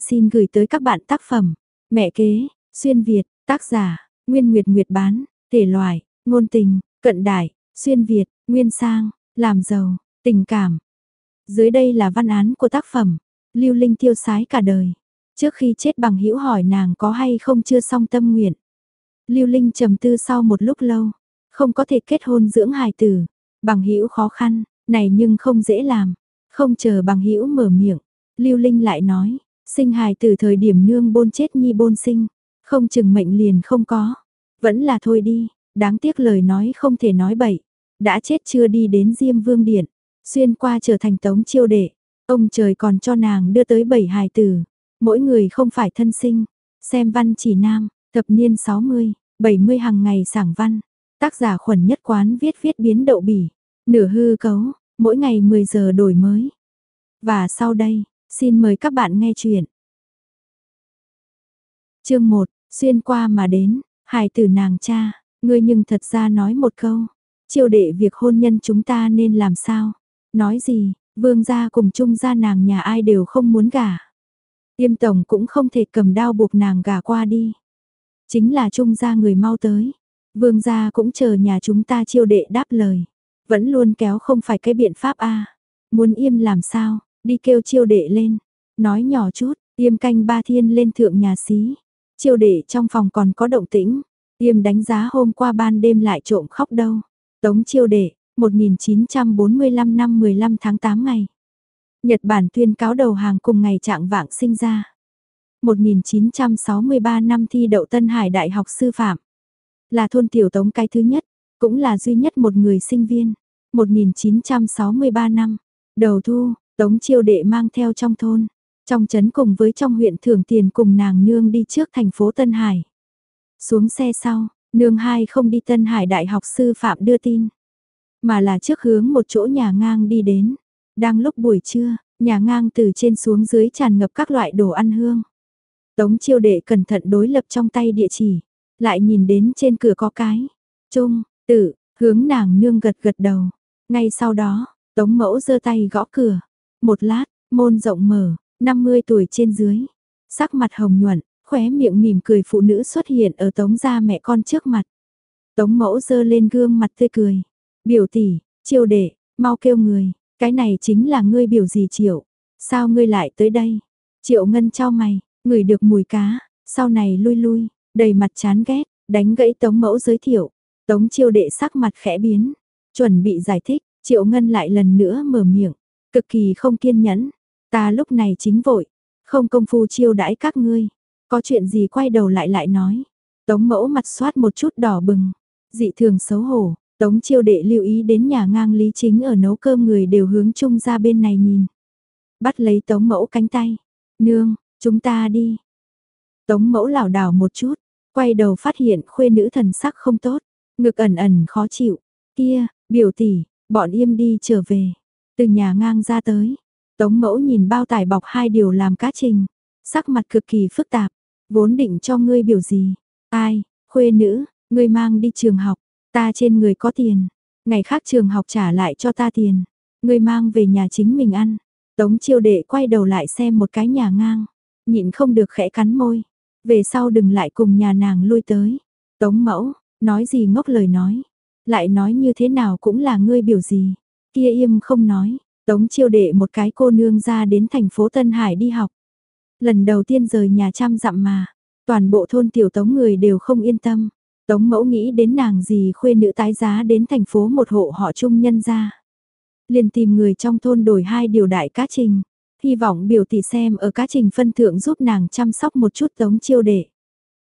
xin gửi tới các bạn tác phẩm. Mẹ kế, xuyên Việt, tác giả, Nguyên Nguyệt Nguyệt bán, thể loại, ngôn tình, cận đại, xuyên Việt, nguyên sang, làm giàu, tình cảm. Dưới đây là văn án của tác phẩm, Lưu Linh tiêu sái cả đời. Trước khi chết bằng hữu hỏi nàng có hay không chưa xong tâm nguyện. Lưu Linh trầm tư sau một lúc lâu, không có thể kết hôn dưỡng hài tử, bằng hữu khó khăn, này nhưng không dễ làm. Không chờ bằng hữu mở miệng, Lưu Linh lại nói, sinh hài từ thời điểm nương bôn chết nhi bôn sinh, không chừng mệnh liền không có. Vẫn là thôi đi, đáng tiếc lời nói không thể nói bậy. Đã chết chưa đi đến Diêm Vương Điện, xuyên qua trở thành tống chiêu đệ. Ông trời còn cho nàng đưa tới bảy hài tử, mỗi người không phải thân sinh. Xem văn chỉ nam, thập niên 60, 70 hàng ngày sảng văn. Tác giả khuẩn nhất quán viết viết biến đậu bỉ, nửa hư cấu, mỗi ngày 10 giờ đổi mới. Và sau đây, xin mời các bạn nghe chuyện. Chương 1, xuyên qua mà đến, hài tử nàng cha, ngươi nhưng thật ra nói một câu, chiêu đệ việc hôn nhân chúng ta nên làm sao? Nói gì, vương gia cùng chung gia nàng nhà ai đều không muốn gả. Tiêm tổng cũng không thể cầm đao buộc nàng gả qua đi. Chính là chung gia người mau tới. Vương gia cũng chờ nhà chúng ta chiêu đệ đáp lời. Vẫn luôn kéo không phải cái biện pháp a Muốn im làm sao, đi kêu chiêu đệ lên. Nói nhỏ chút, tiêm canh ba thiên lên thượng nhà xí. Chiêu đệ trong phòng còn có động tĩnh. Tiêm đánh giá hôm qua ban đêm lại trộm khóc đâu. Tống chiêu đệ, 1945 năm 15 tháng 8 ngày. Nhật Bản tuyên cáo đầu hàng cùng ngày trạng vạng sinh ra. 1963 năm thi đậu Tân Hải Đại học Sư phạm. Là thôn tiểu tống cái thứ nhất, cũng là duy nhất một người sinh viên. 1963 năm, đầu thu, tống chiêu đệ mang theo trong thôn. Trong trấn cùng với trong huyện thưởng tiền cùng nàng nương đi trước thành phố Tân Hải. Xuống xe sau, nương hai không đi Tân Hải Đại học Sư phạm đưa tin. Mà là trước hướng một chỗ nhà ngang đi đến. Đang lúc buổi trưa, nhà ngang từ trên xuống dưới tràn ngập các loại đồ ăn hương. Tống chiêu đệ cẩn thận đối lập trong tay địa chỉ, lại nhìn đến trên cửa có cái. Trung, tử, hướng nàng nương gật gật đầu. Ngay sau đó, tống mẫu giơ tay gõ cửa. Một lát, môn rộng mở, 50 tuổi trên dưới. Sắc mặt hồng nhuận, khóe miệng mỉm cười phụ nữ xuất hiện ở tống gia mẹ con trước mặt. Tống mẫu dơ lên gương mặt tươi cười. Biểu tỷ, chiêu đệ, mau kêu người, cái này chính là ngươi biểu gì triệu. Sao ngươi lại tới đây? Triệu ngân trao mày, người được mùi cá, sau này lui lui, đầy mặt chán ghét, đánh gãy tống mẫu giới thiệu. Tống chiêu đệ sắc mặt khẽ biến, chuẩn bị giải thích, triệu ngân lại lần nữa mở miệng, cực kỳ không kiên nhẫn. Ta lúc này chính vội, không công phu chiêu đãi các ngươi, có chuyện gì quay đầu lại lại nói. Tống mẫu mặt soát một chút đỏ bừng, dị thường xấu hổ, Tống chiêu đệ lưu ý đến nhà ngang lý chính ở nấu cơm người đều hướng chung ra bên này nhìn. Bắt lấy tống mẫu cánh tay. Nương, chúng ta đi. Tống mẫu lảo đảo một chút, quay đầu phát hiện khuê nữ thần sắc không tốt, ngực ẩn ẩn khó chịu. Kia, biểu tỷ, bọn im đi trở về. Từ nhà ngang ra tới, tống mẫu nhìn bao tải bọc hai điều làm cá trình. Sắc mặt cực kỳ phức tạp, vốn định cho ngươi biểu gì. Ai, khuê nữ, ngươi mang đi trường học, Ta trên người có tiền, ngày khác trường học trả lại cho ta tiền, ngươi mang về nhà chính mình ăn. Tống chiêu đệ quay đầu lại xem một cái nhà ngang, nhịn không được khẽ cắn môi, về sau đừng lại cùng nhà nàng lui tới. Tống mẫu, nói gì ngốc lời nói, lại nói như thế nào cũng là ngươi biểu gì, kia im không nói, tống chiêu đệ một cái cô nương ra đến thành phố Tân Hải đi học. Lần đầu tiên rời nhà trăm dặm mà, toàn bộ thôn tiểu tống người đều không yên tâm, Tống mẫu nghĩ đến nàng gì khuê nữ tái giá đến thành phố một hộ họ chung nhân ra. Liền tìm người trong thôn đổi hai điều đại cá trình. Hy vọng biểu tỷ xem ở cá trình phân thượng giúp nàng chăm sóc một chút tống chiêu đệ.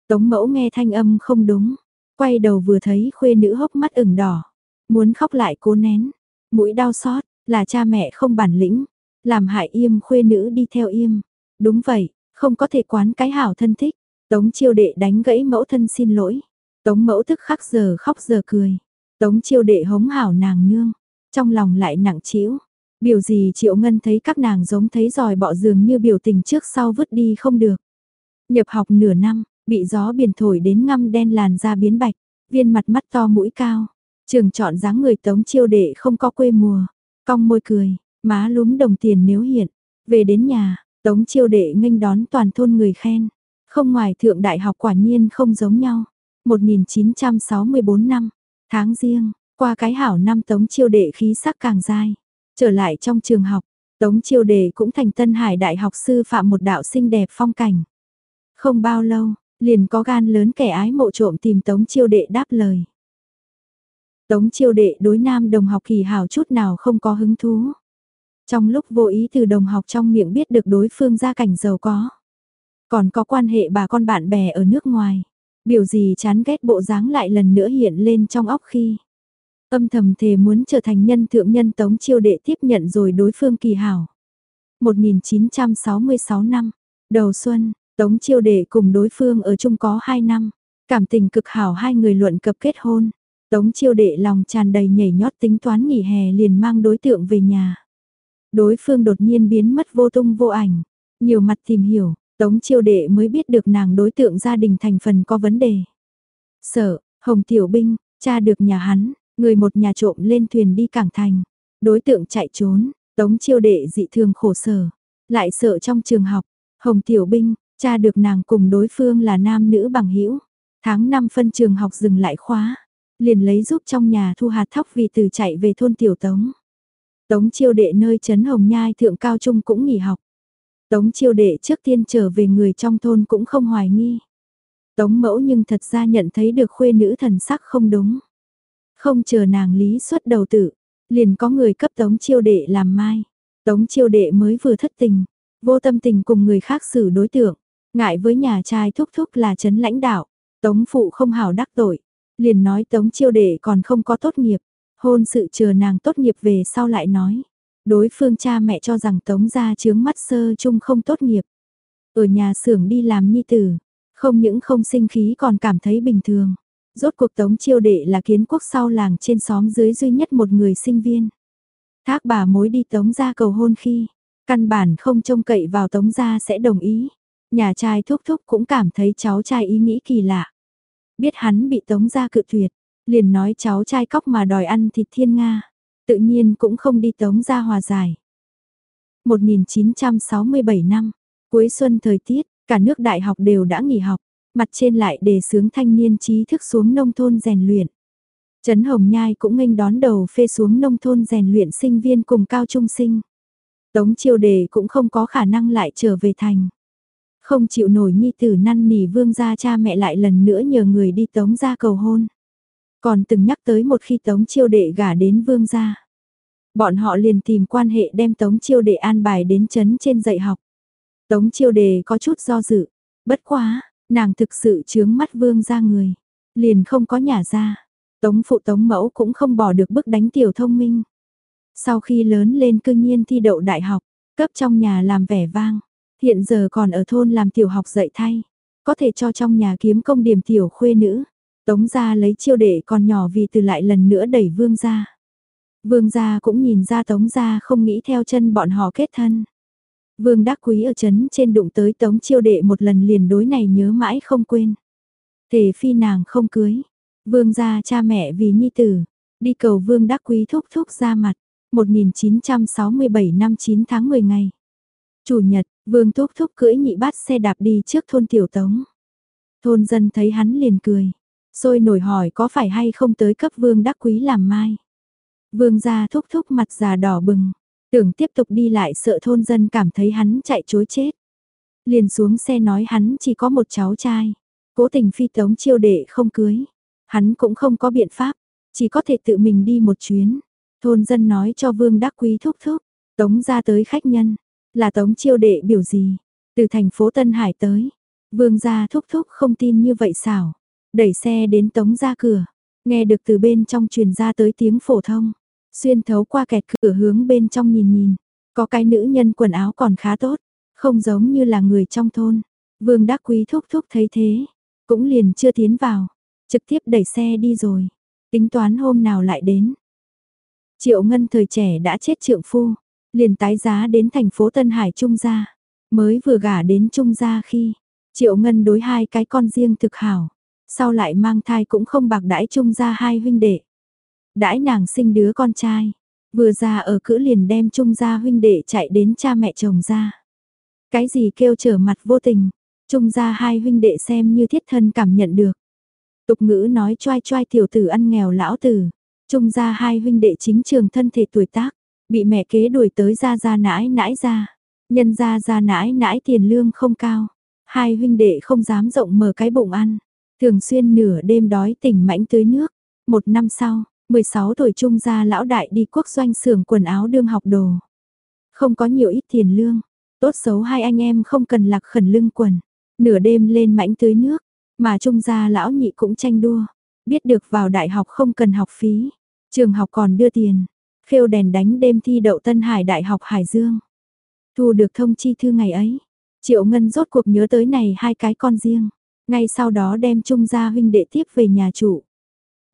Tống mẫu nghe thanh âm không đúng. Quay đầu vừa thấy khuê nữ hốc mắt ửng đỏ. Muốn khóc lại cố nén. Mũi đau xót, là cha mẹ không bản lĩnh. Làm hại im khuê nữ đi theo im. Đúng vậy, không có thể quán cái hảo thân thích. Tống chiêu đệ đánh gãy mẫu thân xin lỗi. Tống mẫu thức khắc giờ khóc giờ cười. Tống chiêu đệ hống hảo nàng nương. Trong lòng lại nặng trĩu. Biểu gì triệu ngân thấy các nàng giống thấy giòi bọ giường như biểu tình trước sau vứt đi không được. Nhập học nửa năm, bị gió biển thổi đến ngâm đen làn da biến bạch, viên mặt mắt to mũi cao. Trường chọn dáng người tống chiêu đệ không có quê mùa. Cong môi cười, má lúm đồng tiền nếu hiện. Về đến nhà, Tống chiêu đệ nghênh đón toàn thôn người khen. Không ngoài thượng đại học quả nhiên không giống nhau. 1964 năm, tháng riêng, qua cái hảo năm tống chiêu đệ khí sắc càng dai. Trở lại trong trường học, tống chiêu đệ cũng thành Tân Hải Đại học sư phạm một đạo xinh đẹp phong cảnh. Không bao lâu, liền có gan lớn kẻ ái mộ trộm tìm tống chiêu đệ đáp lời. Tống chiêu đệ đối nam đồng học kỳ hảo chút nào không có hứng thú. Trong lúc vô ý từ đồng học trong miệng biết được đối phương gia cảnh giàu có. Còn có quan hệ bà con bạn bè ở nước ngoài. Biểu gì chán ghét bộ dáng lại lần nữa hiện lên trong óc khi. Âm thầm thề muốn trở thành nhân thượng nhân tống chiêu đệ tiếp nhận rồi đối phương kỳ hảo. 1966 năm, đầu xuân, tống chiêu đệ cùng đối phương ở chung có 2 năm. Cảm tình cực hảo hai người luận cập kết hôn. Tống chiêu đệ lòng tràn đầy nhảy nhót tính toán nghỉ hè liền mang đối tượng về nhà. Đối phương đột nhiên biến mất vô tung vô ảnh. Nhiều mặt tìm hiểu, Tống chiêu đệ mới biết được nàng đối tượng gia đình thành phần có vấn đề. Sợ, Hồng Tiểu Binh, cha được nhà hắn, người một nhà trộm lên thuyền đi cảng thành. Đối tượng chạy trốn, Tống chiêu đệ dị thường khổ sở. Lại sợ trong trường học, Hồng Tiểu Binh, cha được nàng cùng đối phương là nam nữ bằng hữu Tháng 5 phân trường học dừng lại khóa, liền lấy giúp trong nhà thu hạt thóc vì từ chạy về thôn Tiểu Tống. Tống chiêu đệ nơi Trấn Hồng Nhai Thượng Cao Trung cũng nghỉ học. Tống chiêu đệ trước tiên trở về người trong thôn cũng không hoài nghi. Tống mẫu nhưng thật ra nhận thấy được khuê nữ thần sắc không đúng. Không chờ nàng lý xuất đầu tử, liền có người cấp tống chiêu đệ làm mai. Tống chiêu đệ mới vừa thất tình, vô tâm tình cùng người khác xử đối tượng, ngại với nhà trai thúc thúc là chấn lãnh đạo. Tống phụ không hảo đắc tội, liền nói tống chiêu đệ còn không có tốt nghiệp, hôn sự chờ nàng tốt nghiệp về sau lại nói. Đối phương cha mẹ cho rằng tống gia chướng mắt sơ chung không tốt nghiệp. Ở nhà xưởng đi làm nhi tử, không những không sinh khí còn cảm thấy bình thường. Rốt cuộc tống chiêu đệ là kiến quốc sau làng trên xóm dưới duy nhất một người sinh viên. Thác bà mối đi tống gia cầu hôn khi, căn bản không trông cậy vào tống gia sẽ đồng ý. Nhà trai thúc thúc cũng cảm thấy cháu trai ý nghĩ kỳ lạ. Biết hắn bị tống ra cự tuyệt, liền nói cháu trai cóc mà đòi ăn thịt thiên Nga. Tự nhiên cũng không đi tống ra hòa giải. 1967 năm, cuối xuân thời tiết, cả nước đại học đều đã nghỉ học, mặt trên lại đề xướng thanh niên trí thức xuống nông thôn rèn luyện. Trấn Hồng Nhai cũng nghênh đón đầu phê xuống nông thôn rèn luyện sinh viên cùng cao trung sinh. Tống chiêu đề cũng không có khả năng lại trở về thành. Không chịu nổi nhi tử năn nỉ vương gia cha mẹ lại lần nữa nhờ người đi tống ra cầu hôn. Còn từng nhắc tới một khi Tống Chiêu Đệ gả đến vương gia. Bọn họ liền tìm quan hệ đem Tống Chiêu Đệ an bài đến chấn trên dạy học. Tống Chiêu Đệ có chút do dự. Bất quá, nàng thực sự chướng mắt vương gia người. Liền không có nhà ra. Tống phụ Tống mẫu cũng không bỏ được bức đánh tiểu thông minh. Sau khi lớn lên cương nhiên thi đậu đại học, cấp trong nhà làm vẻ vang. Hiện giờ còn ở thôn làm tiểu học dạy thay. Có thể cho trong nhà kiếm công điểm tiểu khuê nữ. Tống gia lấy chiêu đệ còn nhỏ vì từ lại lần nữa đẩy vương gia. Vương gia cũng nhìn ra tống gia không nghĩ theo chân bọn họ kết thân. Vương đắc quý ở chấn trên đụng tới tống chiêu đệ một lần liền đối này nhớ mãi không quên. Thể phi nàng không cưới. Vương gia cha mẹ vì nhi tử. Đi cầu vương đắc quý thúc thúc ra mặt. 1967 năm 9 tháng 10 ngày. Chủ nhật, vương thúc thúc cưỡi nhị bát xe đạp đi trước thôn tiểu tống. Thôn dân thấy hắn liền cười. Rồi nổi hỏi có phải hay không tới cấp vương đắc quý làm mai. Vương gia thúc thúc mặt già đỏ bừng, tưởng tiếp tục đi lại sợ thôn dân cảm thấy hắn chạy chối chết. Liền xuống xe nói hắn chỉ có một cháu trai, cố tình phi tống chiêu đệ không cưới. Hắn cũng không có biện pháp, chỉ có thể tự mình đi một chuyến. Thôn dân nói cho vương đắc quý thúc thúc, tống ra tới khách nhân, là tống chiêu đệ biểu gì, từ thành phố Tân Hải tới. Vương gia thúc thúc không tin như vậy xảo. Đẩy xe đến tống ra cửa, nghe được từ bên trong truyền ra tới tiếng phổ thông, xuyên thấu qua kẹt cửa hướng bên trong nhìn nhìn, có cái nữ nhân quần áo còn khá tốt, không giống như là người trong thôn. Vương Đắc Quý thúc thúc thấy thế, cũng liền chưa tiến vào, trực tiếp đẩy xe đi rồi, tính toán hôm nào lại đến. Triệu Ngân thời trẻ đã chết trượng phu, liền tái giá đến thành phố Tân Hải Trung Gia, mới vừa gả đến Trung Gia khi, Triệu Ngân đối hai cái con riêng thực hảo, sau lại mang thai cũng không bạc đãi Trung Gia hai huynh đệ. Đãi nàng sinh đứa con trai, vừa ra ở cữ liền đem Trung Gia huynh đệ chạy đến cha mẹ chồng ra. Cái gì kêu trở mặt vô tình, trung gia hai huynh đệ xem như thiết thân cảm nhận được. Tục ngữ nói choai choai tiểu tử ăn nghèo lão tử, trung gia hai huynh đệ chính trường thân thể tuổi tác, bị mẹ kế đuổi tới ra ra nãi nãi ra, nhân ra ra nãi nãi tiền lương không cao, hai huynh đệ không dám rộng mở cái bụng ăn, thường xuyên nửa đêm đói tỉnh mãnh tưới nước, một năm sau, 16 tuổi trung gia lão đại đi quốc doanh xưởng quần áo đương học đồ. Không có nhiều ít tiền lương, tốt xấu hai anh em không cần lạc khẩn lưng quần, nửa đêm lên mãnh tưới nước, mà trung gia lão nhị cũng tranh đua, biết được vào đại học không cần học phí, trường học còn đưa tiền, khêu đèn đánh đêm thi đậu Tân Hải Đại học Hải Dương. Thu được thông chi thư ngày ấy, Triệu Ngân rốt cuộc nhớ tới này hai cái con riêng, ngay sau đó đem Trung gia huynh đệ tiếp về nhà chủ.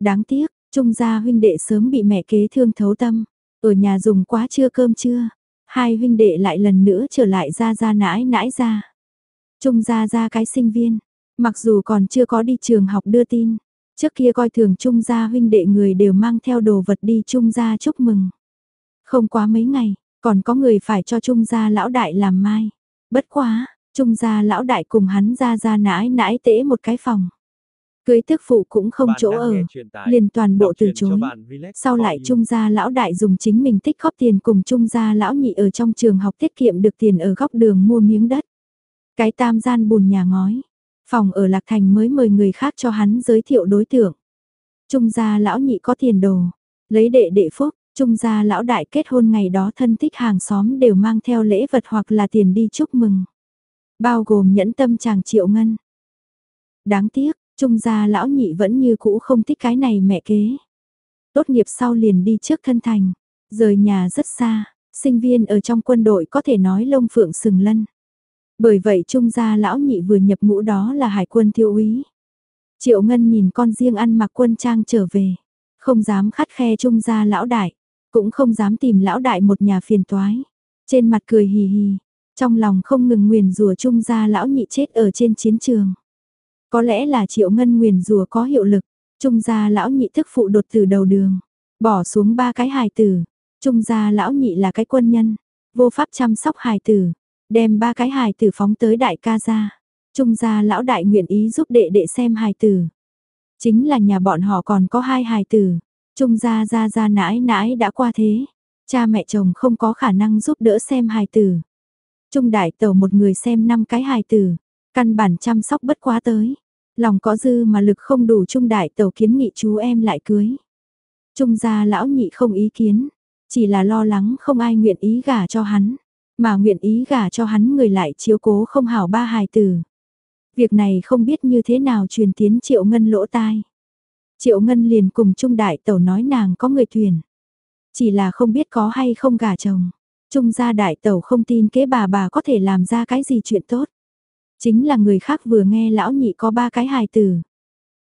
Đáng tiếc, Trung gia huynh đệ sớm bị mẹ kế thương thấu tâm, ở nhà dùng quá trưa cơm trưa, hai huynh đệ lại lần nữa trở lại ra ra nãi nãi ra. Trung gia ra cái sinh viên, mặc dù còn chưa có đi trường học đưa tin, trước kia coi thường Trung gia huynh đệ người đều mang theo đồ vật đi Trung gia chúc mừng. Không quá mấy ngày, còn có người phải cho Trung gia lão đại làm mai. Bất quá, Trung gia lão đại cùng hắn ra ra nãi nãi tễ một cái phòng. Cưới tức phụ cũng không chỗ ở, liền toàn bộ từ chối. Sau lại trung gia lão đại dùng chính mình tích góp tiền cùng trung gia lão nhị ở trong trường học tiết kiệm được tiền ở góc đường mua miếng đất. Cái tam gian bùn nhà ngói, phòng ở Lạc Thành mới mời người khác cho hắn giới thiệu đối tượng. Trung gia lão nhị có tiền đồ, lấy đệ đệ phúc, trung gia lão đại kết hôn ngày đó thân thích hàng xóm đều mang theo lễ vật hoặc là tiền đi chúc mừng. Bao gồm nhẫn tâm chàng triệu ngân. Đáng tiếc, Trung gia lão nhị vẫn như cũ không thích cái này mẹ kế. Tốt nghiệp sau liền đi trước thân thành, rời nhà rất xa, sinh viên ở trong quân đội có thể nói lông phượng sừng lân. Bởi vậy Trung gia lão nhị vừa nhập ngũ đó là hải quân thiếu úy. Triệu Ngân nhìn con riêng ăn mặc quân trang trở về, không dám khắt khe Trung gia lão đại, cũng không dám tìm lão đại một nhà phiền toái. Trên mặt cười hì hì, trong lòng không ngừng nguyền rùa Trung gia lão nhị chết ở trên chiến trường. Có lẽ là triệu ngân nguyền rùa có hiệu lực, trung gia lão nhị thức phụ đột từ đầu đường, bỏ xuống ba cái hài tử, trung gia lão nhị là cái quân nhân, vô pháp chăm sóc hài tử, đem ba cái hài tử phóng tới đại ca gia. Trung gia lão đại nguyện ý giúp đệ đệ xem hài tử. Chính là nhà bọn họ còn có hai hài tử, trung gia gia gia nãi nãi đã qua thế, cha mẹ chồng không có khả năng giúp đỡ xem hài tử. Trung đại tẩu một người xem năm cái hài tử, Căn bản chăm sóc bất quá tới. Lòng có dư mà lực không đủ trung đại tẩu kiến nghị chú em lại cưới. Trung gia lão nhị không ý kiến. Chỉ là lo lắng không ai nguyện ý gả cho hắn. Mà nguyện ý gả cho hắn người lại chiếu cố không hảo ba hài tử. Việc này không biết như thế nào truyền tiến triệu ngân lỗ tai. Triệu ngân liền cùng trung đại tẩu nói nàng có người thuyền. Chỉ là không biết có hay không gả chồng. Trung gia đại tẩu không tin kế bà bà có thể làm ra cái gì chuyện tốt. Chính là người khác vừa nghe lão nhị có ba cái hài tử.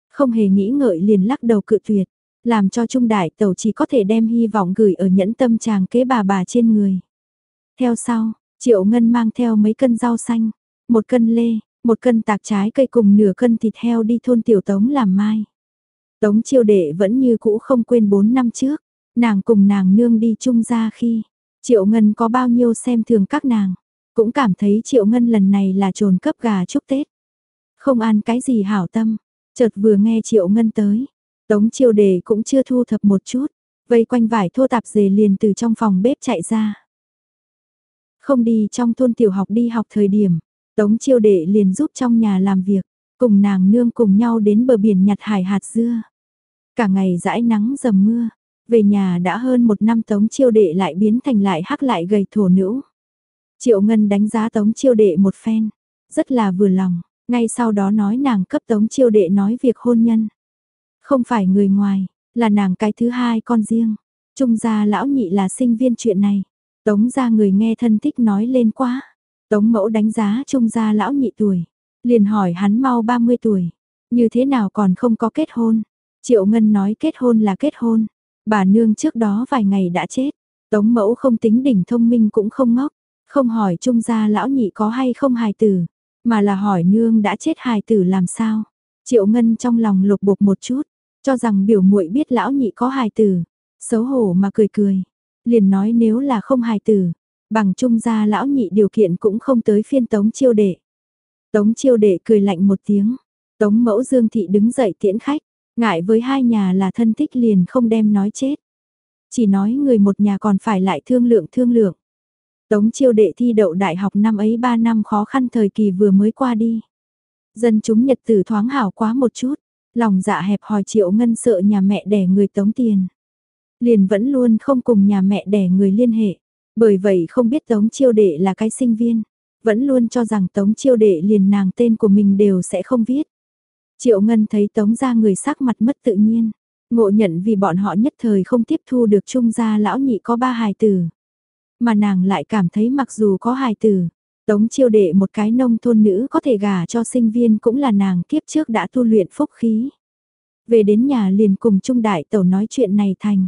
Không hề nghĩ ngợi liền lắc đầu cự tuyệt, làm cho trung đại tẩu chỉ có thể đem hy vọng gửi ở nhẫn tâm chàng kế bà bà trên người. Theo sau, Triệu Ngân mang theo mấy cân rau xanh, một cân lê, một cân tạc trái cây cùng nửa cân thịt heo đi thôn Tiểu Tống làm mai. Tống chiêu đệ vẫn như cũ không quên 4 năm trước, nàng cùng nàng nương đi chung ra khi, Triệu Ngân có bao nhiêu xem thường các nàng, cũng cảm thấy Triệu Ngân lần này là trồn cấp gà chúc Tết. Không ăn cái gì hảo tâm, chợt vừa nghe Triệu Ngân tới. Tống chiêu Đề cũng chưa thu thập một chút, vây quanh vải thô tạp dề liền từ trong phòng bếp chạy ra. Không đi trong thôn tiểu học đi học thời điểm, Tống Chiêu Đệ liền giúp trong nhà làm việc, cùng nàng nương cùng nhau đến bờ biển nhặt hải hạt dưa. Cả ngày dãi nắng dầm mưa, về nhà đã hơn một năm Tống Chiêu Đệ lại biến thành lại hắc lại gầy thổ nữ. Triệu Ngân đánh giá Tống Chiêu Đệ một phen, rất là vừa lòng, ngay sau đó nói nàng cấp Tống Chiêu Đệ nói việc hôn nhân. Không phải người ngoài, là nàng cái thứ hai con riêng. Trung gia lão nhị là sinh viên chuyện này. Tống gia người nghe thân thích nói lên quá. Tống mẫu đánh giá trung gia lão nhị tuổi. Liền hỏi hắn mau 30 tuổi. Như thế nào còn không có kết hôn? Triệu Ngân nói kết hôn là kết hôn. Bà nương trước đó vài ngày đã chết. Tống mẫu không tính đỉnh thông minh cũng không ngốc. Không hỏi trung gia lão nhị có hay không hài tử, mà là hỏi nương đã chết hài tử làm sao. Triệu Ngân trong lòng lục bục một chút, cho rằng biểu muội biết lão nhị có hài tử, xấu hổ mà cười cười. Liền nói nếu là không hài tử, Bằng trung gia lão nhị điều kiện cũng không tới phiên tống chiêu đệ. Tống chiêu đệ cười lạnh một tiếng. Tống mẫu dương thị đứng dậy tiễn khách. Ngại với hai nhà là thân thích liền không đem nói chết. Chỉ nói người một nhà còn phải lại thương lượng thương lượng. Tống chiêu đệ thi đậu đại học năm ấy 3 năm khó khăn thời kỳ vừa mới qua đi. Dân chúng nhật tử thoáng hảo quá một chút, lòng dạ hẹp hòi triệu ngân sợ nhà mẹ đẻ người tống tiền. Liền vẫn luôn không cùng nhà mẹ đẻ người liên hệ, bởi vậy không biết tống chiêu đệ là cái sinh viên, vẫn luôn cho rằng tống chiêu đệ liền nàng tên của mình đều sẽ không viết. Triệu ngân thấy tống ra người sắc mặt mất tự nhiên, ngộ nhận vì bọn họ nhất thời không tiếp thu được trung gia lão nhị có ba hài tử. Mà nàng lại cảm thấy mặc dù có hài tử, Tống chiêu đệ một cái nông thôn nữ có thể gả cho sinh viên cũng là nàng kiếp trước đã tu luyện phúc khí. Về đến nhà liền cùng Trung Đại Tẩu nói chuyện này thành.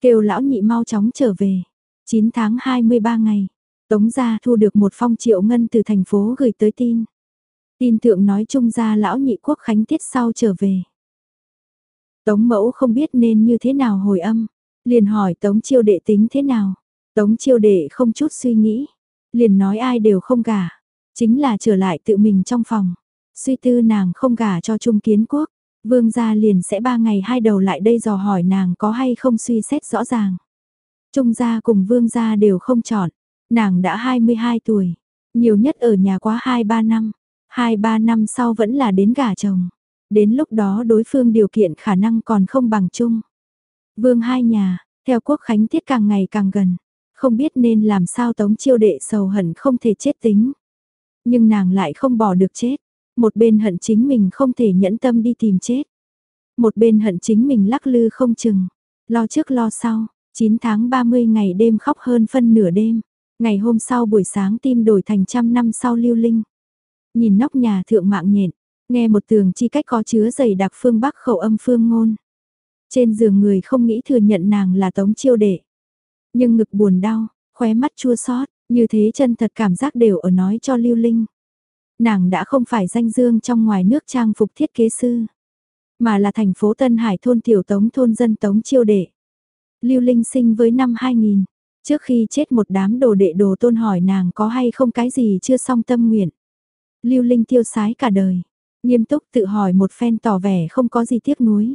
Kêu lão nhị mau chóng trở về. 9 tháng 23 ngày, Tống gia thu được một phong triệu ngân từ thành phố gửi tới tin. Tin thượng nói Trung gia lão nhị quốc khánh tiết sau trở về. Tống mẫu không biết nên như thế nào hồi âm, liền hỏi Tống chiêu đệ tính thế nào. Tống chiêu đệ không chút suy nghĩ, liền nói ai đều không gả, chính là trở lại tự mình trong phòng. Suy tư nàng không gả cho Trung Kiến Quốc, vương gia liền sẽ ba ngày hai đầu lại đây dò hỏi nàng có hay không suy xét rõ ràng. Trung gia cùng vương gia đều không chọn, nàng đã 22 tuổi, nhiều nhất ở nhà quá 2-3 năm, 2-3 năm sau vẫn là đến gả chồng. Đến lúc đó đối phương điều kiện khả năng còn không bằng chung. Vương hai nhà, theo quốc khánh tiết càng ngày càng gần, không biết nên làm sao tống chiêu đệ sầu hận không thể chết tính. Nhưng nàng lại không bỏ được chết, một bên hận chính mình không thể nhẫn tâm đi tìm chết. Một bên hận chính mình lắc lư không chừng, lo trước lo sau, 9 tháng 30 ngày đêm khóc hơn phân nửa đêm. Ngày hôm sau buổi sáng tim đổi thành trăm năm sau lưu linh. Nhìn nóc nhà thượng mạng nhện, nghe một tường chi cách có chứa dày đặc phương bắc khẩu âm phương ngôn. Trên giường người không nghĩ thừa nhận nàng là tống chiêu đệ. Nhưng ngực buồn đau, khóe mắt chua xót, như thế chân thật cảm giác đều ở nói cho Lưu Linh. Nàng đã không phải danh dương trong ngoài nước trang phục thiết kế sư, mà là thành phố Tân Hải thôn tiểu tống thôn dân tống chiêu đệ. Lưu Linh sinh với năm 2000, trước khi chết một đám đồ đệ đồ tôn hỏi nàng có hay không cái gì chưa xong tâm nguyện. Lưu Linh tiêu sái cả đời, nghiêm túc tự hỏi một phen tỏ vẻ không có gì tiếc nuối.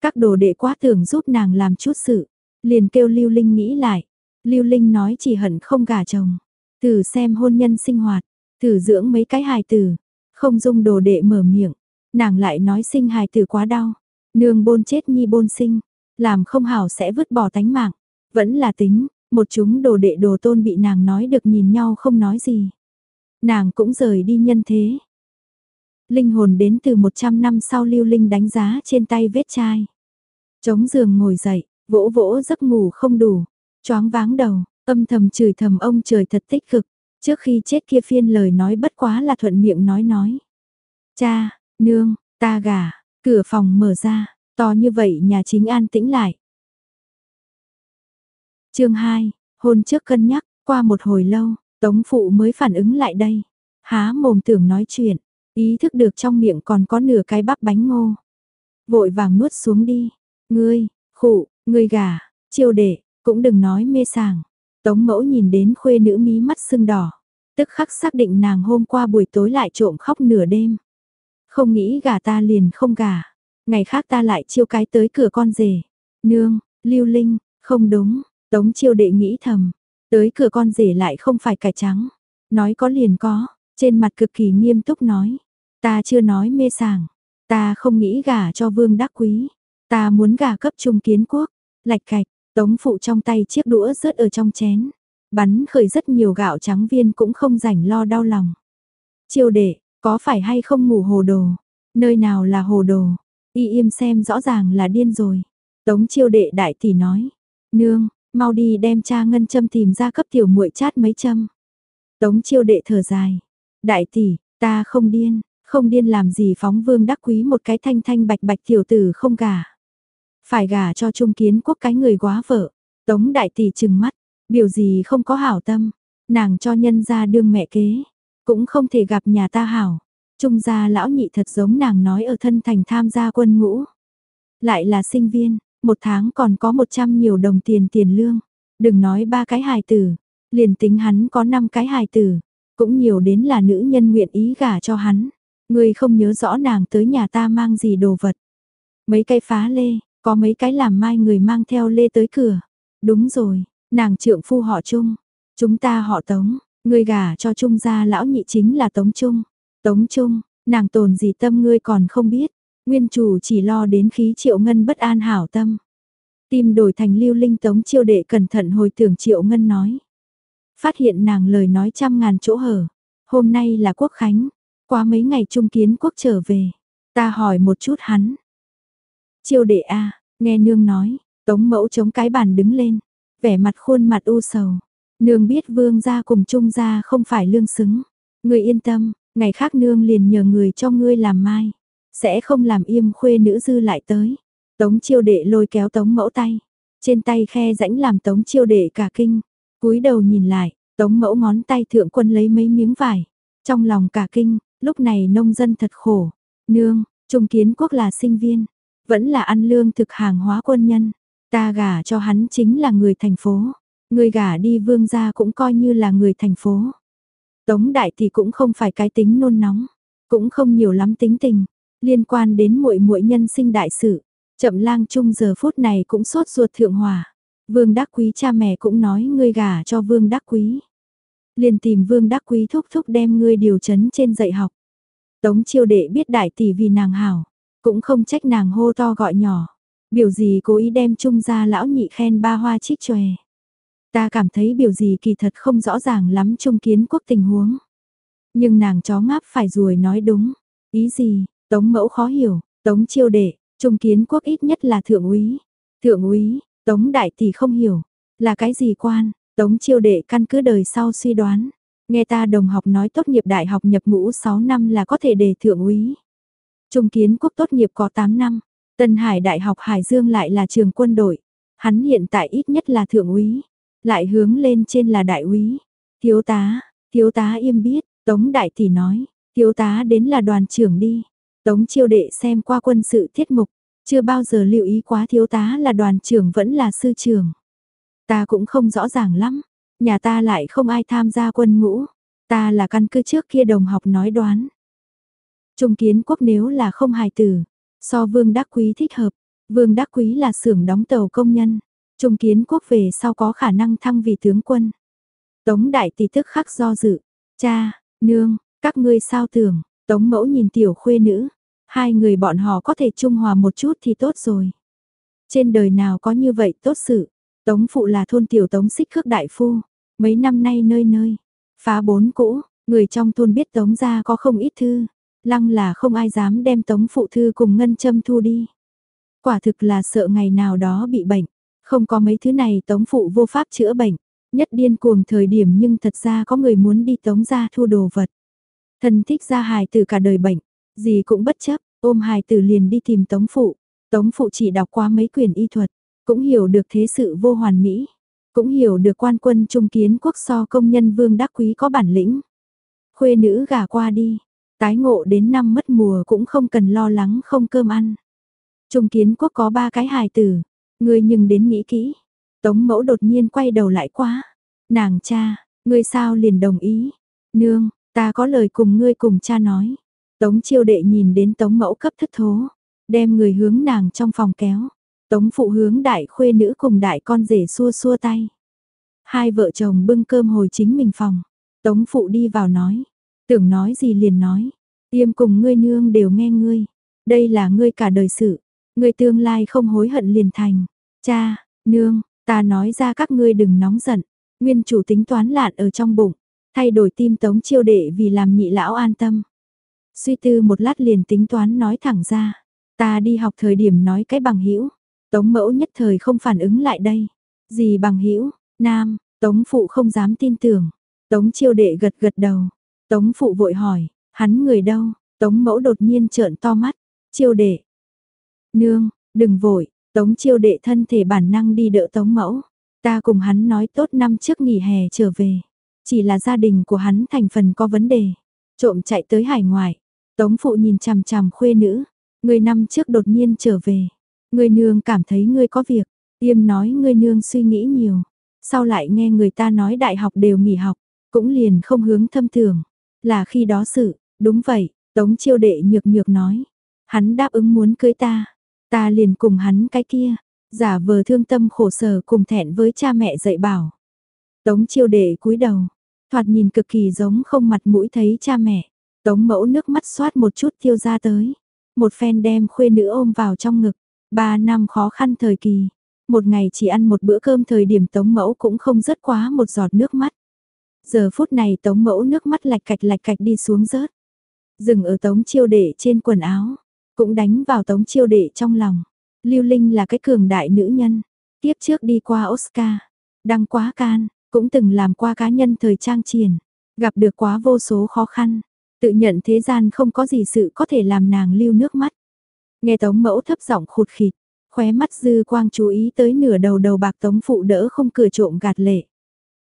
Các đồ đệ quá tưởng giúp nàng làm chút sự, Liền kêu Lưu Linh nghĩ lại. Lưu Linh nói chỉ hận không gả chồng. Từ xem hôn nhân sinh hoạt thử dưỡng mấy cái hài tử. Không dung đồ đệ mở miệng. Nàng lại nói sinh hài tử quá đau. Nương bôn chết nhi bôn sinh. Làm không hảo sẽ vứt bỏ tánh mạng. Vẫn là tính. Một chúng đồ đệ đồ tôn bị nàng nói được nhìn nhau không nói gì. Nàng cũng rời đi nhân thế. Linh hồn đến từ 100 năm sau lưu linh đánh giá trên tay vết chai. Chống giường ngồi dậy, Vỗ vỗ giấc ngủ không đủ, choáng váng đầu, âm thầm chửi thầm ông trời thật tích cực, trước khi chết kia phiên lời nói bất quá là thuận miệng nói nói. Cha, nương, ta gà, cửa phòng mở ra, to như vậy nhà chính an tĩnh lại. chương 2, hôn trước cân nhắc, qua một hồi lâu, tống phụ mới phản ứng lại đây. Há mồm tưởng nói chuyện, ý thức được trong miệng còn có nửa cái bắp bánh ngô. Vội vàng nuốt xuống đi, ngươi, khụ, ngươi gà, chiêu đệ, cũng đừng nói mê sảng. Tống mẫu nhìn đến khuê nữ mí mắt sưng đỏ. Tức khắc xác định nàng hôm qua buổi tối lại trộm khóc nửa đêm. Không nghĩ gà ta liền không gà. Ngày khác ta lại chiêu cái tới cửa con rể. Nương, lưu linh, không đúng. Tống chiêu đệ nghĩ thầm. Tới cửa con rể lại không phải cải trắng. Nói có liền có. Trên mặt cực kỳ nghiêm túc nói. Ta chưa nói mê sảng. Ta không nghĩ gả cho vương đắc quý. Ta muốn gả cấp trung kiến quốc. Lạch cạch, tống phụ trong tay chiếc đũa rớt ở trong chén. Bắn khởi rất nhiều gạo trắng viên cũng không rảnh lo đau lòng. Chiêu đệ, có phải hay không ngủ hồ đồ? Nơi nào là hồ đồ? Y im xem rõ ràng là điên rồi. Tống chiêu đệ đại tỷ nói. Nương, mau đi đem cha ngân châm tìm ra cấp tiểu muội chát mấy châm. Tống chiêu đệ thở dài. Đại tỷ, ta không điên, không điên làm gì phóng vương đắc quý một cái thanh thanh bạch bạch tiểu tử không cả phải gả cho trung kiến quốc cái người quá vợ. Tống đại tỷ trừng mắt, biểu gì không có hảo tâm. Nàng cho nhân ra đương mẹ kế. Cũng không thể gặp nhà ta hảo. Trung gia lão nhị thật giống nàng nói ở thân thành tham gia quân ngũ. Lại là sinh viên, một tháng còn có 100 nhiều đồng tiền tiền lương. Đừng nói ba cái hài tử, Liền tính hắn có 5 cái hài tử, cũng nhiều đến là nữ nhân nguyện ý gả cho hắn. người không nhớ rõ nàng tới nhà ta mang gì đồ vật. Mấy cái phá lê, có mấy cái làm mai người mang theo lê tới cửa. Đúng rồi, nàng trượng phu họ Trung, chúng ta họ Tống, ngươi gả cho Trung gia lão nhị chính là Tống Trung. Tống Trung, nàng tồn gì tâm ngươi còn không biết, nguyên chủ chỉ lo đến khí triệu ngân bất an hảo tâm. Tim đổi thành lưu linh Tống chiêu đệ cẩn thận hồi tưởng triệu ngân nói. Phát hiện nàng lời nói trăm ngàn chỗ hở. Hôm nay là quốc khánh, qua mấy ngày trung kiến quốc trở về. Ta hỏi một chút hắn. Chiêu đệ a nghe nương nói, tống mẫu chống cái bàn đứng lên, vẻ mặt khuôn mặt u sầu. Nương biết vương gia cùng trung gia không phải lương xứng. Người yên tâm, ngày khác nương liền nhờ người cho ngươi làm mai. Sẽ không làm im khuê nữ dư lại tới. Tống chiêu đệ lôi kéo tống mẫu tay. Trên tay khe rãnh làm tống chiêu đệ cả kinh. cúi đầu nhìn lại, tống mẫu ngón tay thượng quân lấy mấy miếng vải. Trong lòng cả kinh, lúc này nông dân thật khổ. Nương, trung kiến quốc là sinh viên. Vẫn là ăn lương thực hàng hóa quân nhân. Ta gả cho hắn chính là người thành phố. Người gả đi vương gia cũng coi như là người thành phố. Tống đại thì cũng không phải cái tính nôn nóng, cũng không nhiều lắm tính tình, liên quan đến muội muội nhân sinh đại sự. Chậm lang chung giờ phút này cũng sốt ruột thượng hòa. Vương Đắc Quý cha mẹ cũng nói ngươi gả cho Vương Đắc Quý. Liền tìm Vương Đắc Quý thúc thúc đem ngươi điều chấn trên dạy học. Tống chiêu đệ biết đại tỷ vì nàng hảo, cũng không trách nàng hô to gọi nhỏ. Biểu gì cố ý đem chung ra lão nhị khen ba hoa chích chòe. Ta cảm thấy biểu gì kỳ thật không rõ ràng lắm trung kiến quốc tình huống. Nhưng nàng chó ngáp phải ruồi nói đúng. Ý gì, tống mẫu khó hiểu, tống chiêu đệ, trung kiến quốc ít nhất là thượng úy. Thượng úy, tống đại thì không hiểu, là cái gì quan, tống chiêu đệ căn cứ đời sau suy đoán. Nghe ta đồng học nói tốt nghiệp đại học nhập ngũ 6 năm là có thể đề thượng úy. Trung kiến quốc tốt nghiệp có 8 năm, Tân Hải Đại học Hải Dương lại là trường quân đội. Hắn hiện tại ít nhất là thượng úy, lại hướng lên trên là đại úy. Thiếu tá, thiếu tá im biết, Tống đại tỷ nói, thiếu tá đến là đoàn trưởng đi. Tống chiêu đệ xem qua quân sự tiết mục, chưa bao giờ lưu ý quá thiếu tá là đoàn trưởng vẫn là sư trưởng. Ta cũng không rõ ràng lắm, nhà ta lại không ai tham gia quân ngũ, ta là căn cứ trước kia đồng học nói đoán. Trung kiến quốc nếu là không hài tử, so vương đắc quý thích hợp, vương đắc quý là xưởng đóng tàu công nhân, Trung kiến quốc về sau có khả năng thăng vì tướng quân. Tống đại tỷ tức khắc do dự. Cha, nương, các ngươi sao tưởng, tống mẫu nhìn tiểu khuê nữ. Hai người bọn họ có thể trung hòa một chút thì tốt rồi. Trên đời nào có như vậy tốt sự. Tống phụ là thôn tiểu tống xích khước đại phu. Mấy năm nay nơi nơi. Phá bốn cũ, người trong thôn biết tống ra có không ít thư. Lăng là không ai dám đem tống phụ thư cùng ngân châm thu đi. Quả thực là sợ ngày nào đó bị bệnh. Không có mấy thứ này tống phụ vô pháp chữa bệnh, nhất điên cuồng thời điểm nhưng thật ra có người muốn đi tống ra thu đồ vật. Thân thích ra hài tử cả đời bệnh, gì cũng bất chấp, ôm hài tử liền đi tìm tống phụ. Tống phụ chỉ đọc qua mấy quyển y thuật, cũng hiểu được thế sự vô hoàn mỹ, cũng hiểu được quan quân trung kiến quốc so công nhân vương đắc quý có bản lĩnh. Khuê nữ gả qua đi, tái ngộ đến năm mất mùa cũng không cần lo lắng không cơm ăn. Trung kiến quốc có ba cái hài tử, Ngươi nhưng đến nghĩ kỹ. Tống mẫu đột nhiên quay đầu lại quá. Nàng cha, ngươi sao liền đồng ý. Nương, ta có lời cùng ngươi cùng cha nói. Tống chiêu đệ nhìn đến tống mẫu cấp thất thố. Đem người hướng nàng trong phòng kéo. Tống phụ hướng đại khuê nữ cùng đại con rể xua xua tay. Hai vợ chồng bưng cơm hồi chính mình phòng. Tống phụ đi vào nói. Tưởng nói gì liền nói. Tiêm cùng ngươi nương đều nghe ngươi. Đây là ngươi cả đời sự. ngươi tương lai không hối hận liền thành. Cha, nương, ta nói ra các ngươi đừng nóng giận. Nguyên chủ tính toán lạn ở trong bụng. Thay đổi tim tống chiêu đệ vì làm nhị lão an tâm. Suy tư một lát liền tính toán nói thẳng ra. Ta đi học thời điểm nói cái bằng hữu Tống mẫu nhất thời không phản ứng lại đây. Gì bằng hữu nam, tống phụ không dám tin tưởng. Tống chiêu đệ gật gật đầu. Tống phụ vội hỏi, hắn người đâu? Tống mẫu đột nhiên trợn to mắt. Chiêu đệ, Nương, đừng vội, tống chiêu đệ thân thể bản năng đi đỡ tống mẫu. Ta cùng hắn nói tốt năm trước nghỉ hè trở về. Chỉ là gia đình của hắn thành phần có vấn đề. Trộm chạy tới hải ngoại. Tống phụ nhìn chằm chằm khuê nữ. Người năm trước đột nhiên trở về. Người nương cảm thấy ngươi có việc. Tiêm nói ngươi nương suy nghĩ nhiều. Sau lại nghe người ta nói đại học đều nghỉ học, cũng liền không hướng thâm thường. Là khi đó sự, đúng vậy, Tống chiêu đệ nhược nhược nói. Hắn đáp ứng muốn cưới ta, ta liền cùng hắn cái kia, giả vờ thương tâm khổ sở cùng thẹn với cha mẹ dạy bảo. Tống chiêu đệ cúi đầu, thoạt nhìn cực kỳ giống không mặt mũi thấy cha mẹ. Tống mẫu nước mắt xoát một chút tiêu ra tới. Một phen đem khuê nữ ôm vào trong ngực. Ba năm khó khăn thời kỳ. Một ngày chỉ ăn một bữa cơm thời điểm tống mẫu cũng không rớt quá một giọt nước mắt. Giờ phút này tống mẫu nước mắt lạch cạch lạch cạch đi xuống rớt. Dừng ở tống chiêu đệ trên quần áo. Cũng đánh vào tống chiêu đệ trong lòng. Lưu Linh là cái cường đại nữ nhân. Tiếp trước đi qua Oscar. Đăng quá can. Cũng từng làm qua cá nhân thời trang triển. Gặp được quá vô số khó khăn. Tự nhận thế gian không có gì sự có thể làm nàng lưu nước mắt. Nghe tống mẫu thấp giọng khụt khịt, khóe mắt dư quang chú ý tới nửa đầu đầu bạc tống phụ đỡ không cửa trộm gạt lệ.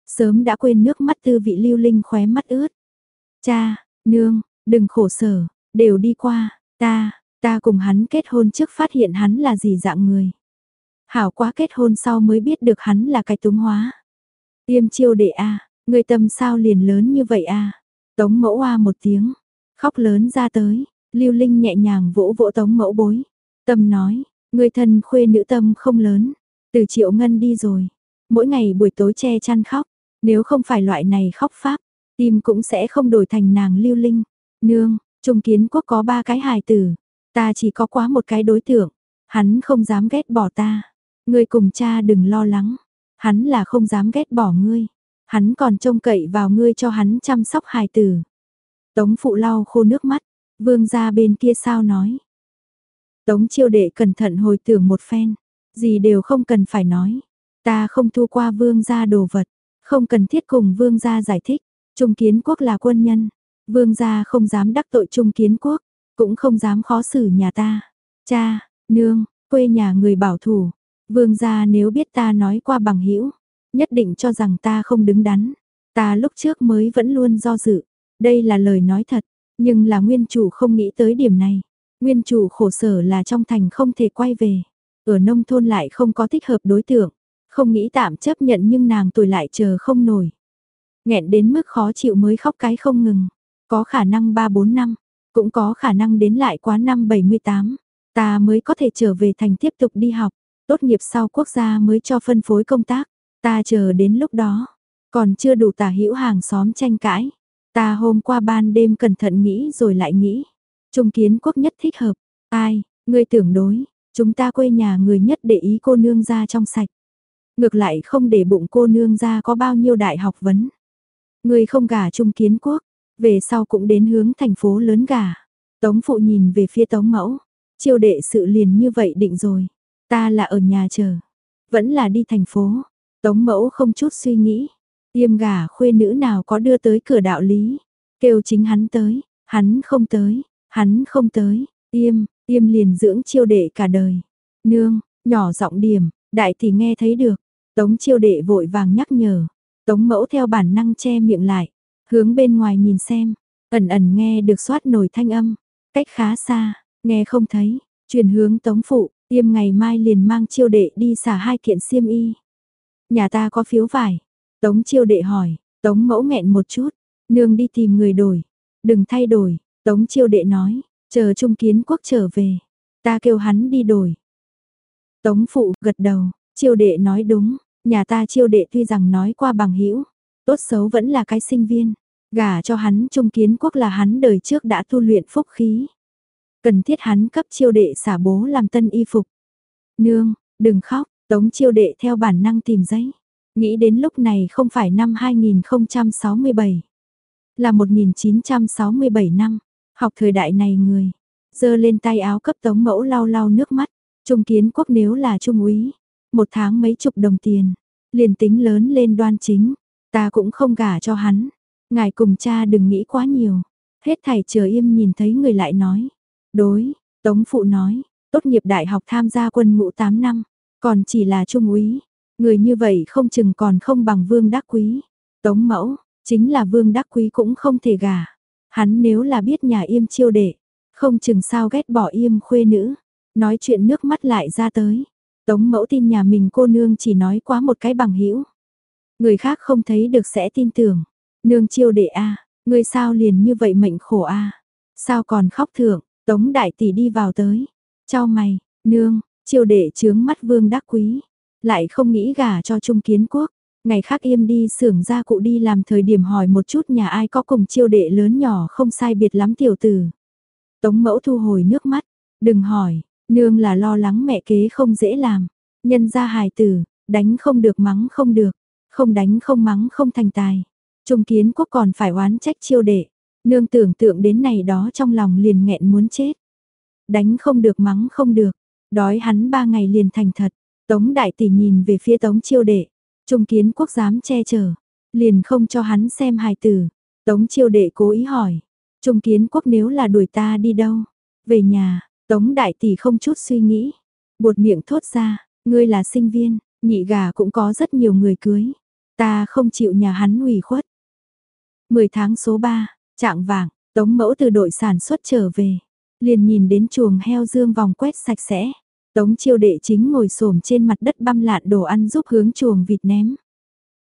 Sớm đã quên nước mắt tư vị lưu linh khóe mắt ướt. Cha, nương, đừng khổ sở, đều đi qua, ta, ta cùng hắn kết hôn trước phát hiện hắn là gì dạng người. Hảo quá kết hôn sau mới biết được hắn là cái túng hóa. Tiêm chiêu đệ a, người tâm sao liền lớn như vậy a? Tống mẫu a một tiếng, khóc lớn ra tới, Lưu Linh nhẹ nhàng vỗ vỗ tống mẫu bối. Tâm nói, người thân khuê nữ tâm không lớn, từ triệu ngân đi rồi. Mỗi ngày buổi tối che chăn khóc, nếu không phải loại này khóc pháp, tim cũng sẽ không đổi thành nàng Lưu Linh. Nương, Trung Kiến Quốc có ba cái hài tử, ta chỉ có quá một cái đối tượng, hắn không dám ghét bỏ ta. Ngươi cùng cha đừng lo lắng, hắn là không dám ghét bỏ ngươi. Hắn còn trông cậy vào ngươi cho hắn chăm sóc hài tử. Tống phụ lau khô nước mắt, vương ra bên kia sao nói. Tống chiêu đệ cẩn thận hồi tưởng một phen, gì đều không cần phải nói. Ta không thu qua vương gia đồ vật, không cần thiết cùng vương gia giải thích. Trung kiến quốc là quân nhân, vương gia không dám đắc tội trung kiến quốc, cũng không dám khó xử nhà ta. Cha, nương, quê nhà người bảo thủ, vương gia nếu biết ta nói qua bằng hữu nhất định cho rằng ta không đứng đắn. Ta lúc trước mới vẫn luôn do dự. Đây là lời nói thật, nhưng là nguyên chủ không nghĩ tới điểm này. Nguyên chủ khổ sở là trong thành không thể quay về. Ở nông thôn lại không có thích hợp đối tượng. Không nghĩ tạm chấp nhận nhưng nàng tuổi lại chờ không nổi. nghẹn đến mức khó chịu mới khóc cái không ngừng. Có khả năng 3-4 năm, cũng có khả năng đến lại quá năm 78. Ta mới có thể trở về thành tiếp tục đi học. Tốt nghiệp sau quốc gia mới cho phân phối công tác. Ta chờ đến lúc đó, còn chưa đủ tả hữu hàng xóm tranh cãi. Ta hôm qua ban đêm cẩn thận nghĩ rồi lại nghĩ. Trung kiến quốc nhất thích hợp. Ai, ngươi tưởng đối, chúng ta quê nhà người nhất để ý cô nương ra trong sạch. Ngược lại không để bụng cô nương ra có bao nhiêu đại học vấn. người không gả trung kiến quốc, về sau cũng đến hướng thành phố lớn gả. Tống phụ nhìn về phía tống mẫu, chiêu đệ sự liền như vậy định rồi. Ta là ở nhà chờ, vẫn là đi thành phố, Tống mẫu không chút suy nghĩ, tiêm gà khuê nữ nào có đưa tới cửa đạo lý, kêu chính hắn tới, hắn không tới, hắn không tới, tiêm, tiêm liền dưỡng chiêu đệ cả đời. Nương, nhỏ giọng điểm, đại thì nghe thấy được, tống chiêu đệ vội vàng nhắc nhở, tống mẫu theo bản năng che miệng lại, hướng bên ngoài nhìn xem, ẩn ẩn nghe được xoát nổi thanh âm, cách khá xa, nghe không thấy, truyền hướng tống phụ, tiêm ngày mai liền mang chiêu đệ đi xả hai kiện xiêm y. Nhà ta có phiếu vải. Tống chiêu đệ hỏi, tống mẫu nghẹn một chút, nương đi tìm người đổi. Đừng thay đổi, tống chiêu đệ nói, chờ trung kiến quốc trở về. Ta kêu hắn đi đổi. Tống phụ gật đầu, chiêu đệ nói đúng, nhà ta chiêu đệ tuy rằng nói qua bằng hữu tốt xấu vẫn là cái sinh viên. Gả cho hắn trung kiến quốc là hắn đời trước đã tu luyện phúc khí. Cần thiết hắn cấp chiêu đệ xả bố làm tân y phục. Nương, đừng khóc, Tống chiêu đệ theo bản năng tìm giấy. Nghĩ đến lúc này không phải năm 2067. Là 1967 năm. Học thời đại này người. Dơ lên tay áo cấp tống mẫu lau lau nước mắt. Trung kiến quốc nếu là trung úy. Một tháng mấy chục đồng tiền. Liền tính lớn lên đoan chính. Ta cũng không gả cho hắn. Ngài cùng cha đừng nghĩ quá nhiều. Hết thảy chờ im nhìn thấy người lại nói. Đối, Tống Phụ nói, tốt nghiệp đại học tham gia quân ngũ 8 năm, còn chỉ là trung úy, người như vậy không chừng còn không bằng vương đắc quý. Tống mẫu, chính là vương đắc quý cũng không thể gả. Hắn nếu là biết nhà im chiêu đệ, không chừng sao ghét bỏ im khuê nữ. Nói chuyện nước mắt lại ra tới. Tống mẫu tin nhà mình cô nương chỉ nói quá một cái bằng hữu Người khác không thấy được sẽ tin tưởng. Nương chiêu đệ a, ngươi sao liền như vậy mệnh khổ a? Sao còn khóc thượng? Tống đại tỷ đi vào tới. cho mày, nương, chiêu đệ chướng mắt Vương Đắc Quý, lại không nghĩ gả cho Trung Kiến Quốc. Ngày khác im đi xưởng gia cụ đi làm thời điểm hỏi một chút nhà ai có cùng chiêu đệ lớn nhỏ không sai biệt lắm tiểu tử. Tống mẫu thu hồi nước mắt, đừng hỏi, nương là lo lắng mẹ kế không dễ làm. Nhân ra hài tử, đánh không được mắng không được, không đánh không mắng không thành tài. Trung kiến quốc còn phải oán trách chiêu đệ, nương tưởng tượng đến này đó trong lòng liền nghẹn muốn chết. Đánh không được mắng không được, đói hắn ba ngày liền thành thật, tống đại tỷ nhìn về phía tống chiêu đệ, trung kiến quốc dám che chở, liền không cho hắn xem hài tử, tống chiêu đệ cố ý hỏi, trung kiến quốc nếu là đuổi ta đi đâu, về nhà, tống đại tỷ không chút suy nghĩ, buột miệng thốt ra, ngươi là sinh viên, nhị gà cũng có rất nhiều người cưới, ta không chịu nhà hắn ủy khuất. 10 tháng số 3, trạng vàng, tống mẫu từ đội sản xuất trở về, liền nhìn đến chuồng heo dương vòng quét sạch sẽ. Tống chiêu đệ chính ngồi xổm trên mặt đất băm lạn đồ ăn giúp hướng chuồng vịt ném.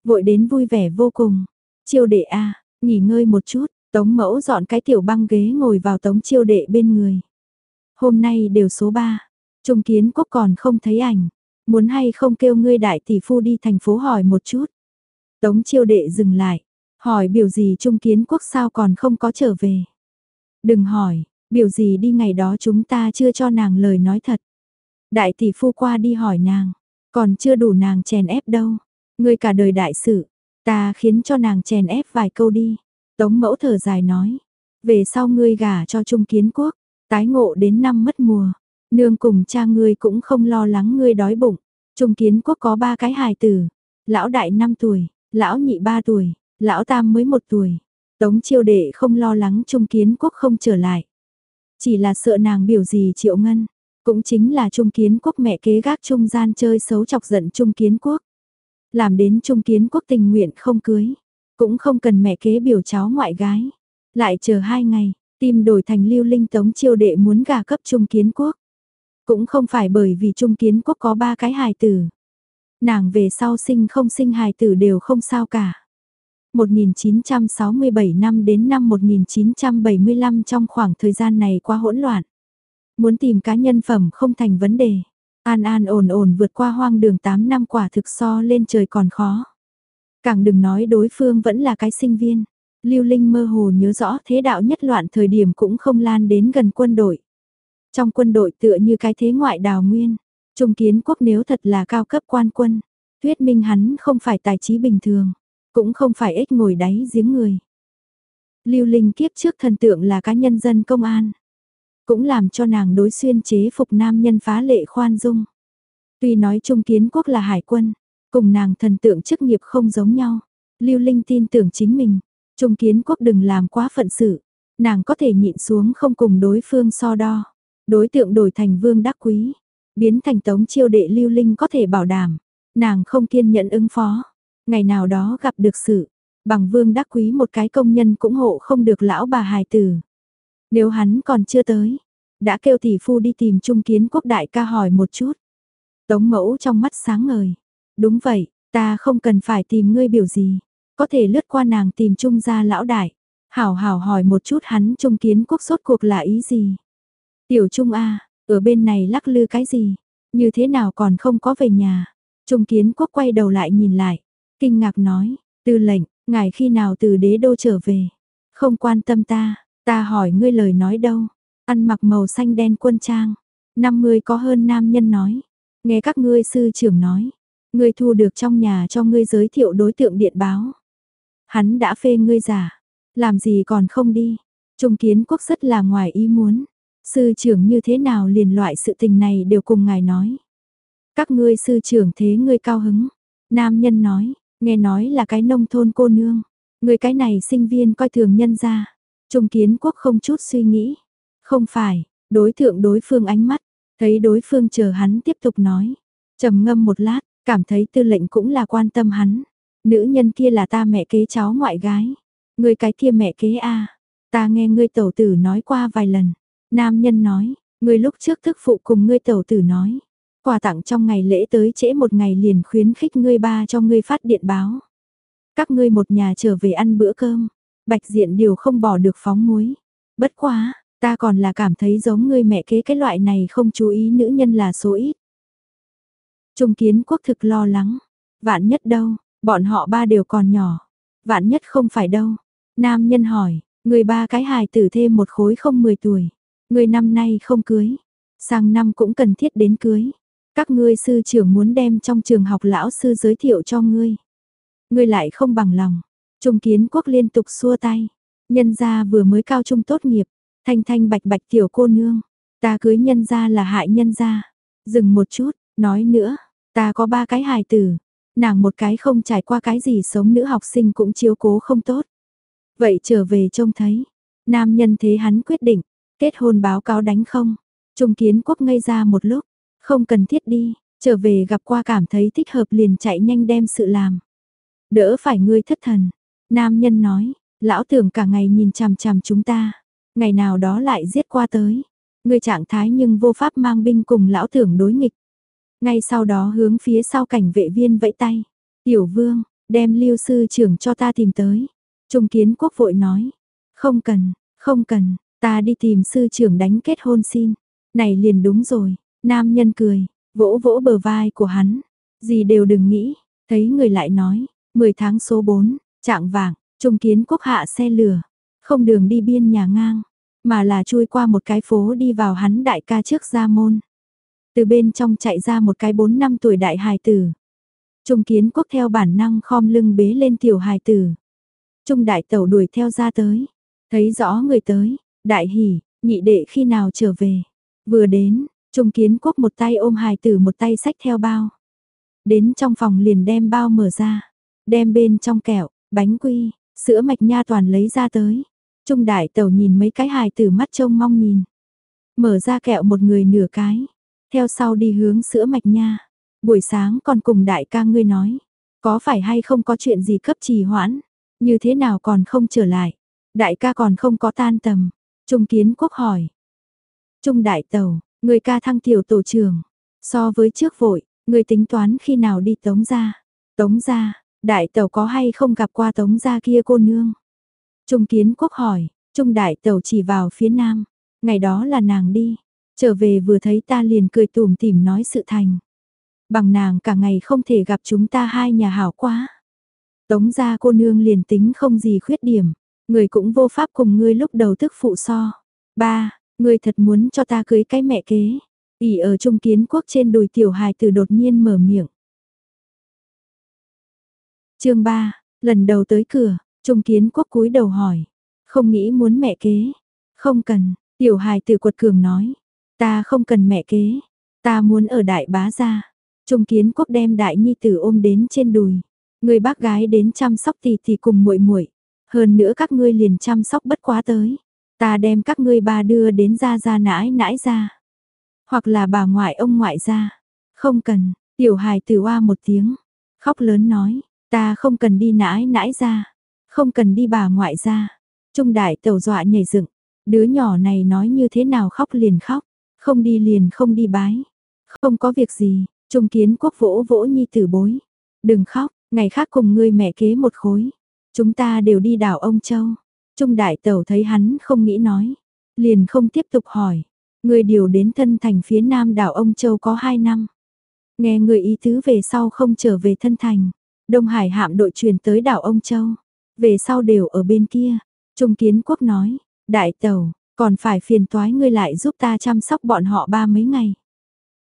Vội đến vui vẻ vô cùng. Chiêu đệ a nghỉ ngơi một chút, tống mẫu dọn cái tiểu băng ghế ngồi vào tống chiêu đệ bên người. Hôm nay đều số 3, trung kiến quốc còn không thấy ảnh, muốn hay không kêu ngươi đại tỷ phu đi thành phố hỏi một chút. Tống chiêu đệ dừng lại, hỏi biểu gì trung kiến quốc sao còn không có trở về. Đừng hỏi, biểu gì đi ngày đó chúng ta chưa cho nàng lời nói thật. Đại tỷ phu qua đi hỏi nàng, còn chưa đủ nàng chèn ép đâu. Ngươi cả đời đại sự, ta khiến cho nàng chèn ép vài câu đi. Tống mẫu thở dài nói, về sau ngươi gả cho trung kiến quốc, tái ngộ đến năm mất mùa. Nương cùng cha ngươi cũng không lo lắng ngươi đói bụng. Trung kiến quốc có ba cái hài tử, lão đại 5 tuổi, lão nhị 3 tuổi, lão tam mới 1 tuổi. Tống chiêu đệ không lo lắng trung kiến quốc không trở lại. Chỉ là sợ nàng biểu gì triệu ngân, cũng chính là trung kiến quốc mẹ kế gác trung gian chơi xấu chọc giận trung kiến quốc. Làm đến trung kiến quốc tình nguyện không cưới, cũng không cần mẹ kế biểu cháu ngoại gái. Lại chờ hai ngày, tim đổi thành lưu linh tống chiêu đệ muốn gà cấp trung kiến quốc. Cũng không phải bởi vì Trung Kiến Quốc có ba cái hài tử. Nàng về sau sinh không sinh hài tử đều không sao cả. 1967 năm đến năm 1975 trong khoảng thời gian này quá hỗn loạn. Muốn tìm cá nhân phẩm không thành vấn đề. An an ổn ổn vượt qua hoang đường 8 năm quả thực so lên trời còn khó. Càng đừng nói đối phương vẫn là cái sinh viên. Lưu Linh mơ hồ nhớ rõ thế đạo nhất loạn thời điểm cũng không lan đến gần quân đội. Trong quân đội tựa như cái thế ngoại đào nguyên, Trung kiến quốc nếu thật là cao cấp quan quân, thuyết minh hắn không phải tài trí bình thường, cũng không phải ếch ngồi đáy giếng người. Lưu Linh kiếp trước thần tượng là cá nhân dân công an, cũng làm cho nàng đối xuyên chế phục nam nhân phá lệ khoan dung. Tuy nói Trung kiến quốc là hải quân, cùng nàng thần tượng chức nghiệp không giống nhau, Lưu Linh tin tưởng chính mình, Trung kiến quốc đừng làm quá phận sự, nàng có thể nhịn xuống không cùng đối phương so đo. Đối tượng đổi thành vương đắc quý, biến thành tống chiêu đệ lưu linh có thể bảo đảm, nàng không kiên nhẫn ứng phó. Ngày nào đó gặp được sự, bằng vương đắc quý một cái công nhân cũng hộ không được lão bà hài tử. Nếu hắn còn chưa tới, đã kêu tỷ phu đi tìm trung kiến quốc đại ca hỏi một chút. Tống mẫu trong mắt sáng ngời. Đúng vậy, ta không cần phải tìm ngươi biểu gì. Có thể lướt qua nàng tìm trung gia lão đại. Hảo hảo hỏi một chút hắn trung kiến quốc sốt cuộc là ý gì. Tiểu Trung A, ở bên này lắc lư cái gì? Như thế nào còn không có về nhà? Trung Kiến Quốc quay đầu lại nhìn lại, kinh ngạc nói, tư lệnh, ngài khi nào từ đế đô trở về? Không quan tâm ta, ta hỏi ngươi lời nói đâu? Ăn mặc màu xanh đen quân trang, 50 có hơn nam nhân nói. Nghe các ngươi sư trưởng nói, ngươi thu được trong nhà cho ngươi giới thiệu đối tượng điện báo. Hắn đã phê ngươi giả, làm gì còn không đi? Trung Kiến Quốc rất là ngoài ý muốn. Sư trưởng như thế nào liền loại sự tình này đều cùng ngài nói. Các ngươi sư trưởng thế ngươi cao hứng. Nam nhân nói, nghe nói là cái nông thôn cô nương. Người cái này sinh viên coi thường nhân ra. Trung kiến quốc không chút suy nghĩ. Không phải, đối thượng đối phương ánh mắt. Thấy đối phương chờ hắn tiếp tục nói. trầm ngâm một lát, cảm thấy tư lệnh cũng là quan tâm hắn. Nữ nhân kia là ta mẹ kế cháu ngoại gái. Người cái kia mẹ kế a Ta nghe ngươi tẩu tử nói qua vài lần. Nam nhân nói, ngươi lúc trước thức phụ cùng ngươi tẩu tử nói. Quà tặng trong ngày lễ tới trễ một ngày liền khuyến khích ngươi ba cho ngươi phát điện báo. Các ngươi một nhà trở về ăn bữa cơm, bạch diện điều không bỏ được phóng muối. Bất quá, ta còn là cảm thấy giống ngươi mẹ kế cái loại này không chú ý nữ nhân là số ít. Trung kiến quốc thực lo lắng, vạn nhất đâu, bọn họ ba đều còn nhỏ, vạn nhất không phải đâu. Nam nhân hỏi, người ba cái hài tử thêm một khối không 10 tuổi, người năm nay không cưới, sang năm cũng cần thiết đến cưới. Các ngươi sư trưởng muốn đem trong trường học lão sư giới thiệu cho ngươi. Ngươi lại không bằng lòng. Trung kiến quốc liên tục xua tay. Nhân gia vừa mới cao trung tốt nghiệp. Thanh thanh bạch bạch tiểu cô nương. Ta cưới nhân gia là hại nhân gia. Dừng một chút, nói nữa. Ta có ba cái hài tử. Nàng một cái không trải qua cái gì sống nữ học sinh cũng chiếu cố không tốt. Vậy trở về trông thấy. Nam nhân thế hắn quyết định. Kết hôn báo cáo đánh không. Trung kiến quốc ngây ra một lúc. Không cần thiết đi, trở về gặp qua cảm thấy thích hợp liền chạy nhanh đem sự làm. Đỡ phải ngươi thất thần. Nam nhân nói, lão tưởng cả ngày nhìn chằm chằm chúng ta. Ngày nào đó lại giết qua tới. Ngươi trạng thái nhưng vô pháp mang binh cùng lão tưởng đối nghịch. Ngay sau đó hướng phía sau cảnh vệ viên vẫy tay. Tiểu vương, đem lưu sư trưởng cho ta tìm tới. Trung kiến quốc vội nói. Không cần, không cần, ta đi tìm sư trưởng đánh kết hôn xin. Này liền đúng rồi, Nam nhân cười, vỗ vỗ bờ vai của hắn, gì đều đừng nghĩ, thấy người lại nói, 10 tháng số 4, trạng vàng, trung kiến quốc hạ xe lửa, không đường đi biên nhà ngang, mà là chui qua một cái phố đi vào hắn đại ca trước ra môn. Từ bên trong chạy ra một cái 4 năm tuổi đại hài tử. Trung kiến quốc theo bản năng khom lưng bế lên tiểu hài tử. Trung đại tẩu đuổi theo ra tới, thấy rõ người tới, đại hỉ, nhị đệ khi nào trở về. Vừa đến, Trung kiến quốc một tay ôm hài tử một tay sách theo bao. Đến trong phòng liền đem bao mở ra. Đem bên trong kẹo, bánh quy, sữa mạch nha toàn lấy ra tới. Trung đại tẩu nhìn mấy cái hài tử mắt trông mong nhìn. Mở ra kẹo một người nửa cái. Theo sau đi hướng sữa mạch nha. Buổi sáng còn cùng đại ca ngươi nói. Có phải hay không có chuyện gì cấp trì hoãn. Như thế nào còn không trở lại. Đại ca còn không có tan tầm. Trung kiến quốc hỏi. Trung đại tàu, Người ca thăng tiểu tổ trưởng, so với trước vội, người tính toán khi nào đi tống ra. Tống ra, đại tàu có hay không gặp qua tống ra kia cô nương? Trung kiến quốc hỏi, trung đại tàu chỉ vào phía nam, ngày đó là nàng đi, trở về vừa thấy ta liền cười tùm tìm nói sự thành. Bằng nàng cả ngày không thể gặp chúng ta hai nhà hảo quá. Tống ra cô nương liền tính không gì khuyết điểm, người cũng vô pháp cùng ngươi lúc đầu tức phụ so. Ba, Ngươi thật muốn cho ta cưới cái mẹ kế. ỉ ở trung kiến quốc trên đùi tiểu hài từ đột nhiên mở miệng. chương 3, lần đầu tới cửa, trung kiến quốc cúi đầu hỏi. Không nghĩ muốn mẹ kế. Không cần, tiểu hài từ quật cường nói. Ta không cần mẹ kế. Ta muốn ở đại bá gia. Trung kiến quốc đem đại nhi tử ôm đến trên đùi. Người bác gái đến chăm sóc thì thì cùng muội muội Hơn nữa các ngươi liền chăm sóc bất quá tới. Ta đem các ngươi ba đưa đến gia gia nãi nãi gia, Hoặc là bà ngoại ông ngoại gia. Không cần, tiểu hài tử oa một tiếng. Khóc lớn nói, ta không cần đi nãi nãi gia, Không cần đi bà ngoại gia. Trung đại tẩu dọa nhảy dựng. Đứa nhỏ này nói như thế nào khóc liền khóc. Không đi liền không đi bái. Không có việc gì, trung kiến quốc vỗ vỗ nhi tử bối. Đừng khóc, ngày khác cùng ngươi mẹ kế một khối. Chúng ta đều đi đảo ông Châu. Trung đại tẩu thấy hắn không nghĩ nói, liền không tiếp tục hỏi. Người điều đến thân thành phía nam đảo ông Châu có 2 năm. Nghe người ý tứ về sau không trở về thân thành. Đông Hải hạm đội truyền tới đảo ông Châu. Về sau đều ở bên kia. Trung kiến quốc nói, đại tẩu, còn phải phiền toái ngươi lại giúp ta chăm sóc bọn họ ba mấy ngày.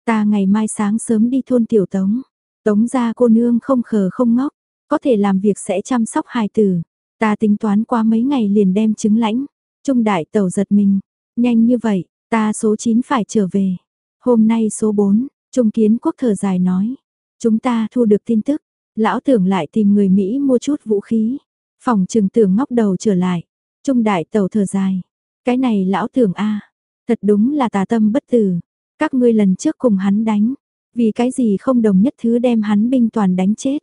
Ta ngày mai sáng sớm đi thôn tiểu tống. Tống ra cô nương không khờ không ngốc, có thể làm việc sẽ chăm sóc hài tử. Ta tính toán qua mấy ngày liền đem chứng lãnh. Trung đại tàu giật mình. Nhanh như vậy, ta số 9 phải trở về. Hôm nay số 4, Trung kiến quốc thở dài nói. Chúng ta thu được tin tức. Lão tưởng lại tìm người Mỹ mua chút vũ khí. Phòng trừng tưởng ngóc đầu trở lại. Trung đại tàu thở dài. Cái này lão tưởng a. Thật đúng là tà tâm bất tử. Các ngươi lần trước cùng hắn đánh. Vì cái gì không đồng nhất thứ đem hắn binh toàn đánh chết.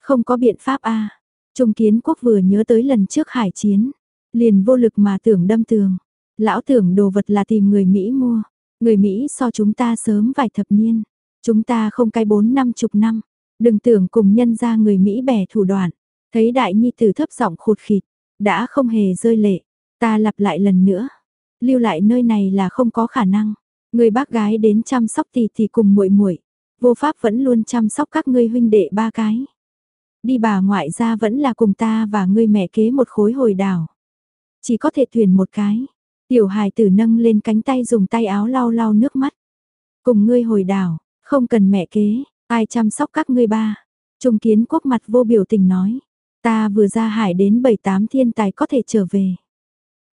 Không có biện pháp a. Trung kiến quốc vừa nhớ tới lần trước hải chiến, liền vô lực mà tưởng đâm tường. Lão tưởng đồ vật là tìm người Mỹ mua, người Mỹ so chúng ta sớm vài thập niên, chúng ta không cái bốn năm chục năm, Đừng tưởng cùng nhân ra người Mỹ bẻ thủ đoạn, thấy đại nhi tử thấp giọng khụt khịt, đã không hề rơi lệ, ta lặp lại lần nữa, lưu lại nơi này là không có khả năng, người bác gái đến chăm sóc tỷ tỷ cùng muội muội, vô pháp vẫn luôn chăm sóc các ngươi huynh đệ ba cái. Đi bà ngoại ra vẫn là cùng ta và ngươi mẹ kế một khối hồi đảo. Chỉ có thể thuyền một cái. Tiểu hài tử nâng lên cánh tay dùng tay áo lau lau nước mắt. Cùng ngươi hồi đảo, không cần mẹ kế, ai chăm sóc các ngươi ba. Trung kiến quốc mặt vô biểu tình nói. Ta vừa ra hải đến bảy tám thiên tài có thể trở về.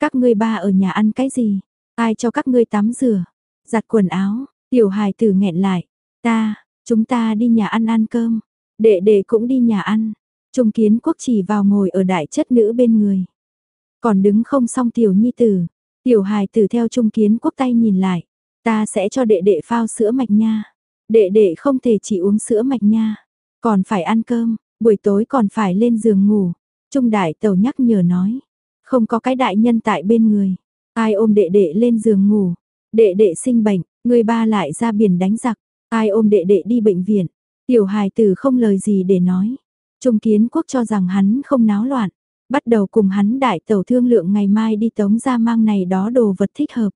Các ngươi ba ở nhà ăn cái gì? Ai cho các ngươi tắm rửa? Giặt quần áo, tiểu hài tử nghẹn lại. Ta, chúng ta đi nhà ăn ăn cơm. Đệ đệ cũng đi nhà ăn. Trung kiến quốc chỉ vào ngồi ở đại chất nữ bên người. Còn đứng không xong tiểu nhi tử. Tiểu hài tử theo trung kiến quốc tay nhìn lại. Ta sẽ cho đệ đệ phao sữa mạch nha. Đệ đệ không thể chỉ uống sữa mạch nha. Còn phải ăn cơm, buổi tối còn phải lên giường ngủ. Trung đại tàu nhắc nhở nói. Không có cái đại nhân tại bên người. Ai ôm đệ đệ lên giường ngủ. Đệ đệ sinh bệnh, người ba lại ra biển đánh giặc. Ai ôm đệ đệ đi bệnh viện. Tiểu hài tử không lời gì để nói. Trung kiến quốc cho rằng hắn không náo loạn. Bắt đầu cùng hắn đại tẩu thương lượng ngày mai đi tống ra mang này đó đồ vật thích hợp.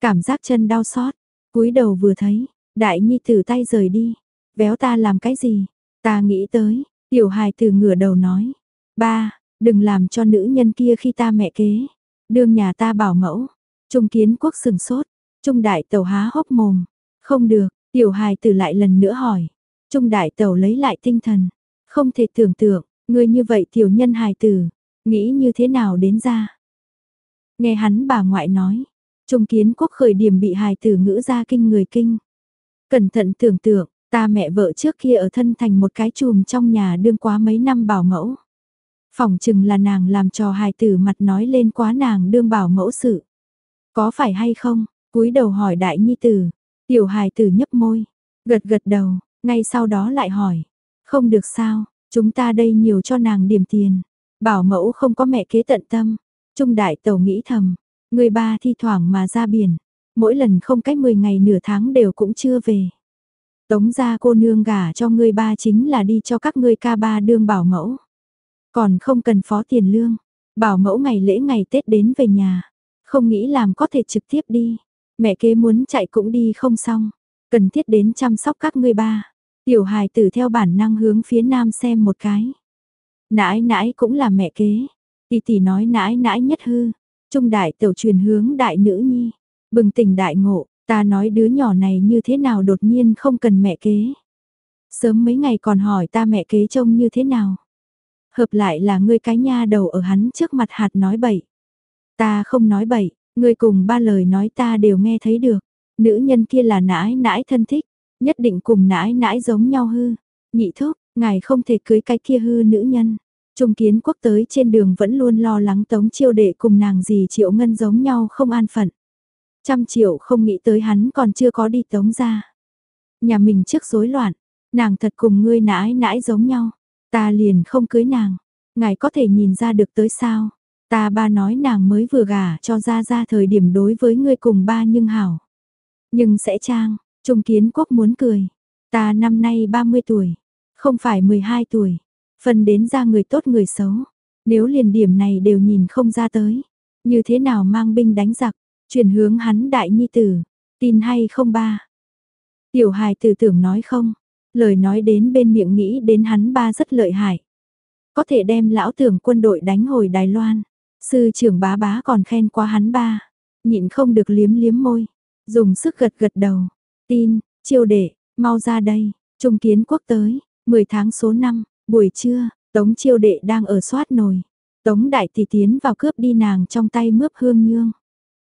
Cảm giác chân đau xót, cúi đầu vừa thấy, đại nhi tử tay rời đi. Véo ta làm cái gì? Ta nghĩ tới, tiểu hài tử ngửa đầu nói. Ba, đừng làm cho nữ nhân kia khi ta mẹ kế. Đương nhà ta bảo mẫu. Trung kiến quốc sừng sốt. Trung đại tàu há hốc mồm. Không được, tiểu hài tử lại lần nữa hỏi. Trung đại tàu lấy lại tinh thần. Không thể tưởng tượng, người như vậy tiểu nhân hài tử, nghĩ như thế nào đến ra. Nghe hắn bà ngoại nói, Trung kiến quốc khởi điểm bị hài tử ngữ ra kinh người kinh. Cẩn thận tưởng tượng, ta mẹ vợ trước kia ở thân thành một cái chùm trong nhà đương quá mấy năm bảo mẫu. Phòng chừng là nàng làm trò hài tử mặt nói lên quá nàng đương bảo mẫu sự. Có phải hay không? cúi đầu hỏi đại nhi tử. Tiểu hài tử nhấp môi, gật gật đầu, ngay sau đó lại hỏi. Không được sao, chúng ta đây nhiều cho nàng điểm tiền. Bảo mẫu không có mẹ kế tận tâm. Trung đại tàu nghĩ thầm, người ba thi thoảng mà ra biển, mỗi lần không cách 10 ngày nửa tháng đều cũng chưa về. Tống ra cô nương gả cho người ba chính là đi cho các ngươi ca ba đương bảo mẫu. Còn không cần phó tiền lương, bảo mẫu ngày lễ ngày Tết đến về nhà, không nghĩ làm có thể trực tiếp đi. Mẹ kế muốn chạy cũng đi không xong, cần thiết đến chăm sóc các ngươi ba. Tiểu hài tử theo bản năng hướng phía nam xem một cái. Nãi nãi cũng là mẹ kế. Tỷ tỷ nói nãi nãi nhất hư. Trung đại tiểu truyền hướng đại nữ nhi. Bừng tỉnh đại ngộ, ta nói đứa nhỏ này như thế nào đột nhiên không cần mẹ kế. Sớm mấy ngày còn hỏi ta mẹ kế trông như thế nào. Hợp lại là ngươi cái nha đầu ở hắn trước mặt hạt nói bậy. Ta không nói bậy, ngươi cùng ba lời nói ta đều nghe thấy được. Nữ nhân kia là nãi nãi thân thích, nhất định cùng nãi nãi giống nhau hư. Nhị thúc, ngài không thể cưới cái kia hư nữ nhân. Trung kiến quốc tới trên đường vẫn luôn lo lắng tống chiêu đệ cùng nàng gì triệu ngân giống nhau không an phận. Trăm triệu không nghĩ tới hắn còn chưa có đi tống ra. Nhà mình trước rối loạn, nàng thật cùng ngươi nãi nãi giống nhau. Ta liền không cưới nàng, ngài có thể nhìn ra được tới sao. Ta ba nói nàng mới vừa gả cho ra ra thời điểm đối với ngươi cùng ba nhưng hảo. Nhưng sẽ trang, Trung kiến quốc muốn cười. Ta năm nay 30 tuổi, không phải 12 tuổi. Phần đến ra người tốt người xấu. Nếu liền điểm này đều nhìn không ra tới. Như thế nào mang binh đánh giặc, chuyển hướng hắn đại nhi tử. Tin hay không ba? Tiểu hài tử tưởng nói không? Lời nói đến bên miệng nghĩ đến hắn ba rất lợi hại. Có thể đem lão tưởng quân đội đánh hồi Đài Loan. Sư trưởng bá bá còn khen qua hắn ba. Nhịn không được liếm liếm môi. Dùng sức gật gật đầu. Tin, chiêu đệ, mau ra đây. Trung kiến quốc tới. 10 tháng số 5, buổi trưa, Tống chiêu đệ đang ở soát nồi. Tống đại thì tiến vào cướp đi nàng trong tay mướp hương nhương.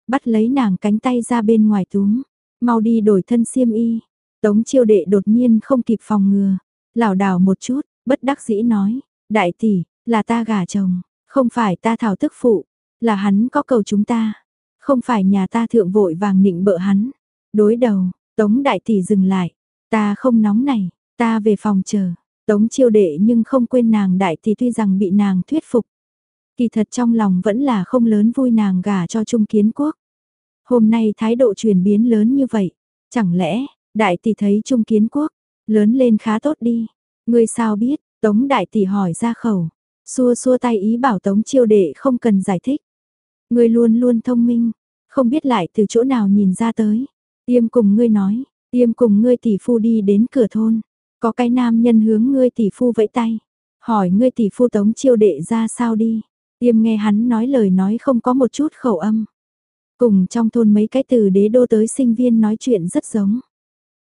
Bắt lấy nàng cánh tay ra bên ngoài túm. Mau đi đổi thân xiêm y. Tống chiêu đệ đột nhiên không kịp phòng ngừa. lảo đảo một chút, bất đắc dĩ nói. Đại tỷ, là ta gả chồng. Không phải ta thảo tức phụ. Là hắn có cầu chúng ta. Không phải nhà ta thượng vội vàng nịnh bợ hắn. Đối đầu, Tống đại tỷ dừng lại. Ta không nóng này, ta về phòng chờ. Tống chiêu đệ nhưng không quên nàng đại tỷ tuy rằng bị nàng thuyết phục. Kỳ thật trong lòng vẫn là không lớn vui nàng gả cho Trung Kiến Quốc. Hôm nay thái độ chuyển biến lớn như vậy, chẳng lẽ, đại tỷ thấy Trung Kiến Quốc, lớn lên khá tốt đi, Ngươi sao biết, Tống Đại Tỷ hỏi ra khẩu, xua xua tay ý bảo Tống Chiêu Đệ không cần giải thích. Ngươi luôn luôn thông minh, không biết lại từ chỗ nào nhìn ra tới. Tiêm cùng ngươi nói, tiêm cùng ngươi tỷ phu đi đến cửa thôn, có cái nam nhân hướng ngươi tỷ phu vẫy tay, hỏi ngươi tỷ phu Tống Chiêu Đệ ra sao đi. Tiêm nghe hắn nói lời nói không có một chút khẩu âm. Cùng trong thôn mấy cái từ đế đô tới sinh viên nói chuyện rất giống.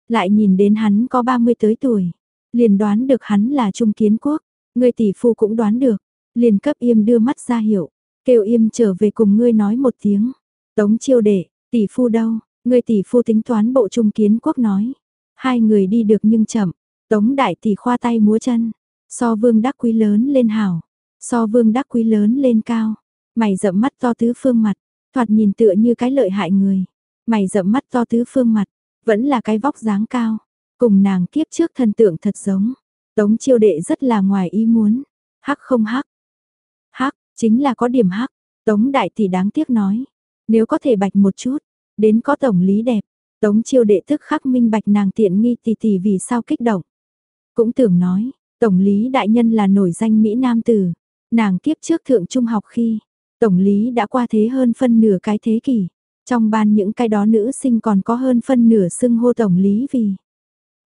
Lại nhìn đến hắn có 30 tới tuổi, liền đoán được hắn là Trung Kiến Quốc, người tỷ phu cũng đoán được, liền cấp im đưa mắt ra hiệu, kêu im trở về cùng ngươi nói một tiếng. Tống chiêu đệ, tỷ phu đâu, người tỷ phu tính toán bộ Trung Kiến Quốc nói. Hai người đi được nhưng chậm, Tống đại tỷ khoa tay múa chân, so vương đắc quý lớn lên hảo, so vương đắc quý lớn lên cao, mày rậm mắt to tứ phương mặt, thoạt nhìn tựa như cái lợi hại người, mày rậm mắt to tứ phương mặt, vẫn là cái vóc dáng cao, cùng nàng kiếp trước thần tượng thật giống. Tống chiêu đệ rất là ngoài ý muốn, hắc không hắc. Hắc, chính là có điểm hắc, Tống đại tỷ đáng tiếc nói, nếu có thể bạch một chút, đến có tổng lý đẹp, Tống chiêu đệ thức khắc minh bạch nàng tiện nghi tỷ tỷ vì sao kích động. Cũng tưởng nói, tổng lý đại nhân là nổi danh Mỹ Nam Tử, nàng kiếp trước thượng trung học khi, tổng lý đã qua thế hơn phân nửa cái thế kỷ, trong ban những cái đó nữ sinh còn có hơn phân nửa xưng hô tổng lý vì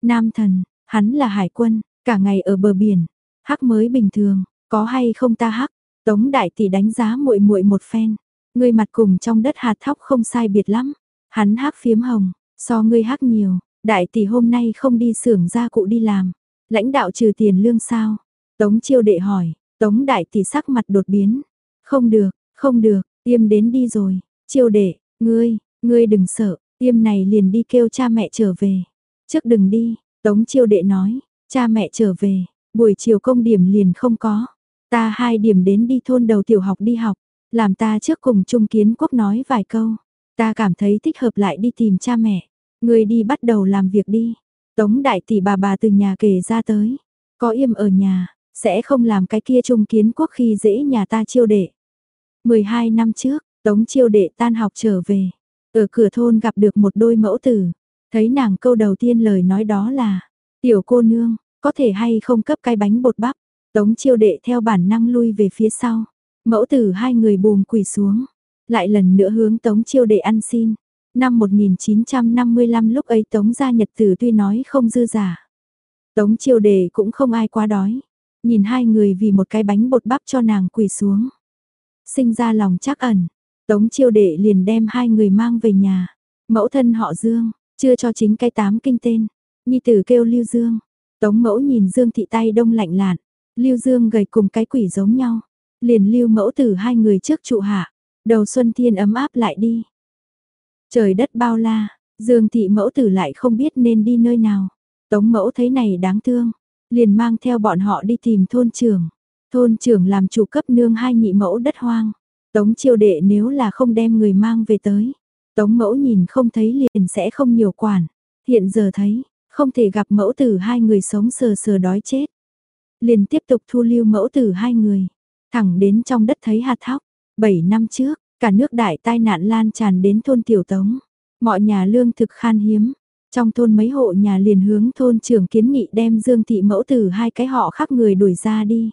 Nam thần, hắn là hải quân, cả ngày ở bờ biển, hắc mới bình thường, có hay không ta hắc, tống đại tỷ đánh giá muội muội một phen, ngươi mặt cùng trong đất hạt thóc không sai biệt lắm, hắn hắc phiếm hồng, so ngươi hắc nhiều, đại tỷ hôm nay không đi xưởng gia cụ đi làm, lãnh đạo trừ tiền lương sao, tống chiêu đệ hỏi, tống đại tỷ sắc mặt đột biến, không được, không được, tiêm đến đi rồi, chiêu đệ, ngươi, ngươi đừng sợ, tiêm này liền đi kêu cha mẹ trở về. Trước đừng đi, Tống chiêu đệ nói, cha mẹ trở về, buổi chiều công điểm liền không có. Ta hai điểm đến đi thôn đầu tiểu học đi học, làm ta trước cùng Trung Kiến Quốc nói vài câu. Ta cảm thấy thích hợp lại đi tìm cha mẹ. Người đi bắt đầu làm việc đi. Tống đại tỷ bà bà từ nhà kể ra tới. Có im ở nhà, sẽ không làm cái kia Trung Kiến Quốc khi dễ nhà ta chiêu đệ. 12 năm trước, Tống chiêu đệ tan học trở về. Ở cửa thôn gặp được một đôi mẫu tử. Thấy nàng câu đầu tiên lời nói đó là, tiểu cô nương, có thể hay không cấp cái bánh bột bắp. Tống chiêu đệ theo bản năng lui về phía sau. Mẫu tử hai người bùm quỳ xuống. Lại lần nữa hướng tống chiêu đệ ăn xin. Năm 1955 lúc ấy tống gia nhật tử tuy nói không dư giả. Tống chiêu đệ cũng không ai quá đói. Nhìn hai người vì một cái bánh bột bắp cho nàng quỳ xuống. Sinh ra lòng chắc ẩn. Tống chiêu đệ liền đem hai người mang về nhà. Mẫu thân họ Dương, chưa cho chính cái tám kinh tên. Nhi tử kêu Lưu Dương. Tống mẫu nhìn Dương thị tay đông lạnh lạn. Lưu Dương gầy cùng cái quỷ giống nhau. Liền lưu mẫu tử hai người trước trụ hạ. Đầu xuân thiên ấm áp lại đi. Trời đất bao la, Dương thị mẫu tử lại không biết nên đi nơi nào. Tống mẫu thấy này đáng thương. Liền mang theo bọn họ đi tìm thôn trưởng. Thôn trưởng làm chủ cấp nương hai nhị mẫu đất hoang. Tống chiêu đệ nếu là không đem người mang về tới. Tống mẫu nhìn không thấy liền sẽ không nhiều quản. Hiện giờ thấy, không thể gặp mẫu tử hai người sống sờ sờ đói chết. Liền tiếp tục thu lưu mẫu tử hai người. Thẳng đến trong đất thấy hạt thóc. Bảy năm trước, cả nước đại tai nạn lan tràn đến thôn tiểu tống. Mọi nhà lương thực khan hiếm. Trong thôn mấy hộ nhà liền hướng thôn trưởng kiến nghị đem dương thị mẫu tử hai cái họ khác người đuổi ra đi.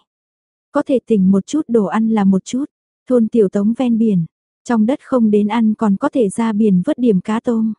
Có thể tỉnh một chút đồ ăn là một chút. Thôn tiểu tống ven biển, trong đất không đến ăn còn có thể ra biển vớt điểm cá tôm.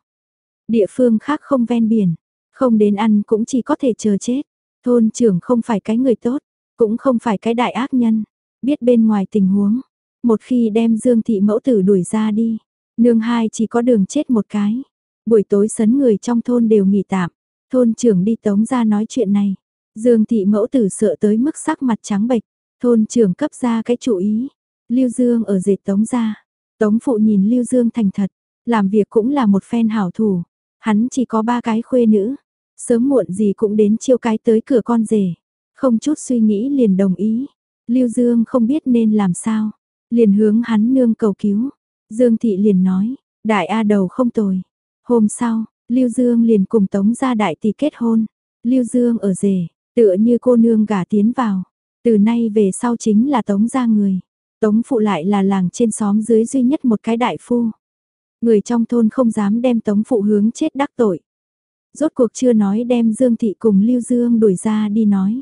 Địa phương khác không ven biển, không đến ăn cũng chỉ có thể chờ chết. Thôn trưởng không phải cái người tốt, cũng không phải cái đại ác nhân, biết bên ngoài tình huống. Một khi đem Dương thị mẫu tử đuổi ra đi, nương hai chỉ có đường chết một cái. Buổi tối sấn người trong thôn đều nghỉ tạm, thôn trưởng đi tống ra nói chuyện này. Dương thị mẫu tử sợ tới mức sắc mặt trắng bệch, thôn trưởng cấp ra cái chủ ý. Lưu Dương ở dệt tống ra, Tống phụ nhìn Lưu Dương thành thật, làm việc cũng là một phen hảo thủ. Hắn chỉ có ba cái khuê nữ, sớm muộn gì cũng đến chiêu cái tới cửa con rể. Không chút suy nghĩ liền đồng ý. Lưu Dương không biết nên làm sao, liền hướng hắn nương cầu cứu. Dương thị liền nói, đại A đầu không tồi. Hôm sau, Lưu Dương liền cùng Tống gia đại tỷ kết hôn. Lưu Dương ở rể, tựa như cô nương gả tiến vào. Từ nay về sau chính là Tống gia người. Tống phụ lại là làng trên xóm dưới duy nhất một cái đại phu. Người trong thôn không dám đem tống phụ hướng chết đắc tội. Rốt cuộc chưa nói đem Dương Thị cùng Lưu Dương đuổi ra đi nói.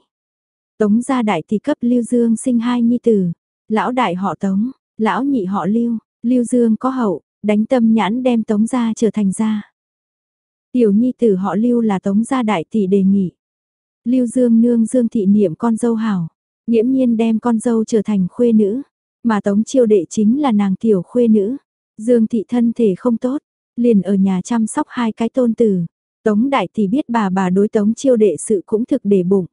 Tống gia đại thì cấp Lưu Dương sinh hai nhi tử, lão đại họ Tống, lão nhị họ Lưu, Lưu Dương có hậu, đánh tâm nhãn đem Tống gia trở thành gia. Tiểu nhi tử họ Lưu là Tống gia đại tỷ đề nghị. Lưu Dương nương Dương thị niệm con dâu hảo, nghiễm nhiên đem con dâu trở thành khuê nữ, mà Tống chiêu đệ chính là nàng tiểu khuê nữ. Dương thị thân thể không tốt, liền ở nhà chăm sóc hai cái tôn tử. Tống đại thì biết bà bà đối tống chiêu đệ sự cũng thực để bụng.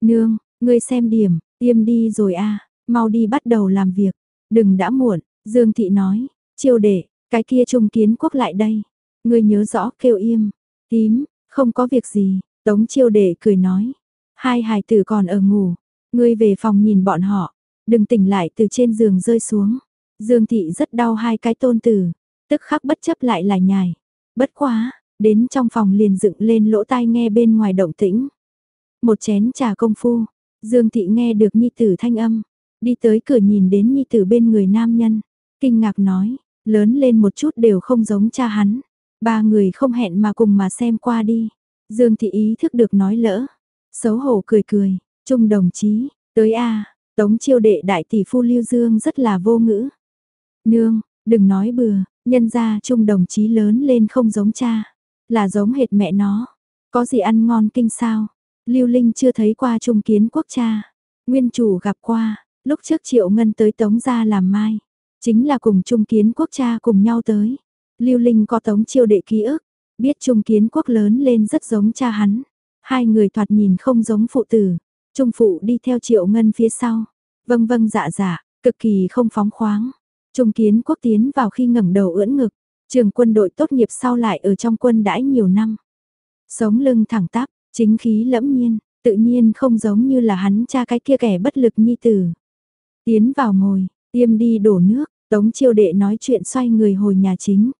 Nương, ngươi xem điểm, tiêm đi rồi a mau đi bắt đầu làm việc, đừng đã muộn, Dương thị nói, chiêu đệ, cái kia trung kiến quốc lại đây. Ngươi nhớ rõ kêu im, tím, không có việc gì, tống chiêu đệ cười nói. Hai hài tử còn ở ngủ, ngươi về phòng nhìn bọn họ, đừng tỉnh lại từ trên giường rơi xuống. Dương thị rất đau hai cái tôn tử, tức khắc bất chấp lại là nhài. Bất quá, đến trong phòng liền dựng lên lỗ tai nghe bên ngoài động tĩnh. Một chén trà công phu, Dương thị nghe được nhi tử thanh âm, đi tới cửa nhìn đến nhi tử bên người nam nhân, kinh ngạc nói, lớn lên một chút đều không giống cha hắn. Ba người không hẹn mà cùng mà xem qua đi. Dương thị ý thức được nói lỡ, xấu hổ cười cười, trung đồng chí, tới a Tống chiêu đệ đại tỷ phu Lưu Dương rất là vô ngữ. Nương, đừng nói bừa, nhân ra trung đồng chí lớn lên không giống cha, là giống hệt mẹ nó. Có gì ăn ngon kinh sao? Lưu Linh chưa thấy qua trung kiến quốc cha. Nguyên chủ gặp qua, lúc trước Triệu Ngân tới Tống gia làm mai. Chính là cùng trung kiến quốc cha cùng nhau tới. Lưu Linh có Tống chiêu đệ ký ức, biết trung kiến quốc lớn lên rất giống cha hắn. Hai người thoạt nhìn không giống phụ tử, Trung phụ đi theo triệu ngân phía sau. Vâng vâng dạ dạ, cực kỳ không phóng khoáng. Trung kiến quốc tiến vào khi ngẩng đầu ưỡn ngực. Trường quân đội tốt nghiệp sau lại ở trong quân đãi nhiều năm. Sống lưng thẳng tắp, chính khí lẫm nhiên, tự nhiên không giống như là hắn cha cái kia kẻ bất lực nhi tử. Tiến vào ngồi, tiêm đi đổ nước, tống chiêu đệ nói chuyện xoay người hồi nhà chính.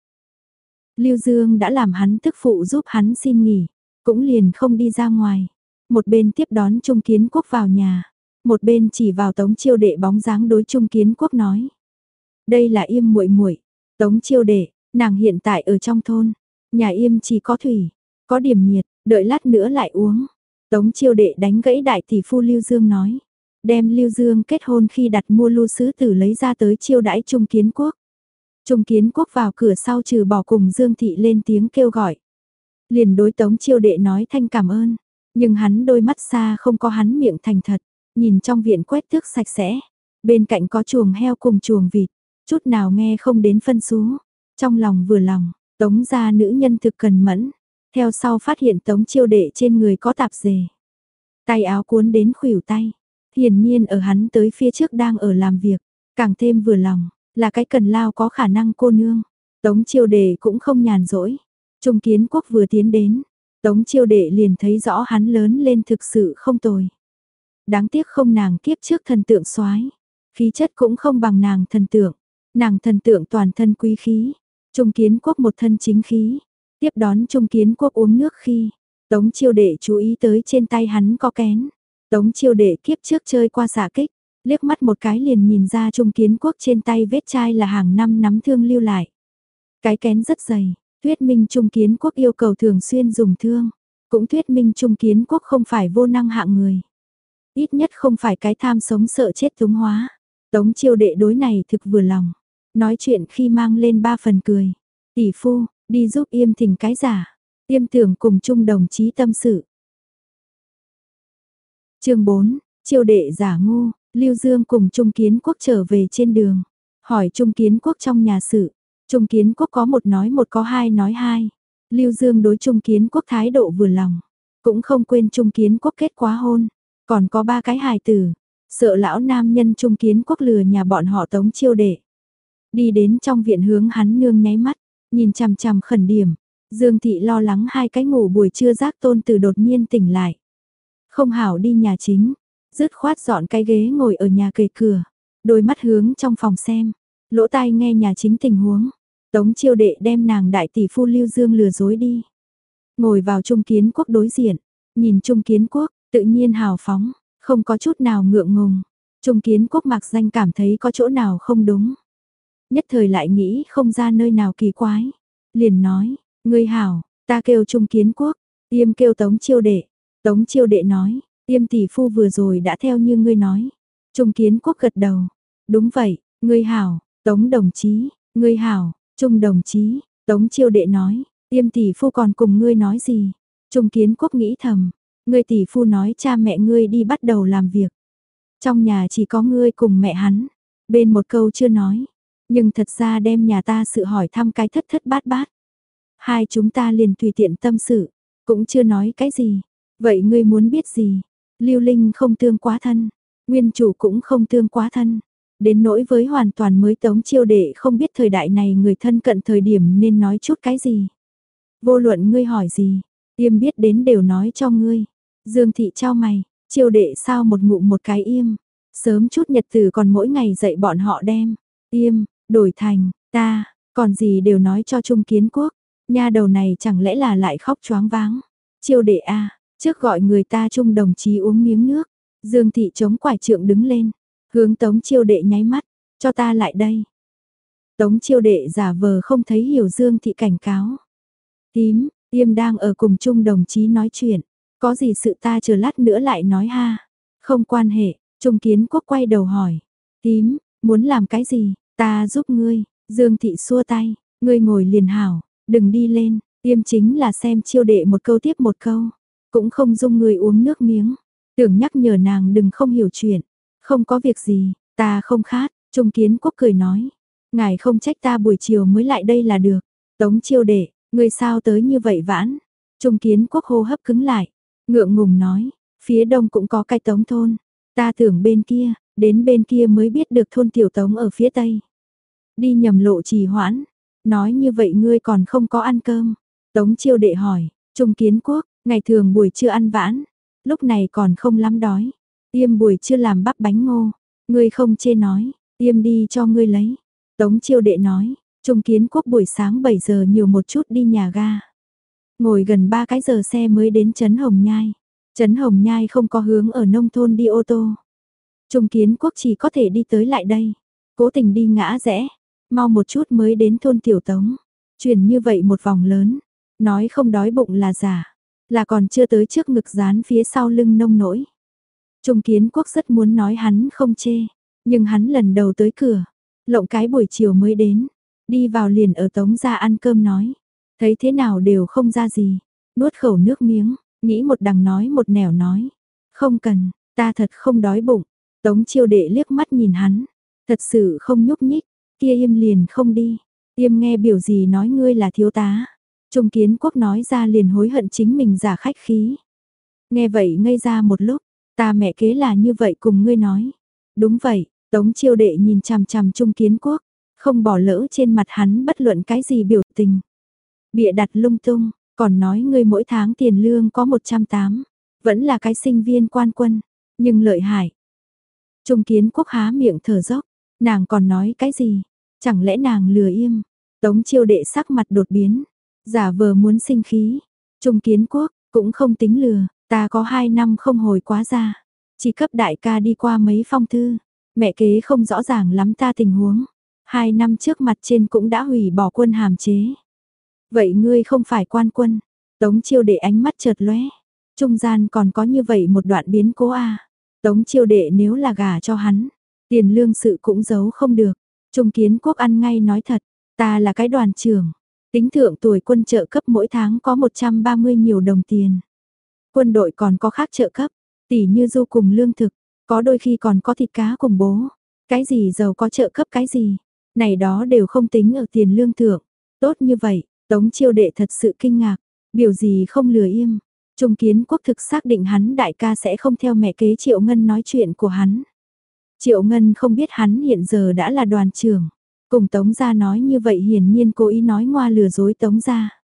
Lưu Dương đã làm hắn tức phụ giúp hắn xin nghỉ, cũng liền không đi ra ngoài một bên tiếp đón Trung Kiến Quốc vào nhà, một bên chỉ vào Tống Chiêu Đệ bóng dáng đối Trung Kiến Quốc nói: "Đây là Yêm muội muội, Tống Chiêu Đệ, nàng hiện tại ở trong thôn, nhà Yêm chỉ có thủy, có điểm nhiệt, đợi lát nữa lại uống." Tống Chiêu Đệ đánh gãy đại tỷ phu Lưu Dương nói: "Đem Lưu Dương kết hôn khi đặt mua lưu sứ tử lấy ra tới chiêu đãi Trung Kiến Quốc." Trung Kiến Quốc vào cửa sau trừ bỏ cùng Dương thị lên tiếng kêu gọi, liền đối Tống Chiêu Đệ nói thanh cảm ơn. Nhưng hắn đôi mắt xa không có hắn miệng thành thật, nhìn trong viện quét thước sạch sẽ, bên cạnh có chuồng heo cùng chuồng vịt, chút nào nghe không đến phân xú. Trong lòng vừa lòng, tống ra nữ nhân thực cần mẫn, theo sau phát hiện tống chiêu đệ trên người có tạp dề. Tay áo cuốn đến khuỷu tay, hiển nhiên ở hắn tới phía trước đang ở làm việc, càng thêm vừa lòng, là cái cần lao có khả năng cô nương. Tống chiêu đệ cũng không nhàn rỗi. Trung kiến quốc vừa tiến đến, Tống chiêu đệ liền thấy rõ hắn lớn lên thực sự không tồi. Đáng tiếc không nàng kiếp trước thần tượng soái khí chất cũng không bằng nàng thần tượng. Nàng thần tượng toàn thân quý khí, trung kiến quốc một thân chính khí. Tiếp đón trung kiến quốc uống nước khi, tống chiêu đệ chú ý tới trên tay hắn có kén. Tống chiêu đệ kiếp trước chơi qua xả kích, liếc mắt một cái liền nhìn ra trung kiến quốc trên tay vết chai là hàng năm nắm thương lưu lại. Cái kén rất dày, Thuyết minh Trung Kiến Quốc yêu cầu thường xuyên dùng thương, cũng thuyết minh Trung Kiến Quốc không phải vô năng hạng người. Ít nhất không phải cái tham sống sợ chết túng hóa. Tống chiêu đệ đối này thực vừa lòng. Nói chuyện khi mang lên ba phần cười. Tỷ phu, đi giúp yêm thỉnh cái giả. Yêm tưởng cùng chung đồng chí tâm sự. chương 4, chiêu đệ giả ngu, Lưu Dương cùng Trung Kiến Quốc trở về trên đường. Hỏi Trung Kiến Quốc trong nhà sự, Trung Kiến Quốc có một nói một có hai nói hai. Lưu Dương đối Trung Kiến Quốc thái độ vừa lòng. Cũng không quên Trung Kiến Quốc kết quá hôn. Còn có ba cái hài tử. Sợ lão nam nhân Trung Kiến Quốc lừa nhà bọn họ tống chiêu đệ. Đi đến trong viện hướng hắn nương nháy mắt. Nhìn chằm chằm khẩn điểm. Dương Thị lo lắng hai cái ngủ buổi trưa giác tôn từ đột nhiên tỉnh lại. Không hảo đi nhà chính. Dứt khoát dọn cái ghế ngồi ở nhà kề cửa. Đôi mắt hướng trong phòng xem lỗ tai nghe nhà chính tình huống. Tống chiêu đệ đem nàng đại tỷ phu Lưu Dương lừa dối đi. Ngồi vào Trung Kiến Quốc đối diện, nhìn Trung Kiến Quốc, tự nhiên hào phóng, không có chút nào ngượng ngùng. Trung Kiến Quốc mặc danh cảm thấy có chỗ nào không đúng. Nhất thời lại nghĩ không ra nơi nào kỳ quái. Liền nói, ngươi hảo, ta kêu Trung Kiến Quốc, tiêm kêu Tống chiêu đệ. Tống chiêu đệ nói, Tiêm tỷ phu vừa rồi đã theo như ngươi nói. Trung kiến quốc gật đầu. Đúng vậy, ngươi hảo, tống đồng chí, ngươi hảo, trung đồng chí, tống chiêu đệ nói. Tiêm tỷ phu còn cùng ngươi nói gì? Trung kiến quốc nghĩ thầm. Ngươi tỷ phu nói cha mẹ ngươi đi bắt đầu làm việc. Trong nhà chỉ có ngươi cùng mẹ hắn. Bên một câu chưa nói. Nhưng thật ra đem nhà ta sự hỏi thăm cái thất thất bát bát. Hai chúng ta liền tùy tiện tâm sự. Cũng chưa nói cái gì. Vậy ngươi muốn biết gì? Lưu Linh không tương quá thân. Nguyên chủ cũng không tương quá thân. Đến nỗi với hoàn toàn mới tống chiêu đệ không biết thời đại này người thân cận thời điểm nên nói chút cái gì. Vô luận ngươi hỏi gì, yêm biết đến đều nói cho ngươi. Dương thị trao mày, chiêu đệ sao một ngụm một cái im. Sớm chút nhật từ còn mỗi ngày dạy bọn họ đem. Im, đổi thành, ta, còn gì đều nói cho Trung Kiến Quốc. Nha đầu này chẳng lẽ là lại khóc choáng váng. Chiêu đệ a trước gọi người ta Trung đồng chí uống miếng nước. Dương thị chống quải trượng đứng lên, hướng tống chiêu đệ nháy mắt, cho ta lại đây. Tống chiêu đệ giả vờ không thấy hiểu Dương thị cảnh cáo. Tím, tiêm đang ở cùng chung đồng chí nói chuyện. Có gì sự ta chờ lát nữa lại nói ha. Không quan hệ, Trung Kiến Quốc quay đầu hỏi. Tím, muốn làm cái gì, ta giúp ngươi. Dương Thị xua tay, ngươi ngồi liền hảo, đừng đi lên. Tiêm chính là xem chiêu đệ một câu tiếp một câu. Cũng không dung người uống nước miếng. Tưởng nhắc nhở nàng đừng không hiểu chuyện. Không có việc gì, ta không khát. Trung Kiến Quốc cười nói. Ngài không trách ta buổi chiều mới lại đây là được. Tống chiêu đệ, ngươi sao tới như vậy vãn. Trung Kiến Quốc hô hấp cứng lại. Ngượng ngùng nói, phía đông cũng có cái tống thôn. Ta tưởng bên kia, đến bên kia mới biết được thôn tiểu tống ở phía tây. Đi nhầm lộ trì hoãn, nói như vậy ngươi còn không có ăn cơm. Tống chiêu đệ hỏi, Trung Kiến Quốc, ngày thường buổi trưa ăn vãn, lúc này còn không lắm đói. Tiêm buổi chưa làm bắp bánh ngô, ngươi không chê nói, tiêm đi cho ngươi lấy. Tống chiêu đệ nói, Trung Kiến Quốc buổi sáng 7 giờ nhiều một chút đi nhà ga. Ngồi gần 3 cái giờ xe mới đến Trấn Hồng Nhai. Trấn Hồng Nhai không có hướng ở nông thôn đi ô tô. Trung kiến quốc chỉ có thể đi tới lại đây. Cố tình đi ngã rẽ. Mau một chút mới đến thôn Tiểu Tống. Chuyển như vậy một vòng lớn. Nói không đói bụng là giả. Là còn chưa tới trước ngực dán phía sau lưng nông nỗi. Trung kiến quốc rất muốn nói hắn không chê. Nhưng hắn lần đầu tới cửa. Lộng cái buổi chiều mới đến. Đi vào liền ở tống ra ăn cơm nói. Thấy thế nào đều không ra gì. Nuốt khẩu nước miếng, nghĩ một đằng nói một nẻo nói. Không cần, ta thật không đói bụng. Tống chiêu đệ liếc mắt nhìn hắn. Thật sự không nhúc nhích, kia im liền không đi. Tiêm nghe biểu gì nói ngươi là thiếu tá. Trung kiến quốc nói ra liền hối hận chính mình giả khách khí. Nghe vậy ngây ra một lúc, ta mẹ kế là như vậy cùng ngươi nói. Đúng vậy, tống chiêu đệ nhìn chằm chằm trung kiến quốc, không bỏ lỡ trên mặt hắn bất luận cái gì biểu tình. Bịa đặt lung tung, còn nói ngươi mỗi tháng tiền lương có 108, vẫn là cái sinh viên quan quân, nhưng lợi hại. Trung kiến quốc há miệng thở dốc, nàng còn nói cái gì, chẳng lẽ nàng lừa im, tống chiêu đệ sắc mặt đột biến, giả vờ muốn sinh khí, Trung kiến quốc, cũng không tính lừa, ta có 2 năm không hồi quá ra, chỉ cấp đại ca đi qua mấy phong thư, mẹ kế không rõ ràng lắm ta tình huống, hai năm trước mặt trên cũng đã hủy bỏ quân hàm chế. Vậy ngươi không phải quan quân. Tống chiêu đệ ánh mắt chợt lóe. Trung gian còn có như vậy một đoạn biến cố a à. Tống chiêu đệ nếu là gả cho hắn. Tiền lương sự cũng giấu không được. Trung kiến quốc ăn ngay nói thật. Ta là cái đoàn trưởng. Tính thượng tuổi quân trợ cấp mỗi tháng có 130 nhiều đồng tiền. Quân đội còn có khác trợ cấp. Tỷ như du cùng lương thực. Có đôi khi còn có thịt cá cùng bố. Cái gì giàu có trợ cấp cái gì. Này đó đều không tính ở tiền lương thưởng. Tốt như vậy, Tống chiêu đệ thật sự kinh ngạc, biểu gì không lừa im. Trung kiến quốc thực xác định hắn đại ca sẽ không theo mẹ kế Triệu Ngân nói chuyện của hắn. Triệu Ngân không biết hắn hiện giờ đã là đoàn trưởng. Cùng Tống gia nói như vậy hiển nhiên cố ý nói ngoa lừa dối Tống gia.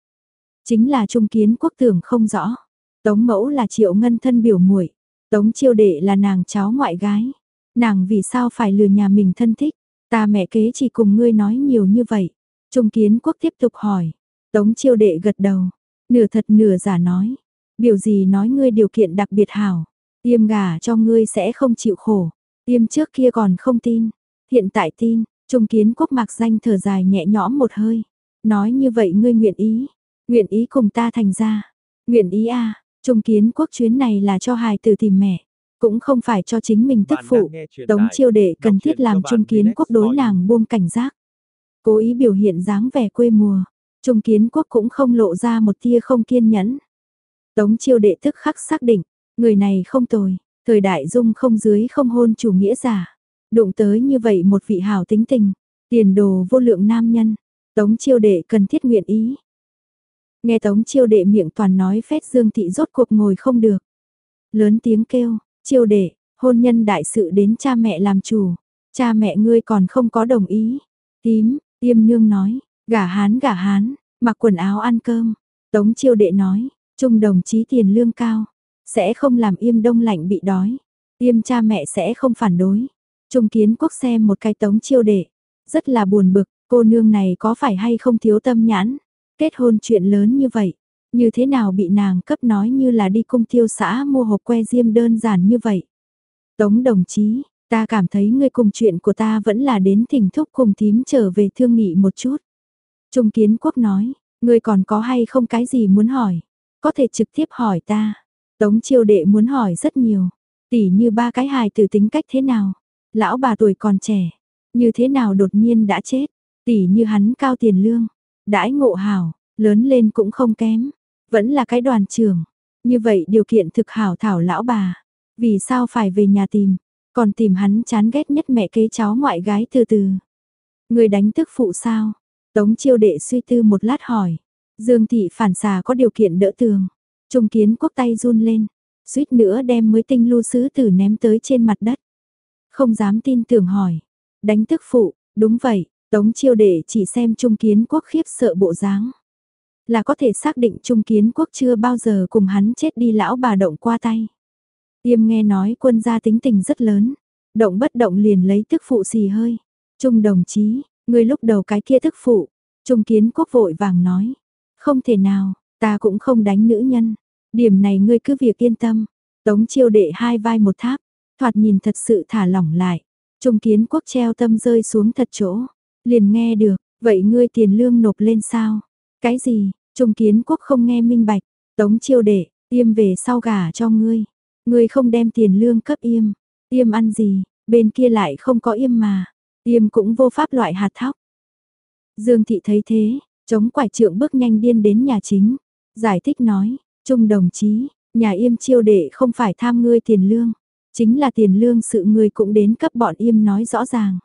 Chính là Trung kiến quốc tưởng không rõ. Tống mẫu là Triệu Ngân thân biểu muội Tống chiêu đệ là nàng cháu ngoại gái. Nàng vì sao phải lừa nhà mình thân thích. Ta mẹ kế chỉ cùng ngươi nói nhiều như vậy. Trung kiến quốc tiếp tục hỏi. Tống chiêu đệ gật đầu, nửa thật nửa giả nói, biểu gì nói ngươi điều kiện đặc biệt hảo, tiêm gà cho ngươi sẽ không chịu khổ, tiêm trước kia còn không tin, hiện tại tin, trung kiến quốc mạc danh thở dài nhẹ nhõm một hơi, nói như vậy ngươi nguyện ý, nguyện ý cùng ta thành ra, nguyện ý à, Trung kiến quốc chuyến này là cho hài tử tìm mẹ, cũng không phải cho chính mình tức phụ. Tống chiêu đệ cần thiết làm trung kiến quốc đối nàng buông cảnh giác. Cố ý biểu hiện dáng vẻ quê mùa. Trung kiến quốc cũng không lộ ra một tia không kiên nhẫn. Tống chiêu đệ tức khắc xác định, người này không tồi, thời đại dung không dưới không hôn chủ nghĩa giả. Đụng tới như vậy một vị hảo tính tình, tiền đồ vô lượng nam nhân, tống chiêu đệ cần thiết nguyện ý. Nghe tống chiêu đệ miệng toàn nói phét dương thị rốt cuộc ngồi không được. Lớn tiếng kêu, chiêu đệ, hôn nhân đại sự đến cha mẹ làm chủ, cha mẹ ngươi còn không có đồng ý. Tím, tiêm nương nói, gả hán gả hán, mặc quần áo ăn cơm. Tống chiêu đệ nói, trung đồng chí tiền lương cao, sẽ không làm im đông lạnh bị đói. Tiêm cha mẹ sẽ không phản đối. Trung kiến quốc xem một cái tống chiêu đệ, rất là buồn bực, cô nương này có phải hay không thiếu tâm nhãn, kết hôn chuyện lớn như vậy, như thế nào bị nàng cấp nói như là đi cung tiêu xã mua hộp que diêm đơn giản như vậy. Tống đồng chí, ta cảm thấy ngươi cùng chuyện của ta vẫn là đến thỉnh thúc cùng thím trở về thương nghị một chút. Trung kiến quốc nói, ngươi còn có hay không cái gì muốn hỏi, có thể trực tiếp hỏi ta. Tống chiêu đệ muốn hỏi rất nhiều, tỉ như ba cái hài tử tính cách thế nào, lão bà tuổi còn trẻ, như thế nào đột nhiên đã chết, tỉ như hắn cao tiền lương, đãi ngộ hảo, lớn lên cũng không kém, vẫn là cái đoàn trưởng, như vậy điều kiện thực hảo thảo lão bà, vì sao phải về nhà tìm, còn tìm hắn chán ghét nhất mẹ kế cháu ngoại gái từ từ. Người đánh tức phụ sao? Tống chiêu đệ suy tư một lát hỏi. Dương thị phản xà có điều kiện đỡ tường. Trung kiến quốc tay run lên, suýt nữa đem mới tinh lưu sứ tử ném tới trên mặt đất. Không dám tin tưởng hỏi. Đánh tức phụ, đúng vậy, tống chiêu đệ chỉ xem trung kiến quốc khiếp sợ bộ dáng. Là có thể xác định trung kiến quốc chưa bao giờ cùng hắn chết đi lão bà động qua tay. Tiêm nghe nói quân gia tính tình rất lớn, động bất động liền lấy tức phụ xì hơi. Trung đồng chí, người lúc đầu cái kia tức phụ, trung kiến quốc vội vàng nói. Không thể nào, ta cũng không đánh nữ nhân. Điểm này ngươi cứ việc yên tâm. Tống chiêu đệ hai vai một tháp, thoạt nhìn thật sự thả lỏng lại. Trung kiến quốc treo tâm rơi xuống thật chỗ. Liền nghe được, vậy ngươi tiền lương nộp lên sao? Cái gì? Trung kiến quốc không nghe minh bạch. Tống chiêu đệ, tiêm về sau gả cho ngươi. Ngươi không đem tiền lương cấp yêm. Yêm ăn gì, bên kia lại không có yêm mà. Yêm cũng vô pháp loại hạt thóc. Dương thị thấy thế, chống quải trượng bước nhanh điên đến nhà chính. Giải thích nói, Trung đồng chí, nhà yêm chiêu đệ không phải tham ngươi tiền lương. Chính là tiền lương sự ngươi cũng đến cấp bọn yêm nói rõ ràng.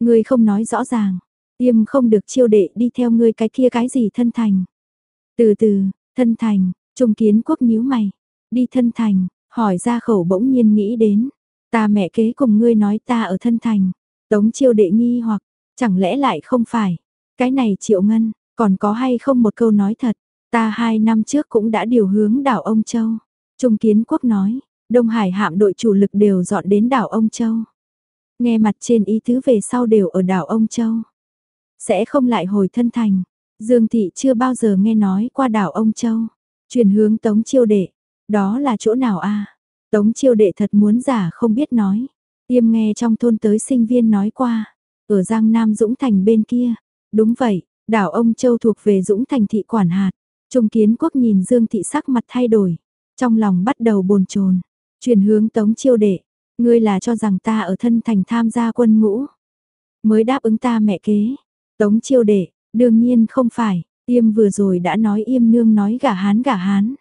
Ngươi không nói rõ ràng, tiêm không được chiêu đệ đi theo ngươi cái kia cái gì thân thành. Từ từ, thân thành, trung kiến quốc nhíu mày, đi thân thành, hỏi ra khẩu bỗng nhiên nghĩ đến. Ta mẹ kế cùng ngươi nói ta ở thân thành, tống chiêu đệ nghi hoặc, chẳng lẽ lại không phải. Cái này triệu ngân, còn có hay không một câu nói thật, ta hai năm trước cũng đã điều hướng đảo ông Châu. Trung kiến quốc nói, Đông Hải hạm đội chủ lực đều dọn đến đảo ông Châu. Nghe mặt trên ý tứ về sau đều ở đảo ông Châu. Sẽ không lại hồi thân thành. Dương Thị chưa bao giờ nghe nói qua đảo ông Châu. Truyền hướng Tống Chiêu Đệ. Đó là chỗ nào a? Tống Chiêu Đệ thật muốn giả không biết nói. Tiêm nghe trong thôn tới sinh viên nói qua. Ở Giang Nam Dũng Thành bên kia. Đúng vậy, đảo ông Châu thuộc về Dũng Thành thị quản hạt. Trung kiến quốc nhìn Dương Thị sắc mặt thay đổi. Trong lòng bắt đầu bồn chồn Truyền hướng Tống Chiêu Đệ. Ngươi là cho rằng ta ở thân thành tham gia quân ngũ. Mới đáp ứng ta mẹ kế. Tống Chiêu Đệ, đương nhiên không phải. Tiêm vừa rồi đã nói Yêm nương nói gả hán gả hán.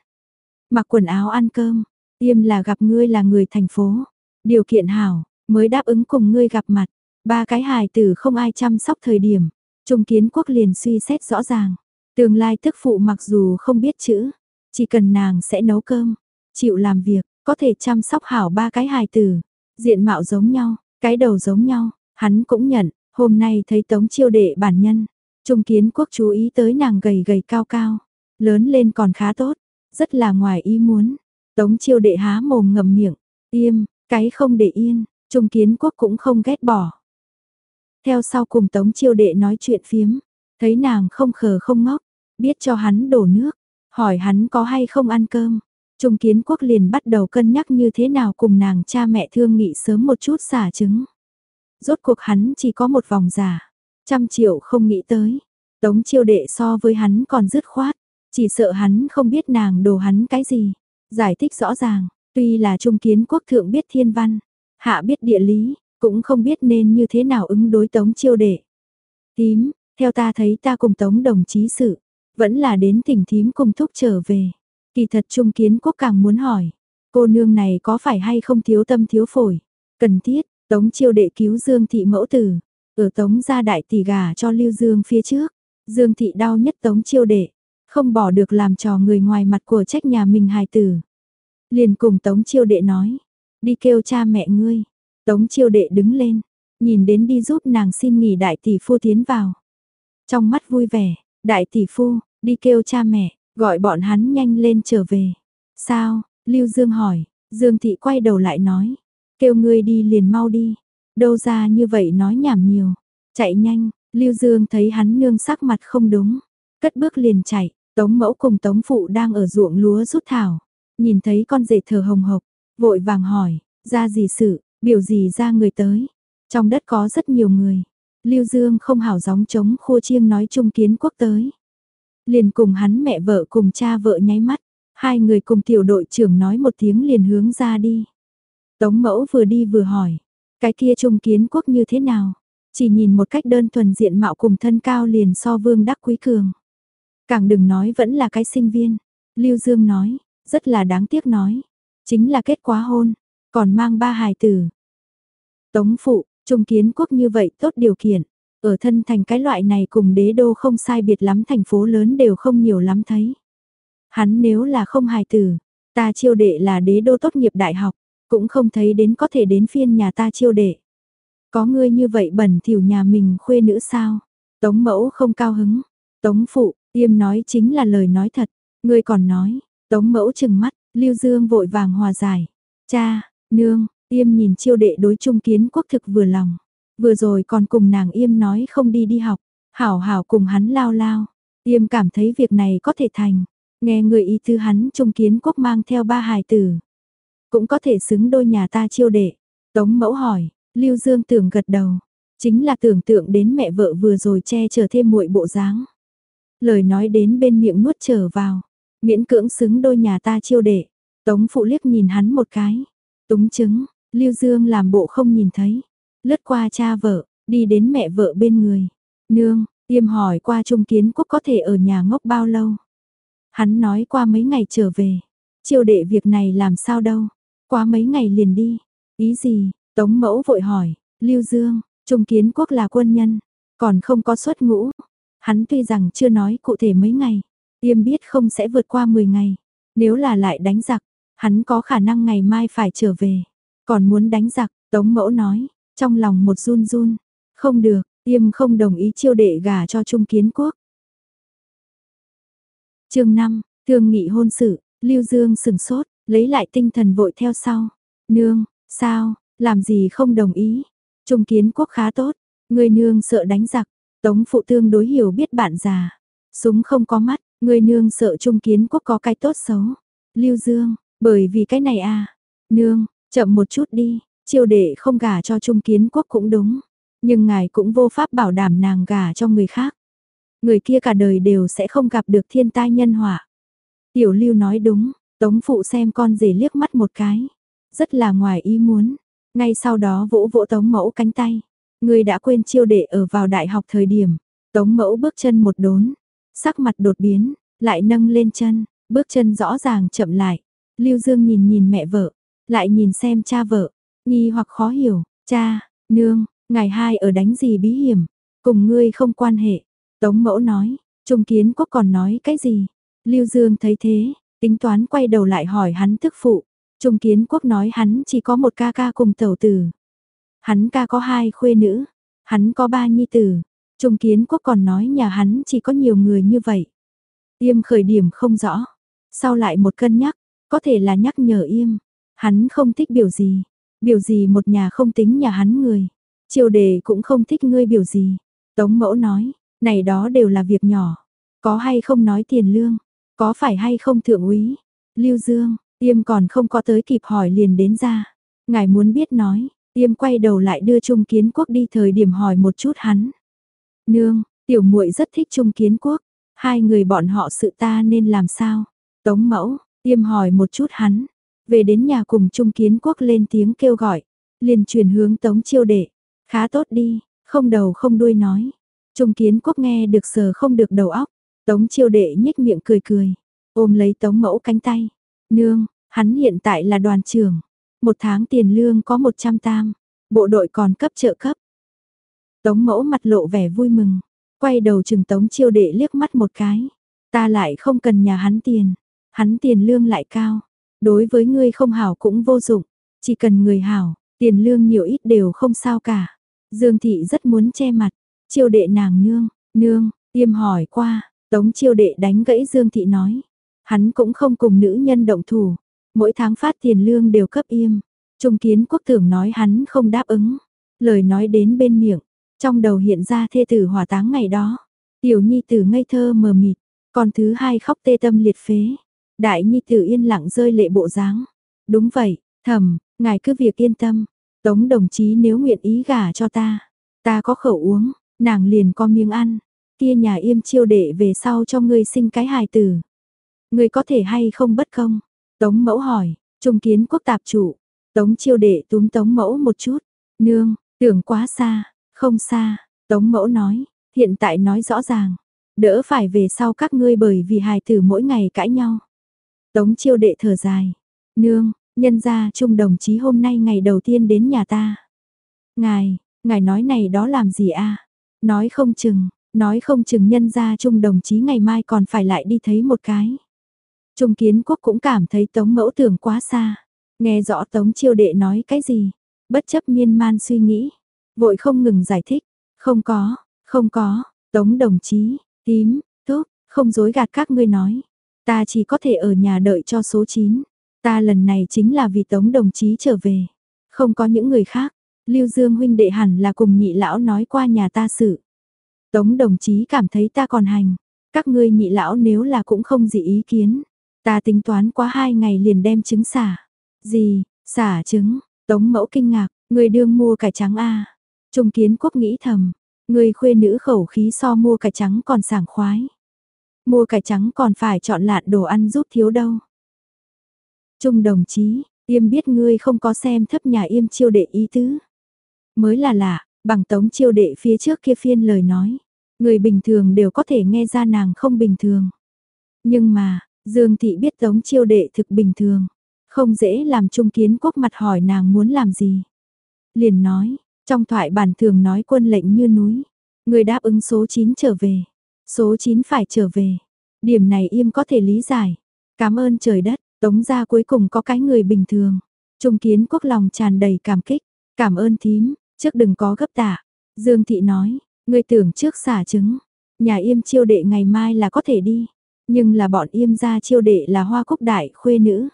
Mặc quần áo ăn cơm. Tiêm là gặp ngươi là người thành phố. Điều kiện hảo, mới đáp ứng cùng ngươi gặp mặt. Ba cái hài tử không ai chăm sóc thời điểm. Trung kiến quốc liền suy xét rõ ràng. Tương lai thức phụ mặc dù không biết chữ, chỉ cần nàng sẽ nấu cơm, chịu làm việc, có thể chăm sóc hảo ba cái hài tử. Diện mạo giống nhau, cái đầu giống nhau, hắn cũng nhận, hôm nay thấy tống chiêu đệ bản nhân. Trung kiến quốc chú ý tới nàng gầy gầy cao cao, lớn lên còn khá tốt, rất là ngoài ý muốn. Tống chiêu đệ há mồm ngậm miệng, im, cái không để yên, trung kiến quốc cũng không ghét bỏ. Theo sau cùng tống chiêu đệ nói chuyện phiếm, thấy nàng không khờ không ngốc, biết cho hắn đổ nước, hỏi hắn có hay không ăn cơm. Trung kiến quốc liền bắt đầu cân nhắc như thế nào cùng nàng cha mẹ thương nghị sớm một chút xả trứng. Rốt cuộc hắn chỉ có một vòng giả, trăm triệu không nghĩ tới. Tống chiêu đệ so với hắn còn dứt khoát, chỉ sợ hắn không biết nàng đồ hắn cái gì. Giải thích rõ ràng, tuy là trung kiến quốc thượng biết thiên văn, hạ biết địa lý, cũng không biết nên như thế nào ứng đối tống chiêu đệ. Tím, theo ta thấy ta cùng tống đồng chí sự, vẫn là đến tỉnh thím cùng thúc trở về. Kỳ thật trung kiến quốc càng muốn hỏi, cô nương này có phải hay không thiếu tâm thiếu phổi, cần thiết, tống chiêu đệ cứu Dương Thị mẫu tử, ở tống gia đại tỷ gà cho Lưu Dương phía trước, Dương Thị đau nhất tống chiêu đệ, không bỏ được làm trò người ngoài mặt của trách nhà mình hài tử. Liền cùng tống chiêu đệ nói, đi kêu cha mẹ ngươi, tống chiêu đệ đứng lên, nhìn đến đi giúp nàng xin nghỉ đại tỷ phu tiến vào. Trong mắt vui vẻ, đại tỷ phu, đi kêu cha mẹ, gọi bọn hắn nhanh lên trở về. Sao, Lưu Dương hỏi, Dương Thị quay đầu lại nói, kêu ngươi đi liền mau đi, đâu ra như vậy nói nhảm nhiều, chạy nhanh, Lưu Dương thấy hắn nương sắc mặt không đúng, cất bước liền chạy, Tống mẫu cùng Tống phụ đang ở ruộng lúa rút thảo, nhìn thấy con rể thở hồng hộc, vội vàng hỏi, ra gì sự, biểu gì ra người tới. Trong đất có rất nhiều người, Lưu Dương không hảo gióng chống khô chiêng nói chung kiến quốc tới. Liền cùng hắn mẹ vợ cùng cha vợ nháy mắt, hai người cùng tiểu đội trưởng nói một tiếng liền hướng ra đi. Tống mẫu vừa đi vừa hỏi, cái kia trung kiến quốc như thế nào? Chỉ nhìn một cách đơn thuần diện mạo cùng thân cao liền so vương đắc quý cường. Càng đừng nói vẫn là cái sinh viên. Lưu Dương nói, rất là đáng tiếc nói. Chính là kết quá hôn, còn mang ba hài tử. Tống phụ, trung kiến quốc như vậy tốt điều kiện. Ở thân thành cái loại này cùng đế đô không sai biệt lắm thành phố lớn đều không nhiều lắm thấy. Hắn nếu là không hài tử, ta chiêu đệ là đế đô tốt nghiệp đại học, cũng không thấy đến có thể đến phiên nhà ta chiêu đệ. Có ngươi như vậy bẩn thỉu nhà mình khuê nữ sao? Tống mẫu không cao hứng. Tống phụ, tiêm nói chính là lời nói thật. Ngươi còn nói, tống mẫu chừng mắt, lưu dương vội vàng hòa giải. Cha, nương, tiêm nhìn chiêu đệ đối trung kiến quốc thực vừa lòng. Vừa rồi còn cùng nàng yêm nói không đi đi học. Hảo hảo cùng hắn lao lao. yêm cảm thấy việc này có thể thành. Nghe người ý tư hắn trung kiến quốc mang theo ba hài tử. Cũng có thể xứng đôi nhà ta chiêu đệ. Tống mẫu hỏi, Lưu Dương tưởng gật đầu, chính là tưởng tượng đến mẹ vợ vừa rồi che chở thêm muội bộ dáng. Lời nói đến bên miệng nuốt trở vào, miễn cưỡng xứng đôi nhà ta chiêu đệ. Tống phụ liếc nhìn hắn một cái, túng chứng, Lưu Dương làm bộ không nhìn thấy, lướt qua cha vợ, đi đến mẹ vợ bên người. Nương, tiêm hỏi qua Trung Kiến Quốc có thể ở nhà ngốc bao lâu. Hắn nói qua mấy ngày trở về, chiều đệ việc này làm sao đâu, qua mấy ngày liền đi, ý gì, Tống mẫu vội hỏi, Lưu Dương, Trung Kiến Quốc là quân nhân, còn không có xuất ngũ. Hắn tuy rằng chưa nói cụ thể mấy ngày, tiêm biết không sẽ vượt qua 10 ngày. Nếu là lại đánh giặc, hắn có khả năng ngày mai phải trở về. Còn muốn đánh giặc, Tống mẫu nói, trong lòng một run run. Không được, tiêm không đồng ý chiêu đệ gà cho Trung Kiến Quốc. chương 5, thương nghị hôn sự, Lưu Dương sừng sốt, lấy lại tinh thần vội theo sau. Nương, sao, làm gì không đồng ý? Trung kiến quốc khá tốt, người nương sợ đánh giặc, tống phụ tương đối hiểu biết bạn già. Súng không có mắt, người nương sợ trung kiến quốc có cái tốt xấu. Lưu Dương, bởi vì cái này à. Nương, chậm một chút đi, chiêu đệ không gả cho trung kiến quốc cũng đúng. Nhưng ngài cũng vô pháp bảo đảm nàng gả cho người khác. Người kia cả đời đều sẽ không gặp được thiên tai nhân họa. Tiểu lưu nói đúng, tống phụ xem con rể liếc mắt một cái. Rất là ngoài ý muốn. Ngay sau đó vỗ vỗ Tống Mẫu cánh tay. Người đã quên chiêu đệ ở vào đại học thời điểm. Tống Mẫu bước chân một đốn. Sắc mặt đột biến, lại nâng lên chân, bước chân rõ ràng chậm lại. Lưu Dương nhìn nhìn mẹ vợ, lại nhìn xem cha vợ, nghi hoặc khó hiểu, cha, nương, ngài hai ở đánh gì bí hiểm, cùng ngươi không quan hệ. Tống mẫu nói, Trung Kiến Quốc còn nói cái gì? Lưu Dương thấy thế, tính toán quay đầu lại hỏi hắn tức phụ, Trung Kiến Quốc nói hắn chỉ có một ca ca cùng tẩu tử. Hắn ca có hai khuê nữ, hắn có ba nhi tử. Trung Kiến Quốc còn nói nhà hắn chỉ có nhiều người như vậy. Yêm khởi điểm không rõ. Sau lại một cân nhắc, có thể là nhắc nhở Yêm. Hắn không thích biểu gì. Biểu gì một nhà không tính nhà hắn người. Triều đề cũng không thích ngươi biểu gì. Tống mẫu nói, này đó đều là việc nhỏ. Có hay không nói tiền lương, có phải hay không thượng úy. Lưu Dương, Tiêm còn không có tới kịp hỏi liền đến ra. Ngài muốn biết nói, tiêm quay đầu lại đưa Trung Kiến Quốc đi thời điểm hỏi một chút hắn. Nương, tiểu muội rất thích Trung Kiến Quốc, hai người bọn họ sự ta nên làm sao? Tống mẫu, Tiêm hỏi một chút hắn, về đến nhà cùng Trung Kiến Quốc lên tiếng kêu gọi, liền chuyển hướng Tống Chiêu Đệ, khá tốt đi, không đầu không đuôi nói. Trung Kiến Quốc nghe được sờ không được đầu óc, Tống Chiêu Đệ nhếch miệng cười cười, ôm lấy Tống Mẫu cánh tay, nương, hắn hiện tại là đoàn trưởng, một tháng tiền lương có 100 tam, bộ đội còn cấp trợ cấp. Tống Mẫu mặt lộ vẻ vui mừng, quay đầu chừng Tống Chiêu Đệ liếc mắt một cái, ta lại không cần nhà hắn tiền, hắn tiền lương lại cao, đối với ngươi không hảo cũng vô dụng, chỉ cần người hảo, tiền lương nhiều ít đều không sao cả. Dương thị rất muốn che mặt, chiêu đệ nàng nương, nương, tiêm hỏi qua, tống chiêu đệ đánh gãy Dương thị nói. Hắn cũng không cùng nữ nhân động thủ, mỗi tháng phát tiền lương đều cấp im. Trung kiến quốc tưởng nói hắn không đáp ứng, lời nói đến bên miệng, trong đầu hiện ra thê tử hỏa táng ngày đó. Tiểu nhi tử ngây thơ mờ mịt, còn thứ hai khóc tê tâm liệt phế. Đại nhi tử yên lặng rơi lệ bộ dáng. Đúng vậy, thầm, ngài cứ việc yên tâm. Tống đồng chí nếu nguyện ý gả cho ta, ta có khẩu uống, nàng liền có miếng ăn. Kia nhà im chiêu đệ về sau cho ngươi sinh cái hài tử. Ngươi có thể hay không bất công? Tống mẫu hỏi, trung kiến quốc tạp chủ. Tống chiêu đệ túm tống mẫu một chút. Nương, tưởng quá xa, không xa. Tống mẫu nói, hiện tại nói rõ ràng. Đỡ phải về sau các ngươi bởi vì hài tử mỗi ngày cãi nhau. Tống chiêu đệ thở dài. Nương, nhân gia trung đồng chí hôm nay ngày đầu tiên đến nhà ta. Ngài, ngài nói này đó làm gì a? Nói không chừng, nói không chừng nhân gia trung đồng chí ngày mai còn phải lại đi thấy một cái. Trung kiến quốc cũng cảm thấy tống mẫu tưởng quá xa. Nghe rõ tống chiêu đệ nói cái gì. Bất chấp miên man suy nghĩ. Vội không ngừng giải thích. Không có, không có, tống đồng chí, tím, tốt, không dối gạt các ngươi nói. Ta chỉ có thể ở nhà đợi cho số 9. Ta lần này chính là vì tống đồng chí trở về. Không có những người khác. Lưu Dương huynh đệ hẳn là cùng nhị lão nói qua nhà ta sự. Tống đồng chí cảm thấy ta còn hành. Các ngươi nhị lão nếu là cũng không gì ý kiến. Ta tính toán quá hai ngày liền đem trứng xả. Gì, xả trứng, tống mẫu kinh ngạc, người đương mua cải trắng a Trung kiến quốc nghĩ thầm, người khuê nữ khẩu khí so mua cải trắng còn sảng khoái. Mua cải trắng còn phải chọn lạn đồ ăn giúp thiếu đâu. Trung đồng chí, yêm biết ngươi không có xem thấp nhà yêm chiêu đệ ý tứ. Mới là lạ, bằng tống chiêu đệ phía trước kia phiên lời nói. Người bình thường đều có thể nghe ra nàng không bình thường. Nhưng mà, Dương Thị biết tống chiêu đệ thực bình thường. Không dễ làm trung kiến quốc mặt hỏi nàng muốn làm gì. Liền nói, trong thoại bản thường nói quân lệnh như núi. Người đáp ứng số 9 trở về. Số 9 phải trở về. Điểm này im có thể lý giải. Cảm ơn trời đất, tống ra cuối cùng có cái người bình thường. Trung kiến quốc lòng tràn đầy cảm kích. Cảm ơn thím, trước đừng có gấp tạ. Dương thị nói, người tưởng trước xả trứng. Nhà im chiêu đệ ngày mai là có thể đi. Nhưng là bọn im ra chiêu đệ là hoa cúc đại khuê nữ.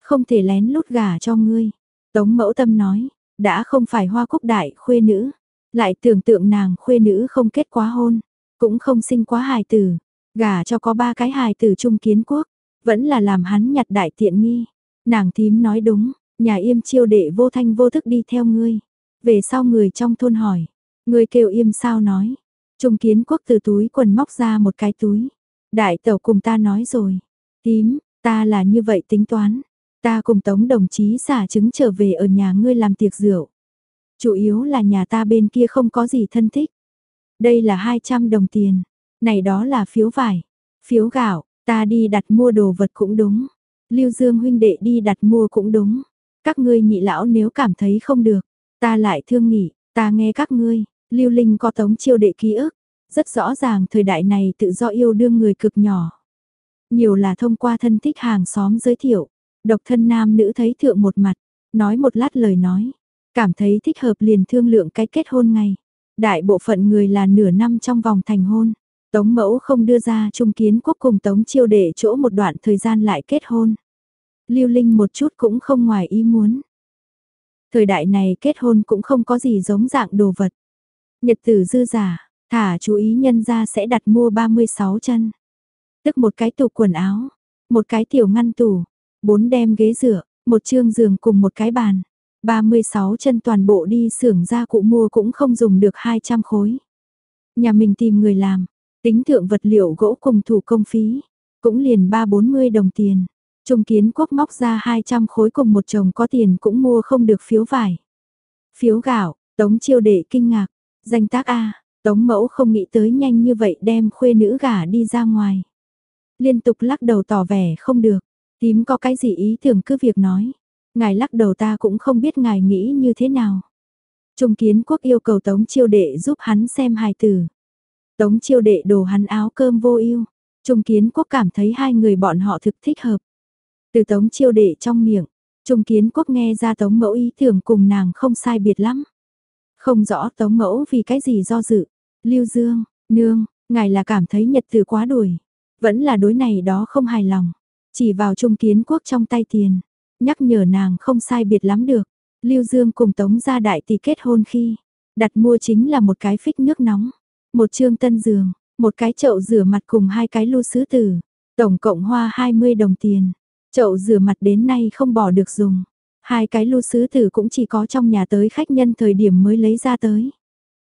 Không thể lén lút gà cho ngươi. Tống mẫu tâm nói, đã không phải hoa cúc đại khuê nữ. Lại tưởng tượng nàng khuê nữ không kết quá hôn. Cũng không sinh quá hài tử, gả cho có ba cái hài tử trung kiến quốc, vẫn là làm hắn nhặt đại tiện nghi. Nàng thím nói đúng, nhà yêm chiêu đệ vô thanh vô thức đi theo ngươi. Về sau người trong thôn hỏi, ngươi kêu yêm sao nói. Trung kiến quốc từ túi quần móc ra một cái túi. Đại tẩu cùng ta nói rồi, tím, ta là như vậy tính toán. Ta cùng tống đồng chí xả trứng trở về ở nhà ngươi làm tiệc rượu. Chủ yếu là nhà ta bên kia không có gì thân thích. Đây là 200 đồng tiền. Này đó là phiếu vải, phiếu gạo, ta đi đặt mua đồ vật cũng đúng. Lưu Dương huynh đệ đi đặt mua cũng đúng. Các ngươi nhị lão nếu cảm thấy không được, ta lại thương nghỉ, ta nghe các ngươi, Lưu Linh có tống chiêu đệ ký ức. Rất rõ ràng thời đại này tự do yêu đương người cực nhỏ. Nhiều là thông qua thân thích hàng xóm giới thiệu. Độc thân nam nữ thấy thượng một mặt, nói một lát lời nói. Cảm thấy thích hợp liền thương lượng cái kết hôn ngày. Đại bộ phận người là nửa năm trong vòng thành hôn. Tống mẫu không đưa ra trung kiến quốc cùng tống chiêu để chỗ một đoạn thời gian lại kết hôn. Lưu Linh một chút cũng không ngoài ý muốn. Thời đại này kết hôn cũng không có gì giống dạng đồ vật. Nhật tử dư giả, thả chú ý nhân ra sẽ đặt mua 36 chân. Tức một cái tủ quần áo, một cái tiểu ngăn tủ, bốn đem ghế rửa, một chương giường cùng một cái bàn. 36 chân toàn bộ đi xưởng ra cụ mua cũng không dùng được 200 khối. Nhà mình tìm người làm, tính thượng vật liệu gỗ cùng thủ công phí, cũng liền 3-40 đồng tiền. Trung kiến quốc móc ra 200 khối cùng một chồng có tiền cũng mua không được phiếu vải. Phiếu gạo, tống chiêu đệ kinh ngạc, danh tác A, tống mẫu không nghĩ tới nhanh như vậy đem khuê nữ gả đi ra ngoài. Liên tục lắc đầu tỏ vẻ không được, tím có cái gì ý tưởng cứ việc nói. Ngài lắc đầu ta cũng không biết ngài nghĩ như thế nào. Trung kiến quốc yêu cầu tống chiêu đệ giúp hắn xem hài tử. Tống chiêu đệ đồ hắn áo cơm vô ưu. Trung kiến quốc cảm thấy hai người bọn họ thực thích hợp. Từ tống chiêu đệ trong miệng, Trung kiến quốc nghe ra tống mẫu ý tưởng cùng nàng không sai biệt lắm. Không rõ tống mẫu vì cái gì do dự. Lưu Dương, nương, ngài là cảm thấy nhật từ quá đuổi. Vẫn là đối này đó không hài lòng. Chỉ vào trung kiến quốc trong tay tiền. Nhắc nhở nàng không sai biệt lắm được. Lưu Dương cùng tống gia đại tỷ kết hôn khi. Đặt mua chính là một cái phích nước nóng. Một trương tân giường. Một cái chậu rửa mặt cùng hai cái lu sứ tử. Tổng cộng hoa 20 đồng tiền. Chậu rửa mặt đến nay không bỏ được dùng. Hai cái lu sứ tử cũng chỉ có trong nhà tới khách nhân thời điểm mới lấy ra tới.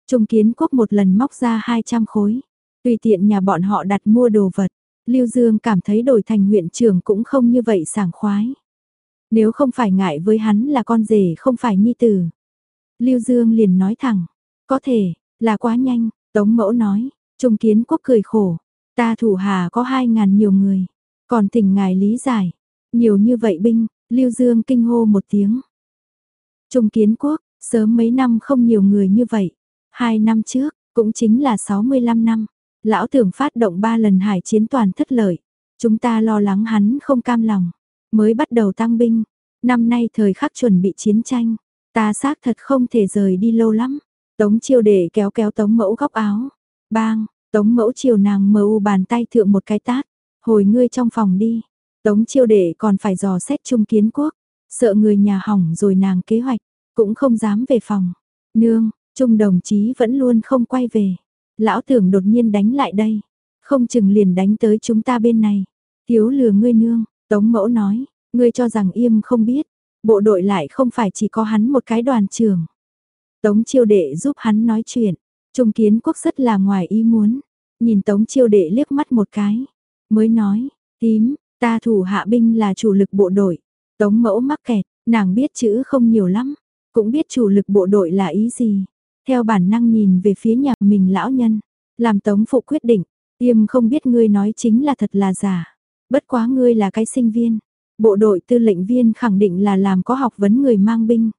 Trung kiến quốc một lần móc ra 200 khối. Tùy tiện nhà bọn họ đặt mua đồ vật. Lưu Dương cảm thấy đổi thành huyện trưởng cũng không như vậy sảng khoái. Nếu không phải ngại với hắn là con rể không phải nhi tử. Lưu Dương liền nói thẳng, có thể, là quá nhanh, Tống Mẫu nói, Trung Kiến Quốc cười khổ, ta thủ hà có hai ngàn nhiều người, còn thỉnh ngài lý giải, nhiều như vậy binh, Lưu Dương kinh hô một tiếng. Trung Kiến Quốc, sớm mấy năm không nhiều người như vậy, hai năm trước, cũng chính là 65 năm, lão tưởng phát động ba lần hải chiến toàn thất lợi, chúng ta lo lắng hắn không cam lòng, mới bắt đầu tăng binh, năm nay thời khắc chuẩn bị chiến tranh, ta xác thật không thể rời đi lâu lắm. Tống chiêu để kéo kéo tống mẫu góc áo, bang, tống mẫu chiều nàng mờ u bàn tay thượng một cái tát, hồi ngươi trong phòng đi, tống chiêu để còn phải dò xét trung kiến quốc, sợ người nhà hỏng rồi nàng kế hoạch, cũng không dám về phòng. Nương, trung đồng chí vẫn luôn không quay về, lão tưởng đột nhiên đánh lại đây, không chừng liền đánh tới chúng ta bên này, thiếu lừa ngươi nương, tống mẫu nói, ngươi cho rằng im không biết, bộ đội lại không phải chỉ có hắn một cái đoàn trưởng. Tống chiêu đệ giúp hắn nói chuyện, trung kiến quốc rất là ngoài ý muốn, nhìn tống chiêu đệ liếc mắt một cái, mới nói, tím, ta thủ hạ binh là chủ lực bộ đội, tống mẫu mắc kẹt, nàng biết chữ không nhiều lắm, cũng biết chủ lực bộ đội là ý gì, theo bản năng nhìn về phía nhà mình lão nhân, làm tống phụ quyết định, tiêm không biết ngươi nói chính là thật là giả, bất quá ngươi là cái sinh viên, bộ đội tư lệnh viên khẳng định là làm có học vấn người mang binh.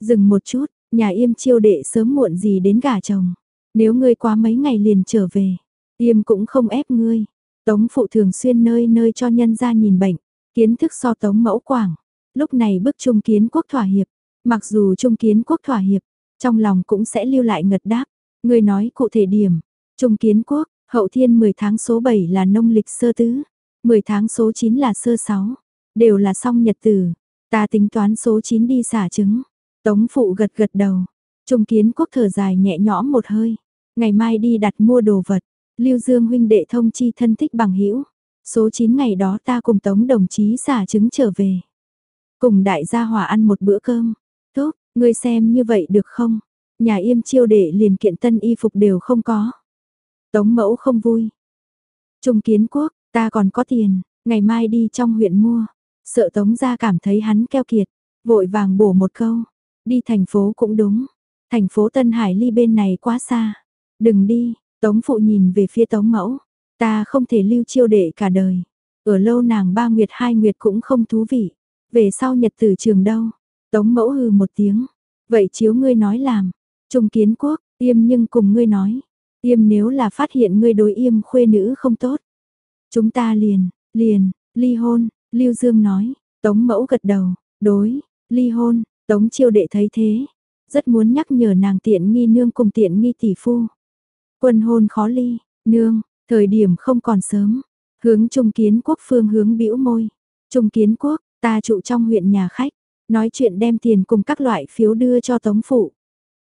Dừng một chút, nhà yêm chiêu đệ sớm muộn gì đến gả chồng. Nếu ngươi quá mấy ngày liền trở về, yêm cũng không ép ngươi. Tống phụ thường xuyên nơi nơi cho nhân ra nhìn bệnh, kiến thức so tống mẫu quảng. Lúc này bức trung kiến quốc thỏa hiệp, mặc dù trung kiến quốc thỏa hiệp, trong lòng cũng sẽ lưu lại ngật đáp. Ngươi nói cụ thể điểm, trung kiến quốc, hậu thiên 10 tháng số 7 là nông lịch sơ tứ, 10 tháng số 9 là sơ 6, đều là xong nhật tử. Ta tính toán số 9 đi xả trứng. Tống phụ gật gật đầu. Trung kiến quốc thở dài nhẹ nhõm một hơi. Ngày mai đi đặt mua đồ vật. Lưu Dương huynh đệ thông chi thân thích bằng hữu Số 9 ngày đó ta cùng tống đồng chí xả trứng trở về. Cùng đại gia hòa ăn một bữa cơm. Tốt, ngươi xem như vậy được không? Nhà yêm chiêu đệ liền kiện tân y phục đều không có. Tống mẫu không vui. Trung kiến quốc, ta còn có tiền, ngày mai đi trong huyện mua. Sợ tống gia cảm thấy hắn keo kiệt, vội vàng bổ một câu. Đi thành phố cũng đúng. Thành phố Tân Hải ly bên này quá xa. Đừng đi, Tống phụ nhìn về phía Tống mẫu. Ta không thể lưu chiêu đệ cả đời. Ở lâu nàng ba nguyệt hai nguyệt cũng không thú vị. Về sau nhật tử trường đâu. Tống mẫu hừ một tiếng. Vậy chiếu ngươi nói làm. Trung kiến quốc, yêm nhưng cùng ngươi nói. Yêm nếu là phát hiện ngươi đối yêm khuê nữ không tốt. Chúng ta liền, liền, ly hôn, Lưu Dương nói. Tống mẫu gật đầu, đối, ly hôn, Tống chiêu đệ thấy thế, rất muốn nhắc nhở nàng tiện nghi nương cùng tiện nghi tỷ phu. Quân hôn khó ly, nương, thời điểm không còn sớm, hướng trung kiến quốc phương hướng bĩu môi. Trung kiến quốc, ta trụ trong huyện nhà khách, nói chuyện đem tiền cùng các loại phiếu đưa cho tống phụ.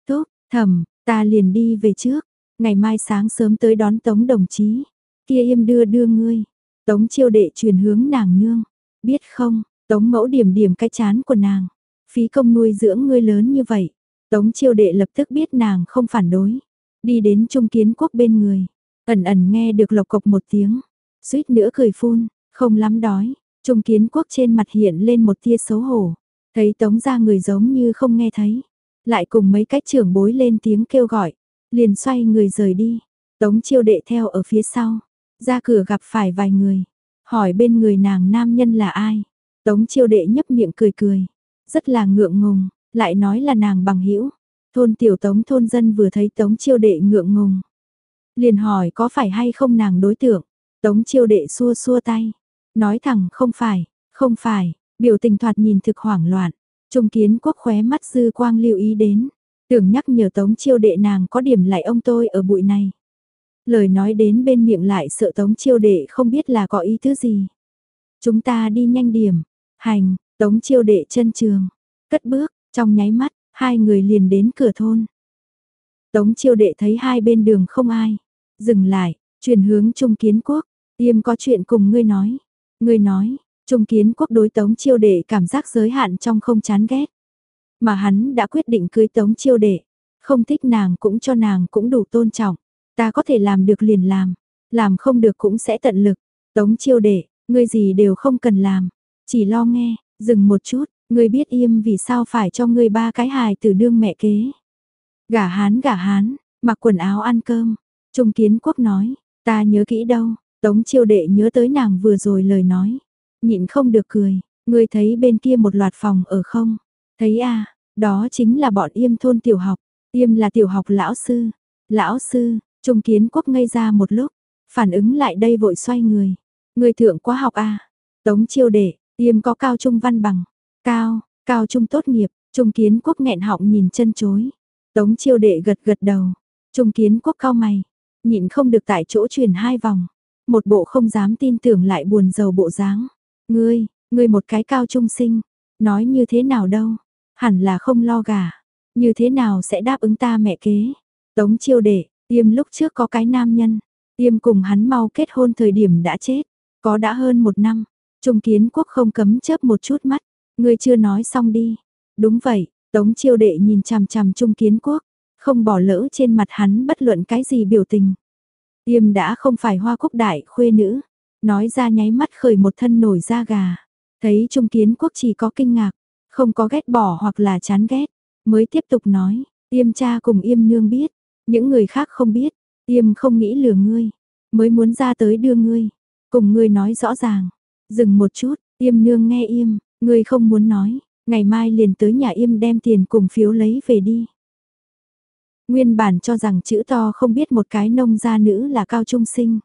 Tốt, thầm, ta liền đi về trước, ngày mai sáng sớm tới đón tống đồng chí, kia im đưa đưa ngươi. Tống chiêu đệ truyền hướng nàng nương, biết không, tống mẫu điểm điểm cái chán của nàng phí công nuôi dưỡng ngươi lớn như vậy. Tống chiêu đệ lập tức biết nàng không phản đối. Đi đến trung kiến quốc bên người. Ẩn ẩn nghe được lộc cộc một tiếng. Suýt nữa cười phun, không lắm đói. Trung kiến quốc trên mặt hiện lên một tia xấu hổ. Thấy tống ra người giống như không nghe thấy. Lại cùng mấy cách trưởng bối lên tiếng kêu gọi. Liền xoay người rời đi. Tống chiêu đệ theo ở phía sau. Ra cửa gặp phải vài người. Hỏi bên người nàng nam nhân là ai. Tống chiêu đệ nhấp miệng cười cười. Rất là ngượng ngùng. Lại nói là nàng bằng hữu Thôn tiểu tống thôn dân vừa thấy tống chiêu đệ ngượng ngùng. Liền hỏi có phải hay không nàng đối tượng. Tống chiêu đệ xua xua tay. Nói thẳng không phải, không phải, biểu tình thoạt nhìn thực hoảng loạn. Trung kiến quốc khóe mắt dư quang lưu ý đến. Tưởng nhắc nhở tống chiêu đệ nàng có điểm lại ông tôi ở bụi này. Lời nói đến bên miệng lại sợ tống chiêu đệ không biết là có ý thứ gì. Chúng ta đi nhanh điểm, hành, tống chiêu đệ chân trường, cất bước, trong nháy mắt, hai người liền đến cửa thôn. Tống chiêu đệ thấy hai bên đường không ai, dừng lại, chuyển hướng trung kiến quốc, tiêm có chuyện cùng ngươi nói. Ngươi nói, trung kiến quốc đối tống chiêu đệ cảm giác giới hạn trong không chán ghét. Mà hắn đã quyết định cưới tống chiêu đệ, không thích nàng cũng cho nàng cũng đủ tôn trọng. Ta có thể làm được liền làm, làm không được cũng sẽ tận lực. Tống chiêu đệ, ngươi gì đều không cần làm, chỉ lo nghe, dừng một chút, ngươi biết im vì sao phải cho ngươi ba cái hài từ đương mẹ kế. Gả hán gả hán, mặc quần áo ăn cơm. Trung kiến quốc nói, ta nhớ kỹ đâu, tống chiêu đệ nhớ tới nàng vừa rồi lời nói. Nhịn không được cười, ngươi thấy bên kia một loạt phòng ở không? Thấy à, đó chính là bọn im thôn tiểu học, Im là tiểu học lão sư. Lão sư, Trung kiến quốc ngây ra một lúc, phản ứng lại đây vội xoay người. Người thượng quá học à? Tống chiêu đệ, yêm có cao trung văn bằng. Cao, cao trung tốt nghiệp, Trung kiến quốc nghẹn họng nhìn chân chối. Tống chiêu đệ gật gật đầu. Trung kiến quốc cao mày, nhịn không được tại chỗ truyền hai vòng. Một bộ không dám tin tưởng lại buồn giàu bộ dáng. Ngươi, ngươi một cái cao trung sinh, nói như thế nào đâu, hẳn là không lo gà, như thế nào sẽ đáp ứng ta mẹ kế. Tống chiêu đệ, tiêm lúc trước có cái nam nhân, tiêm cùng hắn mau kết hôn thời điểm đã chết, có đã hơn một năm, trung kiến quốc không cấm chớp một chút mắt, ngươi chưa nói xong đi. Đúng vậy, tống chiêu đệ nhìn chằm chằm trung kiến quốc, không bỏ lỡ trên mặt hắn bất luận cái gì biểu tình. Tiêm đã không phải hoa quốc đại khuê nữ, nói ra nháy mắt khởi một thân nổi da gà. Thấy Trung Kiến Quốc chỉ có kinh ngạc, không có ghét bỏ hoặc là chán ghét, mới tiếp tục nói, tiêm cha cùng yêm nương biết, những người khác không biết, tiêm không nghĩ lừa ngươi, mới muốn ra tới đưa ngươi, cùng ngươi nói rõ ràng. Dừng một chút, tiêm nương nghe im, ngươi không muốn nói, ngày mai liền tới nhà im đem tiền cùng phiếu lấy về đi. Nguyên bản cho rằng chữ to không biết một cái nông gia nữ là cao trung sinh.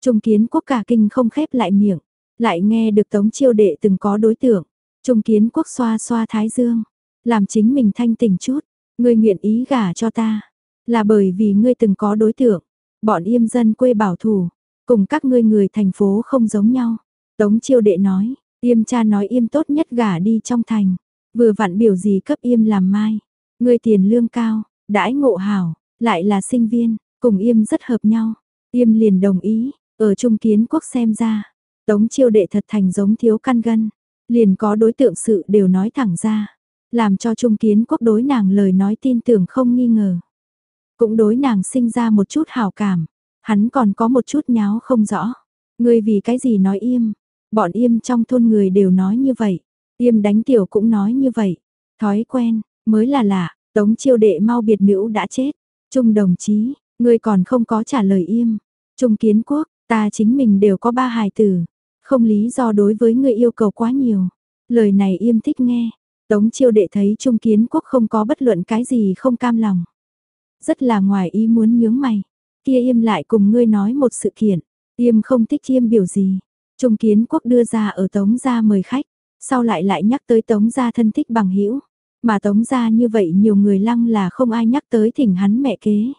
Trung kiến quốc cả kinh không khép lại miệng, lại nghe được tống chiêu đệ từng có đối tượng. Trung kiến quốc xoa xoa thái dương, làm chính mình thanh tỉnh chút, ngươi nguyện ý gả cho ta, là bởi vì ngươi từng có đối tượng, bọn yêm dân quê bảo thủ, cùng các ngươi người thành phố không giống nhau. Tống chiêu đệ nói, yêm cha nói yêm tốt nhất gả đi trong thành, vừa vặn biểu gì cấp yêm làm mai, ngươi tiền lương cao, đãi ngộ hảo, lại là sinh viên, cùng yêm rất hợp nhau, yêm liền đồng ý, ở Trung Kiến Quốc xem ra, Tống chiêu đệ thật thành giống thiếu căn gân, liền có đối tượng sự đều nói thẳng ra, làm cho Trung Kiến Quốc đối nàng lời nói tin tưởng không nghi ngờ. Cũng đối nàng sinh ra một chút hảo cảm, hắn còn có một chút nháo không rõ. ngươi vì cái gì nói im, bọn im trong thôn người đều nói như vậy, im đánh tiểu cũng nói như vậy, thói quen, mới là lạ, tống chiêu đệ mau biệt nữ đã chết, Trung đồng chí, ngươi còn không có trả lời im, Trung Kiến Quốc, Ta chính mình đều có ba hài tử, không lý do đối với ngươi yêu cầu quá nhiều. Lời này im thích nghe, Tống chiêu đệ thấy Trung Kiến Quốc không có bất luận cái gì không cam lòng. Rất là ngoài ý muốn nhướng mày, kia im lại cùng ngươi nói một sự kiện, im không thích im biểu gì. Trung Kiến Quốc đưa ra ở Tống gia mời khách, sau lại lại nhắc tới Tống gia thân thích bằng hữu mà Tống gia như vậy nhiều người lăng là không ai nhắc tới thỉnh hắn mẹ kế.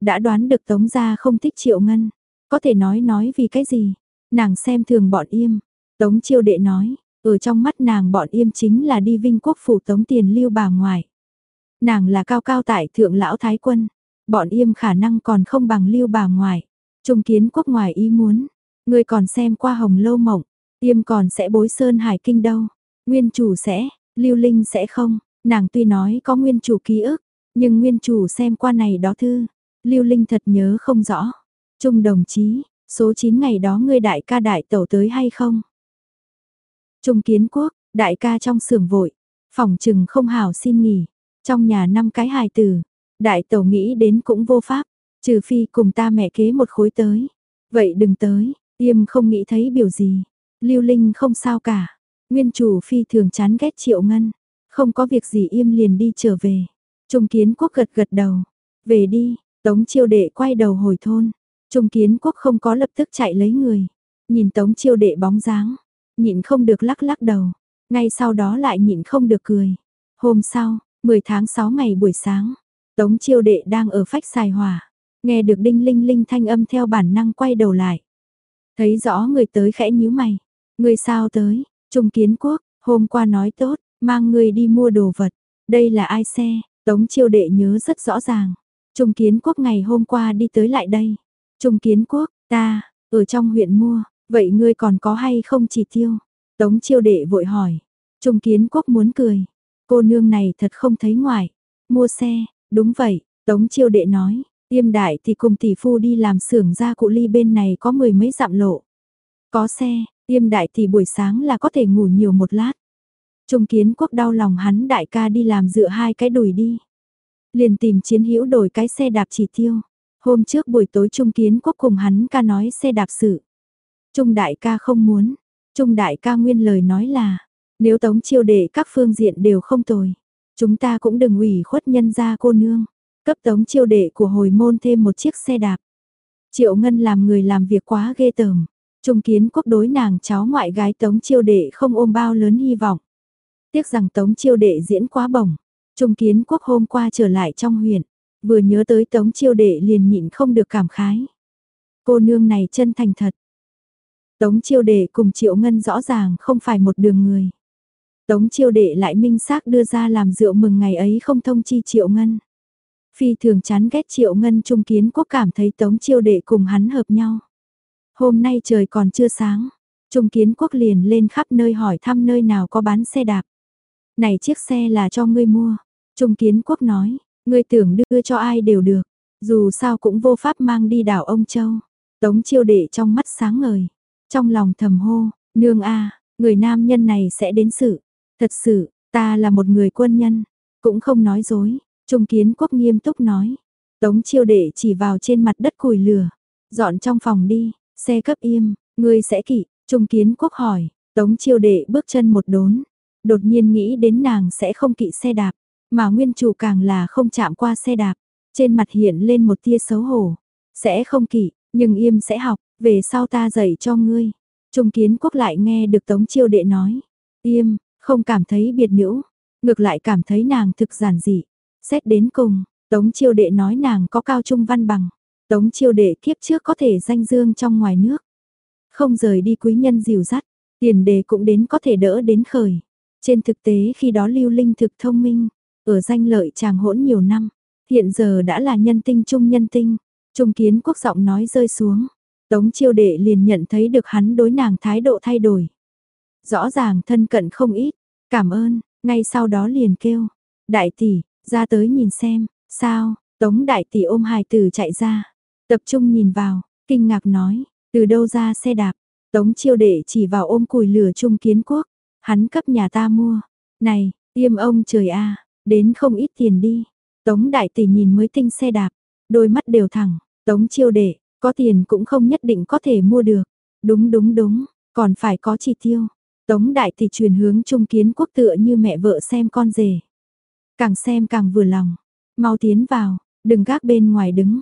Đã đoán được Tống gia không thích Triệu Ngân, có thể nói nói vì cái gì? Nàng xem thường bọn im. Tống chiêu đệ nói, ở trong mắt nàng bọn im chính là đi vinh quốc phủ tống tiền lưu bà ngoại. Nàng là cao cao tại thượng lão thái quân. Bọn yêm khả năng còn không bằng lưu bà ngoại. Trung kiến quốc ngoài ý muốn. Người còn xem qua hồng lâu mộng. yêm còn sẽ bối sơn hải kinh đâu. Nguyên chủ sẽ, lưu linh sẽ không. Nàng tuy nói có nguyên chủ ký ức. Nhưng nguyên chủ xem qua này đó thư. Lưu linh thật nhớ không rõ. Trung đồng chí, số 9 ngày đó ngươi đại ca đại tẩu tới hay không? Trung kiến quốc, đại ca trong xưởng vội, phòng trừng không hào xin nghỉ, trong nhà năm cái hài tử, đại tẩu nghĩ đến cũng vô pháp, trừ phi cùng ta mẹ kế một khối tới. Vậy đừng tới, Yêm không nghĩ thấy biểu gì. Lưu Linh không sao cả. Nguyên chủ phi thường chán ghét Triệu Ngân. Không có việc gì Yêm liền đi trở về. Trung Kiến Quốc gật gật đầu. Về đi, Tống Chiêu Đệ quay đầu hồi thôn. Trung Kiến Quốc không có lập tức chạy lấy người. Nhìn Tống Chiêu Đệ bóng dáng. Nhịn không được lắc lắc đầu. Ngay sau đó lại nhịn không được cười. Hôm sau, 10 tháng 6 ngày buổi sáng. Tống Chiêu Đệ đang ở phách xài hỏa. Nghe được đinh linh linh thanh âm theo bản năng quay đầu lại. Thấy rõ người tới khẽ nhíu mày. Người sao tới, Trung Kiến Quốc, hôm qua nói tốt, mang người đi mua đồ vật. Đây là ai xe, Tống chiêu đệ nhớ rất rõ ràng. Trung Kiến Quốc ngày hôm qua đi tới lại đây. Trung Kiến Quốc, ta, ở trong huyện mua, vậy ngươi còn có hay không chỉ tiêu? Tống chiêu đệ vội hỏi. Trung Kiến Quốc muốn cười. Cô nương này thật không thấy ngoài. Mua xe, đúng vậy, Tống chiêu đệ nói. Tiêm đại thì cùng tỷ phu đi làm xưởng ra cụ ly bên này có mười mấy dặm lộ. Có xe, tiêm đại thì buổi sáng là có thể ngủ nhiều một lát. Trung kiến quốc đau lòng hắn đại ca đi làm dựa hai cái đùi đi. Liền tìm chiến hữu đổi cái xe đạp chỉ tiêu. Hôm trước buổi tối Trung kiến quốc cùng hắn ca nói xe đạp sự. Trung đại ca không muốn. Trung đại ca nguyên lời nói là, nếu tống chiêu đệ các phương diện đều không tồi. Chúng ta cũng đừng ủy khuất nhân gia cô nương. Cấp tống chiêu đệ của hồi môn thêm một chiếc xe đạp. Triệu Ngân làm người làm việc quá ghê tởm. Trung kiến quốc đối nàng cháu ngoại gái tống chiêu đệ không ôm bao lớn hy vọng. Tiếc rằng tống chiêu đệ diễn quá bổng. Trung kiến quốc hôm qua trở lại trong huyện. Vừa nhớ tới tống chiêu đệ liền nhịn không được cảm khái. Cô nương này chân thành thật. Tống chiêu đệ cùng triệu ngân rõ ràng không phải một đường người. Tống chiêu đệ lại minh xác đưa ra làm rượu mừng ngày ấy không thông chi triệu ngân. Phi thường chán ghét triệu ngân trung kiến quốc cảm thấy tống chiêu đệ cùng hắn hợp nhau. Hôm nay trời còn chưa sáng, trung kiến quốc liền lên khắp nơi hỏi thăm nơi nào có bán xe đạp. Này chiếc xe là cho ngươi mua. Trung kiến quốc nói, ngươi tưởng đưa cho ai đều được, dù sao cũng vô pháp mang đi đảo ông Châu. Tống chiêu đệ trong mắt sáng ngời, trong lòng thầm hô, nương a, người nam nhân này sẽ đến sự. Thật sự, ta là một người quân nhân, cũng không nói dối, Trung kiến quốc nghiêm túc nói. Tống chiêu đệ chỉ vào trên mặt đất củi lửa. Dọn trong phòng đi, xe cấp im, ngươi sẽ kỵ. Trung kiến quốc hỏi, tống chiêu đệ bước chân một đốn. Đột nhiên nghĩ đến nàng sẽ không kỵ xe đạp, mà nguyên chủ càng là không chạm qua xe đạp. Trên mặt hiện lên một tia xấu hổ. Sẽ không kỵ, nhưng im sẽ học, về sau ta dạy cho ngươi. Trung kiến quốc lại nghe được tống chiêu đệ nói. Im, không cảm thấy biệt nữ, ngược lại cảm thấy nàng thực giản dị. Xét đến cùng, Tống chiêu đệ nói nàng có cao trung văn bằng. Tống chiêu đệ kiếp trước có thể danh dương trong ngoài nước. Không rời đi quý nhân dìu dắt, tiền đề cũng đến có thể đỡ đến khởi. Trên thực tế khi đó lưu linh thực thông minh, ở danh lợi chàng hỗn nhiều năm, hiện giờ đã là nhân tinh trung nhân tinh. Trung kiến quốc giọng nói rơi xuống. Tống chiêu đệ liền nhận thấy được hắn đối nàng thái độ thay đổi. Rõ ràng thân cận không ít, cảm ơn, ngay sau đó liền kêu. Đại tỷ, ra tới nhìn xem, sao, Tống Đại Tỷ ôm hài tử chạy ra, tập trung nhìn vào, kinh ngạc nói, từ đâu ra xe đạp, Tống Chiêu Đệ chỉ vào ôm cùi lửa Trung Kiến Quốc, hắn cấp nhà ta mua, này, tiêm ông trời a đến không ít tiền đi, Tống Đại Tỷ nhìn mới tinh xe đạp, đôi mắt đều thẳng, Tống Chiêu Đệ, có tiền cũng không nhất định có thể mua được, đúng đúng đúng, còn phải có chi tiêu. Tống Đại thì truyền hướng Trung Kiến Quốc tựa như mẹ vợ xem con rể. Càng xem càng vừa lòng. Mau tiến vào, đừng gác bên ngoài đứng.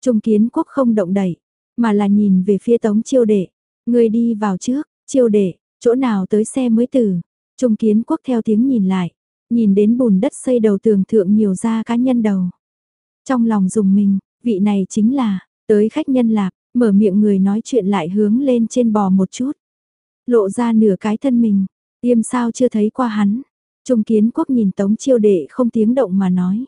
Trung kiến quốc không động đẩy, mà là nhìn về phía tống chiêu đệ. Người đi vào trước, chiêu đệ, chỗ nào tới xe mới từ. Trung kiến quốc theo tiếng nhìn lại, nhìn đến bùn đất xây đầu tường thượng nhiều ra cá nhân đầu. Trong lòng dùng mình, vị này chính là, tới khách nhân lạc, mở miệng người nói chuyện lại hướng lên trên bò một chút. Lộ ra nửa cái thân mình, tiêm sao chưa thấy qua hắn, Trung kiến quốc nhìn tống chiêu đệ không tiếng động mà nói.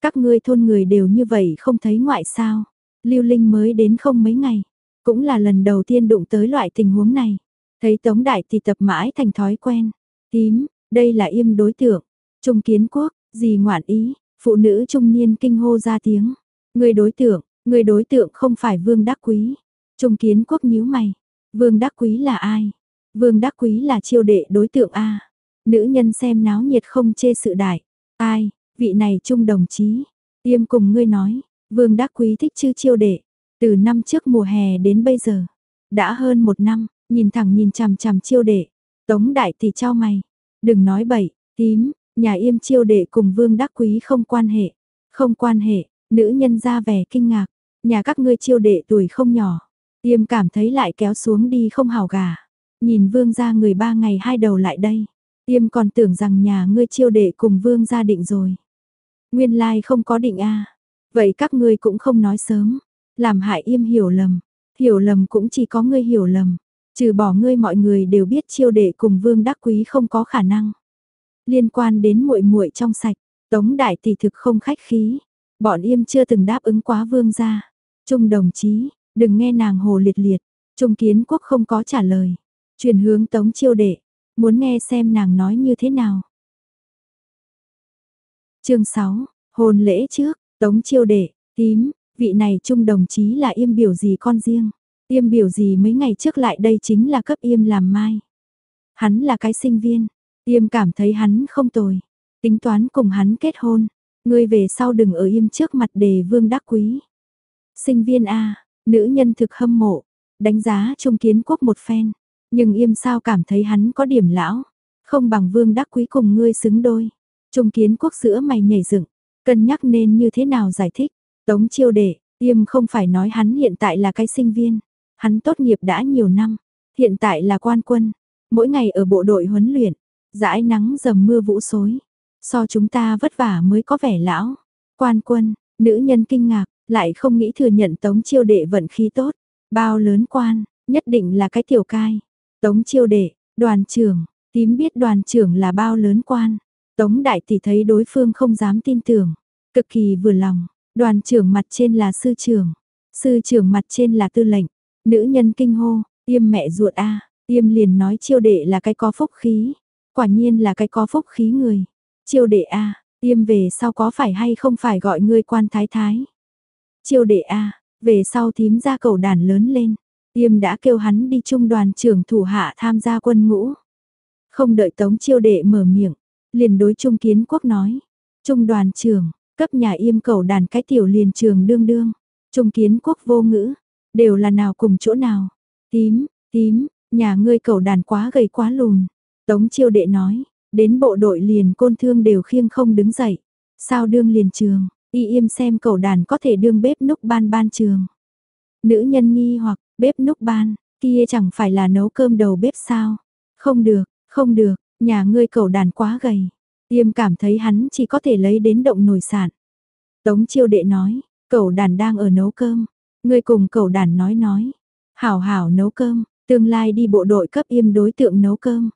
Các ngươi thôn người đều như vậy không thấy ngoại sao. Lưu Linh mới đến không mấy ngày. Cũng là lần đầu tiên đụng tới loại tình huống này. Thấy tống đại thì tập mãi thành thói quen. Tím, đây là im đối tượng. Trung kiến quốc, gì ngoạn ý, phụ nữ trung niên kinh hô ra tiếng. Người đối tượng, người đối tượng không phải vương đắc quý. Trung kiến quốc nhíu mày. Vương đắc quý là ai? Vương Đắc Quý là chiêu đệ đối tượng A. Nữ nhân xem náo nhiệt không chê sự đại. Ai, vị này trung đồng chí. Tiêm cùng ngươi nói, Vương Đắc Quý thích chư chiêu đệ. Từ năm trước mùa hè đến bây giờ. Đã hơn một năm, nhìn thẳng nhìn chằm chằm chiêu đệ. Tống đại thì trao mày. Đừng nói bậy, tím, nhà yêm chiêu đệ cùng Vương Đắc Quý không quan hệ. Không quan hệ, nữ nhân ra vẻ kinh ngạc. Nhà các ngươi chiêu đệ tuổi không nhỏ. Tiêm cảm thấy lại kéo xuống đi không hào gà. Nhìn vương gia người ba ngày hai đầu lại đây. Tiêm còn tưởng rằng nhà ngươi chiêu đệ cùng vương gia định rồi. Nguyên lai like không có định a Vậy các ngươi cũng không nói sớm. Làm hại im hiểu lầm. Hiểu lầm cũng chỉ có ngươi hiểu lầm. Trừ bỏ ngươi mọi người đều biết chiêu đệ cùng vương đắc quý không có khả năng. Liên quan đến muội muội trong sạch, tống đại tỷ thực không khách khí. Bọn im chưa từng đáp ứng quá vương gia. Trung đồng chí, đừng nghe nàng hồ liệt liệt. Trung kiến quốc không có trả lời. Truyền hướng tống chiêu đệ. Muốn nghe xem nàng nói như thế nào. chương 6, hôn lễ trước, tống chiêu đệ, tím, vị này trung đồng chí là im biểu gì con riêng. Im biểu gì mấy ngày trước lại đây chính là cấp im làm mai. Hắn là cái sinh viên, im cảm thấy hắn không tồi. Tính toán cùng hắn kết hôn, ngươi về sau đừng ở im trước mặt đề vương đắc quý. Sinh viên A, nữ nhân thực hâm mộ, đánh giá trung kiến quốc một phen, nhưng im sao cảm thấy hắn có điểm lão, không bằng vương đắc quý cùng ngươi xứng đôi. Trung kiến quốc giữa mày nhảy dựng, cân nhắc nên như thế nào giải thích, tống chiêu đệ, im không phải nói hắn hiện tại là cái sinh viên, hắn tốt nghiệp đã nhiều năm, hiện tại là quan quân, mỗi ngày ở bộ đội huấn luyện, dãi nắng dầm mưa vũ xối, so chúng ta vất vả mới có vẻ lão. Quan quân, nữ nhân kinh ngạc, lại không nghĩ thừa nhận tống chiêu đệ vận khí tốt, bao lớn quan, nhất định là cái tiểu cai. Tống chiêu đệ, đoàn trưởng, tím biết đoàn trưởng là bao lớn quan. Tống đại tỷ thấy đối phương không dám tin tưởng, cực kỳ vừa lòng, đoàn trưởng mặt trên là sư trưởng, sư trưởng mặt trên là tư lệnh, nữ nhân kinh hô, tiêm mẹ ruột a tiêm liền nói chiêu đệ là cái có phúc khí, quả nhiên là cái có phúc khí người. Chiêu đệ a tiêm về sau có phải hay không phải gọi ngươi quan thái thái. Chiêu đệ a về sau thím ra cầu đàn lớn lên, tiêm đã kêu hắn đi trung đoàn trưởng thủ hạ tham gia quân ngũ. Không đợi tống chiêu đệ mở miệng, liền đối trung kiến quốc nói, trung đoàn trưởng, cấp nhà yêm cầu đàn cái tiểu liền trường đương đương, trung kiến quốc vô ngữ, đều là nào cùng chỗ nào, tím, tím, nhà ngươi cầu đàn quá gầy quá lùn, tống chiêu đệ nói, đến bộ đội liền côn thương đều khiêng không đứng dậy, sao đương liền trường, y im xem cậu đàn có thể đương bếp núc ban ban trường. Nữ nhân nghi hoặc, bếp núc ban, kia chẳng phải là nấu cơm đầu bếp sao, không được, không được, nhà ngươi cậu đàn quá gầy. Yêm cảm thấy hắn chỉ có thể lấy đến động nồi sản. Tống chiêu đệ nói, cậu đàn đang ở nấu cơm. Ngươi cùng cậu đàn nói nói. Hảo hảo nấu cơm, tương lai đi bộ đội cấp yêm đối tượng nấu cơm.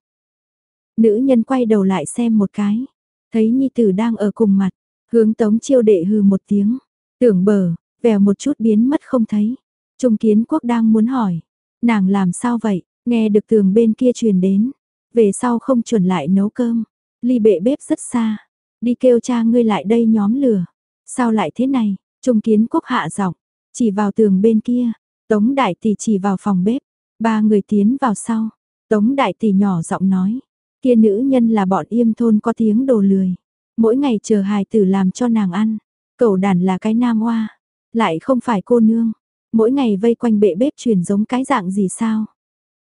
Nữ nhân quay đầu lại xem một cái. Thấy nhi tử đang ở cùng mặt. Hướng tống chiêu đệ hư một tiếng. Tưởng bờ, vèo một chút biến mất không thấy. Trung kiến quốc đang muốn hỏi. Nàng làm sao vậy? Nghe được tường bên kia truyền đến. Về sau không chuẩn lại nấu cơm. Ly bệ bếp rất xa. Đi kêu cha ngươi lại đây nhóm lửa. Sao lại thế này? Trung kiến quốc hạ giọng, chỉ vào tường bên kia. Tống đại tỷ chỉ vào phòng bếp. Ba người tiến vào sau. Tống đại tỷ nhỏ giọng nói. Kia nữ nhân là bọn yêm thôn có tiếng đồ lười. Mỗi ngày chờ hài tử làm cho nàng ăn. Cậu đàn là cái nam hoa. Lại không phải cô nương. Mỗi ngày vây quanh bệ bếp truyền giống cái dạng gì sao.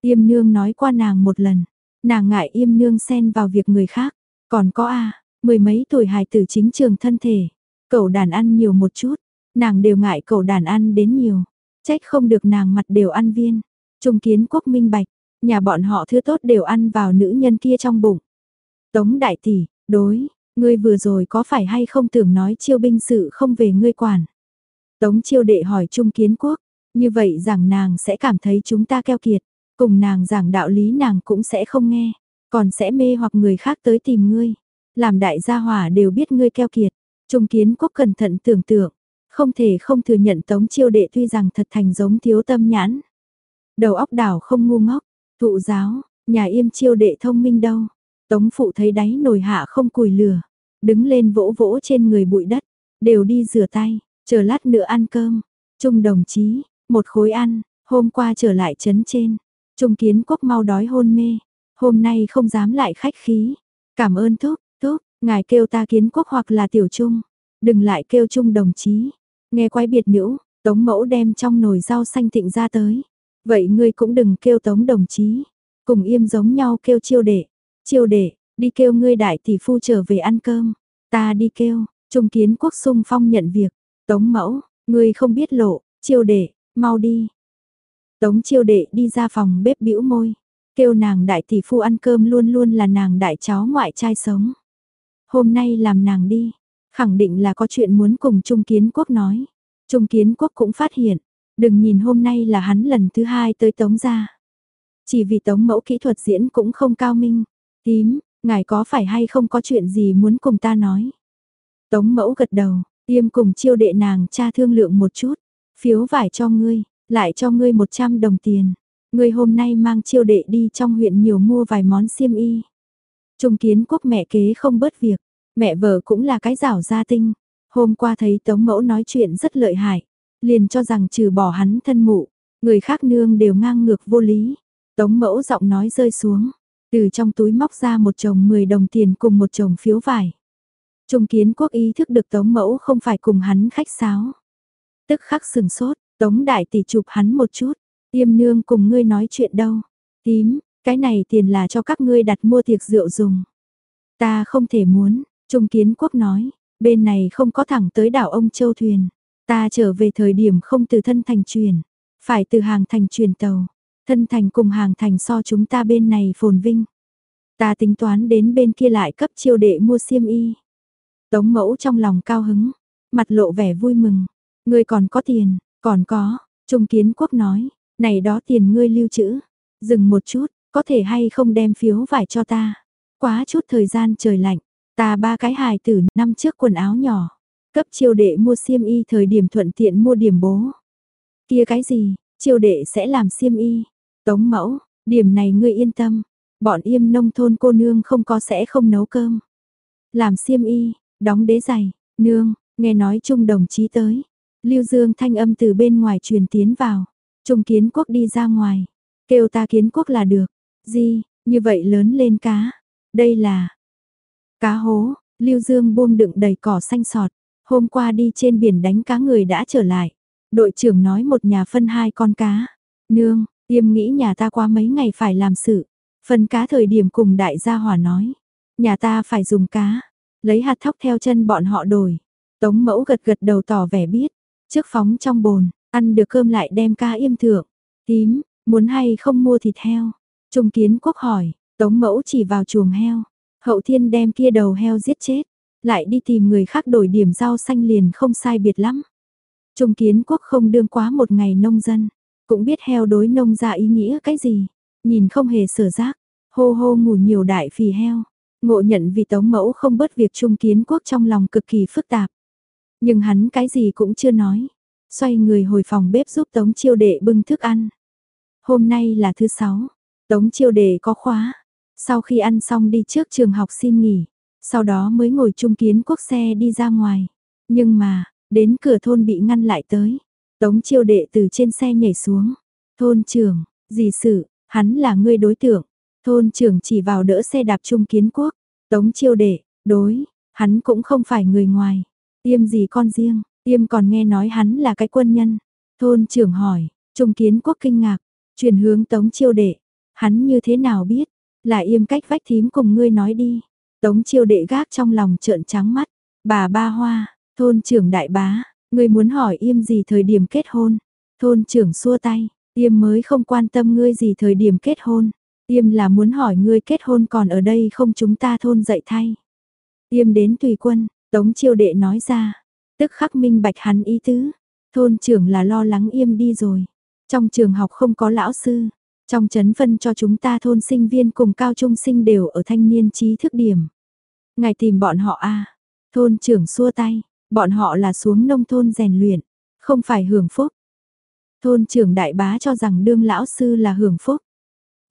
Yêm nương nói qua nàng một lần. Nàng ngại Yêm nương xen vào việc người khác, còn có a mười mấy tuổi hài tử chính trường thân thể, cậu đàn ăn nhiều một chút, nàng đều ngại cậu đàn ăn đến nhiều, trách không được nàng mặt đều ăn viên. Trung kiến quốc minh bạch, nhà bọn họ thứ tốt đều ăn vào nữ nhân kia trong bụng. Tống đại tỷ, đối, ngươi vừa rồi có phải hay không tưởng nói chiêu binh sự không về ngươi quản. Tống chiêu đệ hỏi Trung kiến quốc, như vậy rằng nàng sẽ cảm thấy chúng ta keo kiệt. Cùng nàng giảng đạo lý nàng cũng sẽ không nghe, còn sẽ mê hoặc người khác tới tìm ngươi. Làm đại gia hỏa đều biết ngươi keo kiệt. Trung kiến quốc cẩn thận tưởng tượng, không thể không thừa nhận tống chiêu đệ tuy rằng thật thành giống thiếu tâm nhãn. Đầu óc đảo không ngu ngốc, thụ giáo, nhà im chiêu đệ thông minh đâu. Tống phụ thấy đáy nồi hạ không cùi lửa, đứng lên vỗ vỗ trên người bụi đất, đều đi rửa tay, chờ lát nữa ăn cơm. Trung đồng chí, một khối ăn, hôm qua trở lại trấn trên, Trung kiến quốc mau đói hôn mê, hôm nay không dám lại khách khí. Cảm ơn thúc, thúc, ngài kêu ta kiến quốc hoặc là tiểu trung, đừng lại kêu trung đồng chí. Nghe quái biệt nữ, tống mẫu đem trong nồi rau xanh thịnh ra tới. Vậy ngươi cũng đừng kêu tống đồng chí, cùng im giống nhau kêu chiêu đệ, chiêu đệ, đi kêu ngươi đại tỷ phu trở về ăn cơm, ta đi kêu, trung kiến quốc sung phong nhận việc, tống mẫu, ngươi không biết lộ, chiêu đệ, mau đi. Tống chiêu đệ đi ra phòng bếp bĩu môi, kêu nàng đại tỷ phu ăn cơm luôn luôn là nàng đại cháu ngoại trai sống. Hôm nay làm nàng đi, khẳng định là có chuyện muốn cùng Trung Kiến Quốc nói. Trung Kiến Quốc cũng phát hiện, đừng nhìn hôm nay là hắn lần thứ hai tới Tống gia. Chỉ vì Tống mẫu kỹ thuật diễn cũng không cao minh. Tím, ngài có phải hay không có chuyện gì muốn cùng ta nói? Tống mẫu gật đầu, tiêm cùng chiêu đệ nàng cha thương lượng một chút, phiếu vải cho ngươi, lại cho ngươi 100 đồng tiền. Ngươi hôm nay mang chiêu đệ đi trong huyện nhiều mua vài món xiêm y. Trung kiến quốc mẹ kế không bớt việc, mẹ vợ cũng là cái rảo gia tinh. Hôm qua thấy Tống Mẫu nói chuyện rất lợi hại, liền cho rằng trừ bỏ hắn thân mụ, người khác nương đều ngang ngược vô lý. Tống Mẫu giọng nói rơi xuống, từ trong túi móc ra một chồng 10 đồng tiền cùng một chồng phiếu vải. Trung kiến quốc ý thức được Tống Mẫu không phải cùng hắn khách sáo. Tức khắc sừng sốt, Tống Đại Tỷ chụp hắn một chút, Tiêm nương cùng ngươi nói chuyện đâu. Tím, cái này tiền là cho các ngươi đặt mua tiệc rượu dùng. Ta không thể muốn, Trung Kiến Quốc nói, bên này không có thẳng tới đảo ông Châu Thuyền. Ta trở về thời điểm không từ thân thành truyền, phải từ hàng thành truyền tàu. Thân thành cùng hàng thành so chúng ta bên này phồn vinh. Ta tính toán đến bên kia lại cấp chiêu đệ mua xiêm y. Tống mẫu trong lòng cao hứng, mặt lộ vẻ vui mừng. Ngươi còn có tiền, còn có, Trung Kiến Quốc nói, này đó tiền ngươi lưu trữ. Dừng một chút, có thể hay không đem phiếu vải cho ta. Quá chút thời gian trời lạnh, ta ba cái hài tử năm trước quần áo nhỏ. Cấp chiêu đệ mua xiêm y thời điểm thuận tiện mua điểm bố. Kia cái gì, chiêu đệ sẽ làm xiêm y. Tống mẫu, điểm này ngươi yên tâm. Bọn yêm nông thôn cô nương không có sẽ không nấu cơm. Làm xiêm y, đóng đế giày, nương, nghe nói chung đồng chí tới. Lưu Dương thanh âm từ bên ngoài truyền tiến vào. Trung kiến quốc đi ra ngoài, kêu ta kiến quốc là được. Gì, như vậy lớn lên cá. Đây là cá hố, Lưu Dương buông đựng đầy cỏ xanh sọt. Hôm qua đi trên biển đánh cá người đã trở lại. Đội trưởng nói một nhà phân hai con cá. Nương, tiêm nghĩ nhà ta qua mấy ngày phải làm sự. Phân cá thời điểm cùng đại gia hỏa nói. Nhà ta phải dùng cá. Lấy hạt thóc theo chân bọn họ đổi. Tống mẫu gật gật đầu tỏ vẻ biết. Trước phóng trong bồn, Ăn được cơm lại đem cá im thượng. Tím, muốn hay không mua thịt heo? Trung kiến quốc hỏi, tống mẫu chỉ vào chuồng heo. Hậu thiên đem kia đầu heo giết chết. Lại đi tìm người khác đổi điểm rau xanh liền không sai biệt lắm. Trung kiến quốc không đương quá một ngày nông dân. Cũng biết heo đối nông ra ý nghĩa cái gì. Nhìn không hề sở giác. Hô hô ngủ nhiều đại phì heo. Ngộ nhận vì tống mẫu không bớt việc trung kiến quốc trong lòng cực kỳ phức tạp. Nhưng hắn cái gì cũng chưa nói xoay người hồi phòng bếp giúp Tống Chiêu Đệ bưng thức ăn. Hôm nay là thứ sáu, Tống Chiêu Đệ có khóa. Sau khi ăn xong đi trước trường học xin nghỉ, sau đó mới ngồi trung kiến quốc xe đi ra ngoài. Nhưng mà, đến cửa thôn bị ngăn lại tới. Tống Chiêu Đệ từ trên xe nhảy xuống. Thôn trưởng, gì sự, hắn là người đối tượng. Thôn trưởng chỉ vào đỡ xe đạp trung kiến quốc. Tống Chiêu Đệ, đối, hắn cũng không phải người ngoài. Tiêm gì con riêng, Tiêm còn nghe nói hắn là cái quân nhân. Thôn trưởng hỏi, Trung Kiến Quốc kinh ngạc, chuyển hướng Tống Chiêu Đệ. Hắn như thế nào biết? Là yêm cách vách thím cùng ngươi nói đi. Tống Chiêu Đệ gác trong lòng trợn trắng mắt. Bà Ba Hoa, thôn trưởng đại bá, ngươi muốn hỏi im gì thời điểm kết hôn? Thôn trưởng xua tay, im mới không quan tâm ngươi gì thời điểm kết hôn. im là muốn hỏi ngươi kết hôn còn ở đây không chúng ta thôn dạy thay. im đến tùy quân, Tống Chiêu Đệ nói ra, Tức khắc minh bạch hắn ý tứ, thôn trưởng là lo lắng im đi rồi. Trong trường học không có lão sư, trong chấn phân cho chúng ta thôn sinh viên cùng cao trung sinh đều ở thanh niên trí thức điểm. Ngài tìm bọn họ a à? thôn trưởng xua tay, bọn họ là xuống nông thôn rèn luyện, không phải hưởng phúc. Thôn trưởng đại bá cho rằng đương lão sư là hưởng phúc.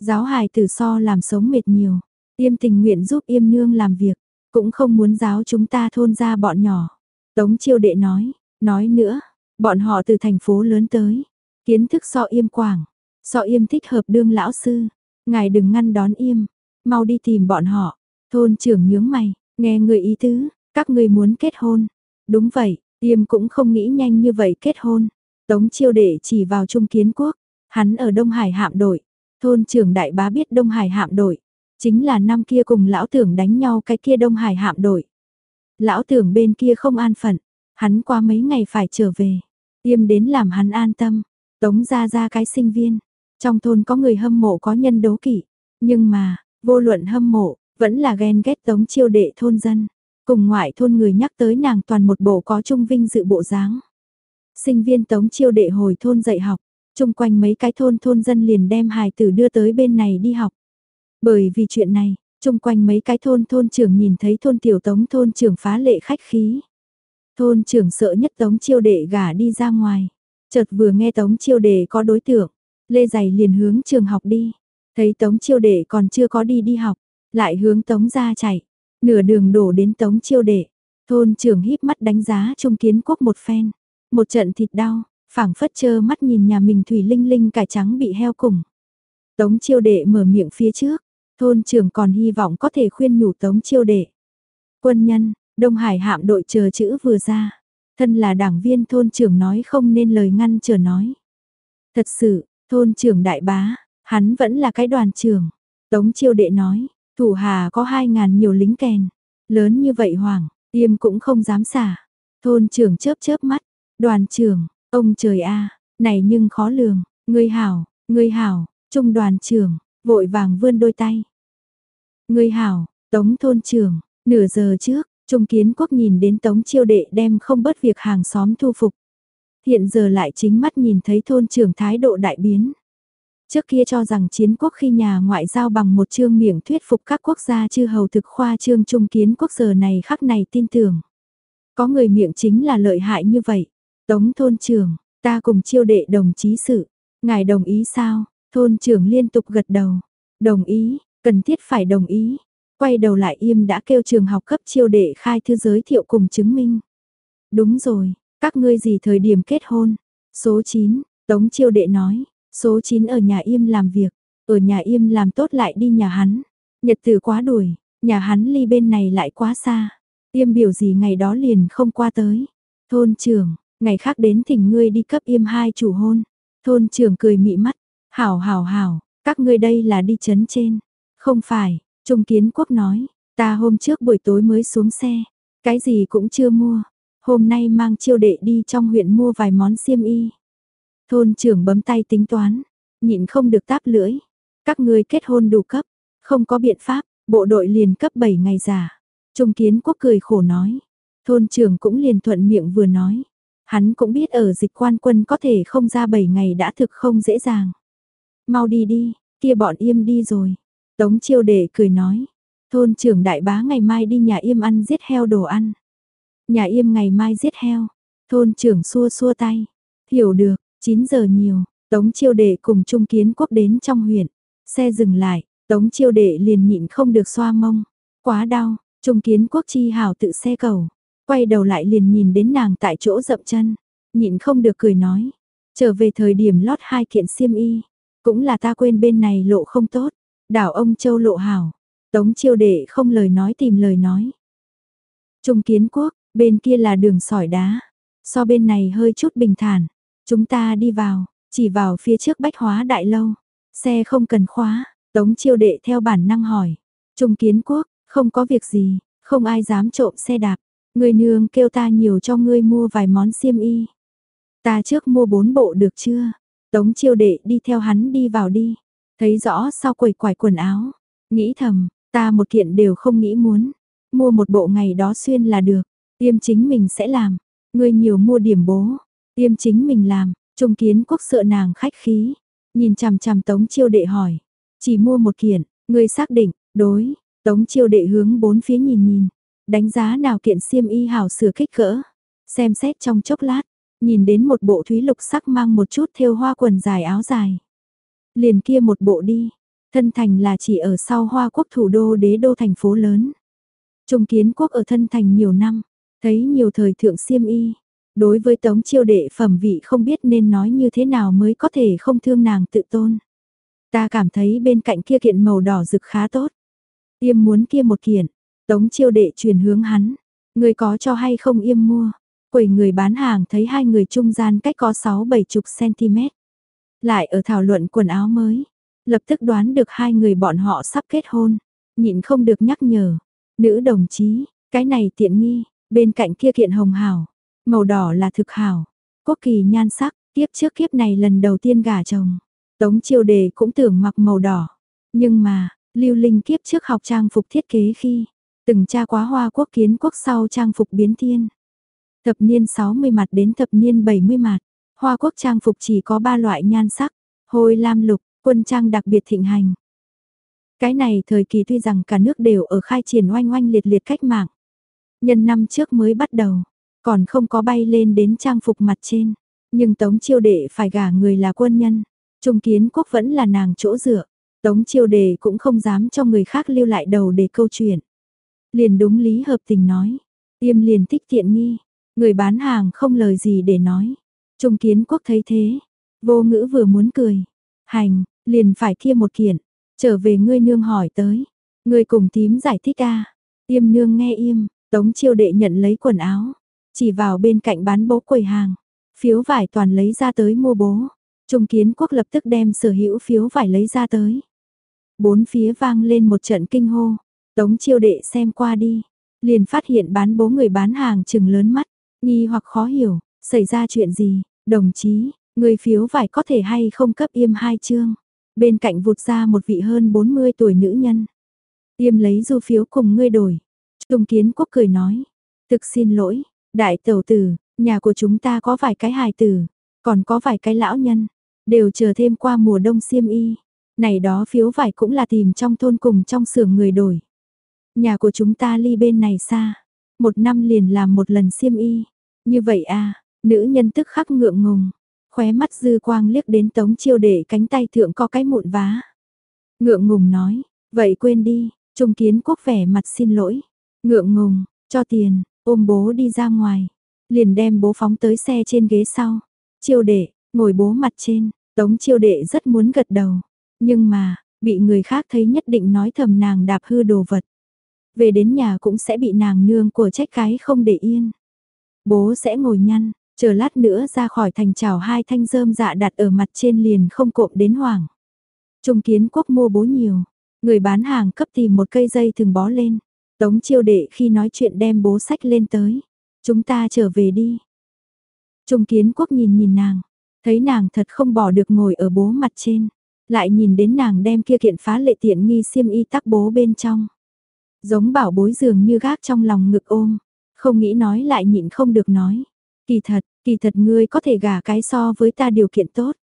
Giáo hài tử so làm sống mệt nhiều, yêm tình nguyện giúp yêm nương làm việc, cũng không muốn giáo chúng ta thôn ra bọn nhỏ. Tống chiêu đệ nói, nói nữa, bọn họ từ thành phố lớn tới, kiến thức so im quảng, So yêm thích hợp đương lão sư, ngài đừng ngăn đón yêm, mau đi tìm bọn họ. Thôn trưởng nhướng mày, nghe người ý tứ, các người muốn kết hôn. Đúng vậy, yêm cũng không nghĩ nhanh như vậy kết hôn. Tống chiêu đệ chỉ vào Trung Kiến Quốc, hắn ở Đông Hải hạm đội. Thôn trưởng đại bá biết Đông Hải hạm đội, chính là năm kia cùng lão tưởng đánh nhau cái kia Đông Hải hạm đội. Lão tưởng bên kia không an phận, hắn qua mấy ngày phải trở về, tiêm đến làm hắn an tâm, tống ra ra cái sinh viên. Trong thôn có người hâm mộ có nhân đố kỵ, nhưng mà, vô luận hâm mộ, vẫn là ghen ghét tống chiêu đệ thôn dân. Cùng ngoại thôn người nhắc tới nàng toàn một bộ có trung vinh dự bộ dáng. Sinh viên tống chiêu đệ hồi thôn dạy học, chung quanh mấy cái thôn thôn dân liền đem hài tử đưa tới bên này đi học. Bởi vì chuyện này, chung quanh mấy cái thôn thôn trưởng nhìn thấy thôn tiểu tống thôn trưởng phá lệ khách khí. Thôn trưởng sợ nhất tống chiêu đệ gả đi ra ngoài. Chợt vừa nghe tống chiêu đệ có đối tượng, lê giày liền hướng trường học đi. Thấy tống chiêu đệ còn chưa có đi đi học, lại hướng tống ra chạy. Nửa đường đổ đến tống chiêu đệ. Thôn trưởng híp mắt đánh giá trung kiến quốc một phen. Một trận thịt đau, phảng phất chơ mắt nhìn nhà mình thủy linh linh cải trắng bị heo cùng. Tống chiêu đệ mở miệng phía trước, thôn trưởng còn hy vọng có thể khuyên nhủ tống chiêu đệ. Quân nhân, Đông Hải hạm đội chờ chữ vừa ra, thân là đảng viên thôn trưởng nói không nên lời ngăn chờ nói. Thật sự, thôn trưởng đại bá, hắn vẫn là cái đoàn trưởng. Tống chiêu đệ nói, thủ hà có hai ngàn nhiều lính kèn, lớn như vậy hoàng, tiêm cũng không dám xả. Thôn trưởng chớp chớp mắt, đoàn trưởng, ông trời a này nhưng khó lường, ngươi hảo, ngươi hảo, trung đoàn trưởng, vội vàng vươn đôi tay. Ngươi hảo, tống thôn trưởng, nửa giờ trước, Trung Kiến Quốc nhìn đến Tống Chiêu Đệ đem không bớt việc hàng xóm thu phục. Hiện giờ lại chính mắt nhìn thấy thôn trưởng thái độ đại biến. Trước kia cho rằng chiến quốc khi nhà ngoại giao bằng một chương miệng thuyết phục các quốc gia chư hầu thực khoa trương Trung Kiến Quốc giờ này khắc này tin tưởng. Có người miệng chính là lợi hại như vậy. Tống thôn trưởng, ta cùng chiêu đệ đồng chí sự. Ngài đồng ý sao? Thôn trưởng liên tục gật đầu. Đồng ý, cần thiết phải đồng ý. Quay đầu lại im đã kêu trường học cấp chiêu đệ khai thư giới thiệu cùng chứng minh. Đúng rồi, các ngươi gì thời điểm kết hôn? Số 9, Tống chiêu đệ nói, số 9 ở nhà im làm việc, ở nhà im làm tốt lại đi nhà hắn. Nhật tử quá đuổi, nhà hắn ly bên này lại quá xa. Im biểu gì ngày đó liền không qua tới. Thôn trưởng, ngày khác đến thỉnh ngươi đi cấp im hai chủ hôn. Thôn trưởng cười mị mắt, hảo hảo hảo, các ngươi đây là đi chấn trên. Không phải, Trung Kiến Quốc nói, ta hôm trước buổi tối mới xuống xe, cái gì cũng chưa mua, hôm nay mang chiêu đệ đi trong huyện mua vài món xiêm y. Thôn trưởng bấm tay tính toán, nhịn không được táp lưỡi. Các ngươi kết hôn đủ cấp, không có biện pháp, bộ đội liền cấp 7 ngày giả. Trung Kiến Quốc cười khổ nói, thôn trưởng cũng liền thuận miệng vừa nói. Hắn cũng biết ở dịch quan quân có thể không ra 7 ngày đã thực không dễ dàng. Mau đi đi, kia bọn im đi rồi. Tống chiêu đệ cười nói, thôn trưởng đại bá ngày mai đi nhà im ăn giết heo đồ ăn. Nhà im ngày mai giết heo, thôn trưởng xua xua tay, hiểu được, 9 giờ nhiều, tống chiêu đệ cùng trung kiến quốc đến trong huyện, xe dừng lại, tống chiêu đệ liền nhịn không được xoa mông, quá đau, trung kiến quốc chi hào tự xe cầu, quay đầu lại liền nhìn đến nàng tại chỗ dậm chân, nhịn không được cười nói, trở về thời điểm lót hai kiện xiêm y, cũng là ta quên bên này lộ không tốt, Đảo ông Châu Lộ Hảo, Tống chiêu đệ không lời nói tìm lời nói. Trung kiến quốc, bên kia là đường sỏi đá, so bên này hơi chút bình thản. Chúng ta đi vào, chỉ vào phía trước bách hóa đại lâu. Xe không cần khóa, tống chiêu đệ theo bản năng hỏi. Trung kiến quốc, không có việc gì, không ai dám trộm xe đạp. Người nương kêu ta nhiều cho ngươi mua vài món xiêm y. Ta trước mua bốn bộ được chưa? Tống chiêu đệ đi theo hắn đi vào đi. Thấy rõ sau quầy quải quần áo, nghĩ thầm, ta một kiện đều không nghĩ muốn, mua một bộ ngày đó xuyên là được, tiêm chính mình sẽ làm, ngươi nhiều mua điểm bố, tiêm chính mình làm, trung kiến quốc sợ nàng khách khí, nhìn chằm chằm tống chiêu đệ hỏi, chỉ mua một kiện, ngươi xác định, đối, tống chiêu đệ hướng bốn phía nhìn nhìn, đánh giá nào kiện xiêm y hảo sửa kích cỡ, xem xét trong chốc lát, nhìn đến một bộ thúy lục sắc mang một chút thêu hoa quần dài áo dài. Liền kia một bộ đi, thân thành là chỉ ở sau hoa quốc thủ đô đế đô thành phố lớn. Trung kiến quốc ở thân thành nhiều năm, thấy nhiều thời thượng siêm y, Đối với tống chiêu đệ phẩm vị không biết nên nói như thế nào mới có thể không thương nàng tự tôn. Ta cảm thấy bên cạnh kia kiện màu đỏ rực khá tốt. Yêm muốn kia một kiện, tống chiêu đệ truyền hướng hắn. Người có cho hay không yêm mua. Quầy người bán hàng thấy hai người trung gian cách có 6-7 chục cm. Lại ở thảo luận quần áo mới. Lập tức đoán được hai người bọn họ sắp kết hôn. Nhịn không được nhắc nhở. Nữ đồng chí, cái này tiện nghi, bên cạnh kia kiện hồng hào Màu đỏ là thực hảo. Quốc kỳ nhan sắc, kiếp trước kiếp này lần đầu tiên gả chồng. Tống chiêu đề cũng tưởng mặc màu đỏ. Nhưng mà, lưu linh kiếp trước học trang phục thiết kế khi, từng tra quá hoa quốc kiến quốc sau trang phục biến thiên. Thập niên 60 mặt đến thập niên 70 mặt, hoa quốc trang phục chỉ có 3 loại nhan sắc, hôi lam lục, quân trang đặc biệt thịnh hành. Cái này thời kỳ tuy rằng cả nước đều ở khai triển oanh oanh liệt liệt cách mạng. Nhân năm trước mới bắt đầu, còn không có bay lên đến trang phục mặt trên. Nhưng Tống Chiêu Đệ phải gả người là quân nhân. Trung kiến quốc vẫn là nàng chỗ dựa. Tống Chiêu Đệ cũng không dám cho người khác lưu lại đầu để câu chuyện. Liền đúng lý hợp tình nói. Tiêm liền thích tiện nghi. Người bán hàng không lời gì để nói. Trung kiến quốc thấy thế. Vô ngữ vừa muốn cười. Hành, liền phải kia một kiện. Trở về ngươi nương hỏi tới. Ngươi cùng tím giải thích a Tiêm nương nghe im. Tống chiêu đệ nhận lấy quần áo. Chỉ vào bên cạnh bán bố quầy hàng. Phiếu vải toàn lấy ra tới mua bố. Trung kiến quốc lập tức đem sở hữu phiếu vải lấy ra tới. Bốn phía vang lên một trận kinh hô. Tống chiêu đệ xem qua đi. Liền phát hiện bán bố người bán hàng chừng lớn mắt. Nghi hoặc khó hiểu. Xảy ra chuyện gì? Đồng chí, người phiếu vải có thể hay không cấp im hai chương. Bên cạnh vụt ra một vị hơn 40 tuổi nữ nhân. Im lấy du phiếu cùng ngươi đổi. Trung kiến quốc cười nói. Thực xin lỗi, đại tẩu tử, nhà của chúng ta có vài cái hài tử, còn có vài cái lão nhân, đều chờ thêm qua mùa đông xiêm y. Này đó phiếu vải cũng là tìm trong thôn cùng trong xưởng người đổi. Nhà của chúng ta ly bên này xa, một năm liền làm một lần xiêm y. Như vậy à, nữ nhân tức khắc ngượng ngùng, khóe mắt dư quang liếc đến tống chiêu để cánh tay thượng có cái mụn vá. Ngượng ngùng nói, vậy quên đi, trung kiến quốc vẻ mặt xin lỗi. Ngượng ngùng, cho tiền, ôm bố đi ra ngoài. Liền đem bố phóng tới xe trên ghế sau. Chiêu đệ, ngồi bố mặt trên, tống chiêu đệ rất muốn gật đầu. Nhưng mà, bị người khác thấy nhất định nói thầm nàng đạp hư đồ vật. Về đến nhà cũng sẽ bị nàng nương của trách cái không để yên. Bố sẽ ngồi nhăn, chờ lát nữa ra khỏi thành trào hai thanh rơm dạ đặt ở mặt trên liền không cộm đến hoảng. Trung kiến quốc mua bố nhiều, người bán hàng cấp tìm một cây dây thường bó lên. Tống chiêu đệ khi nói chuyện đem bố sách lên tới. Chúng ta trở về đi. Trung kiến quốc nhìn nhìn nàng. Thấy nàng thật không bỏ được ngồi ở bố mặt trên. Lại nhìn đến nàng đem kia kiện phá lệ tiện nghi xiêm y tắc bố bên trong. Giống bảo bối dường như gác trong lòng ngực ôm. Không nghĩ nói lại nhịn không được nói. Kỳ thật, kỳ thật ngươi có thể gả cái so với ta điều kiện tốt.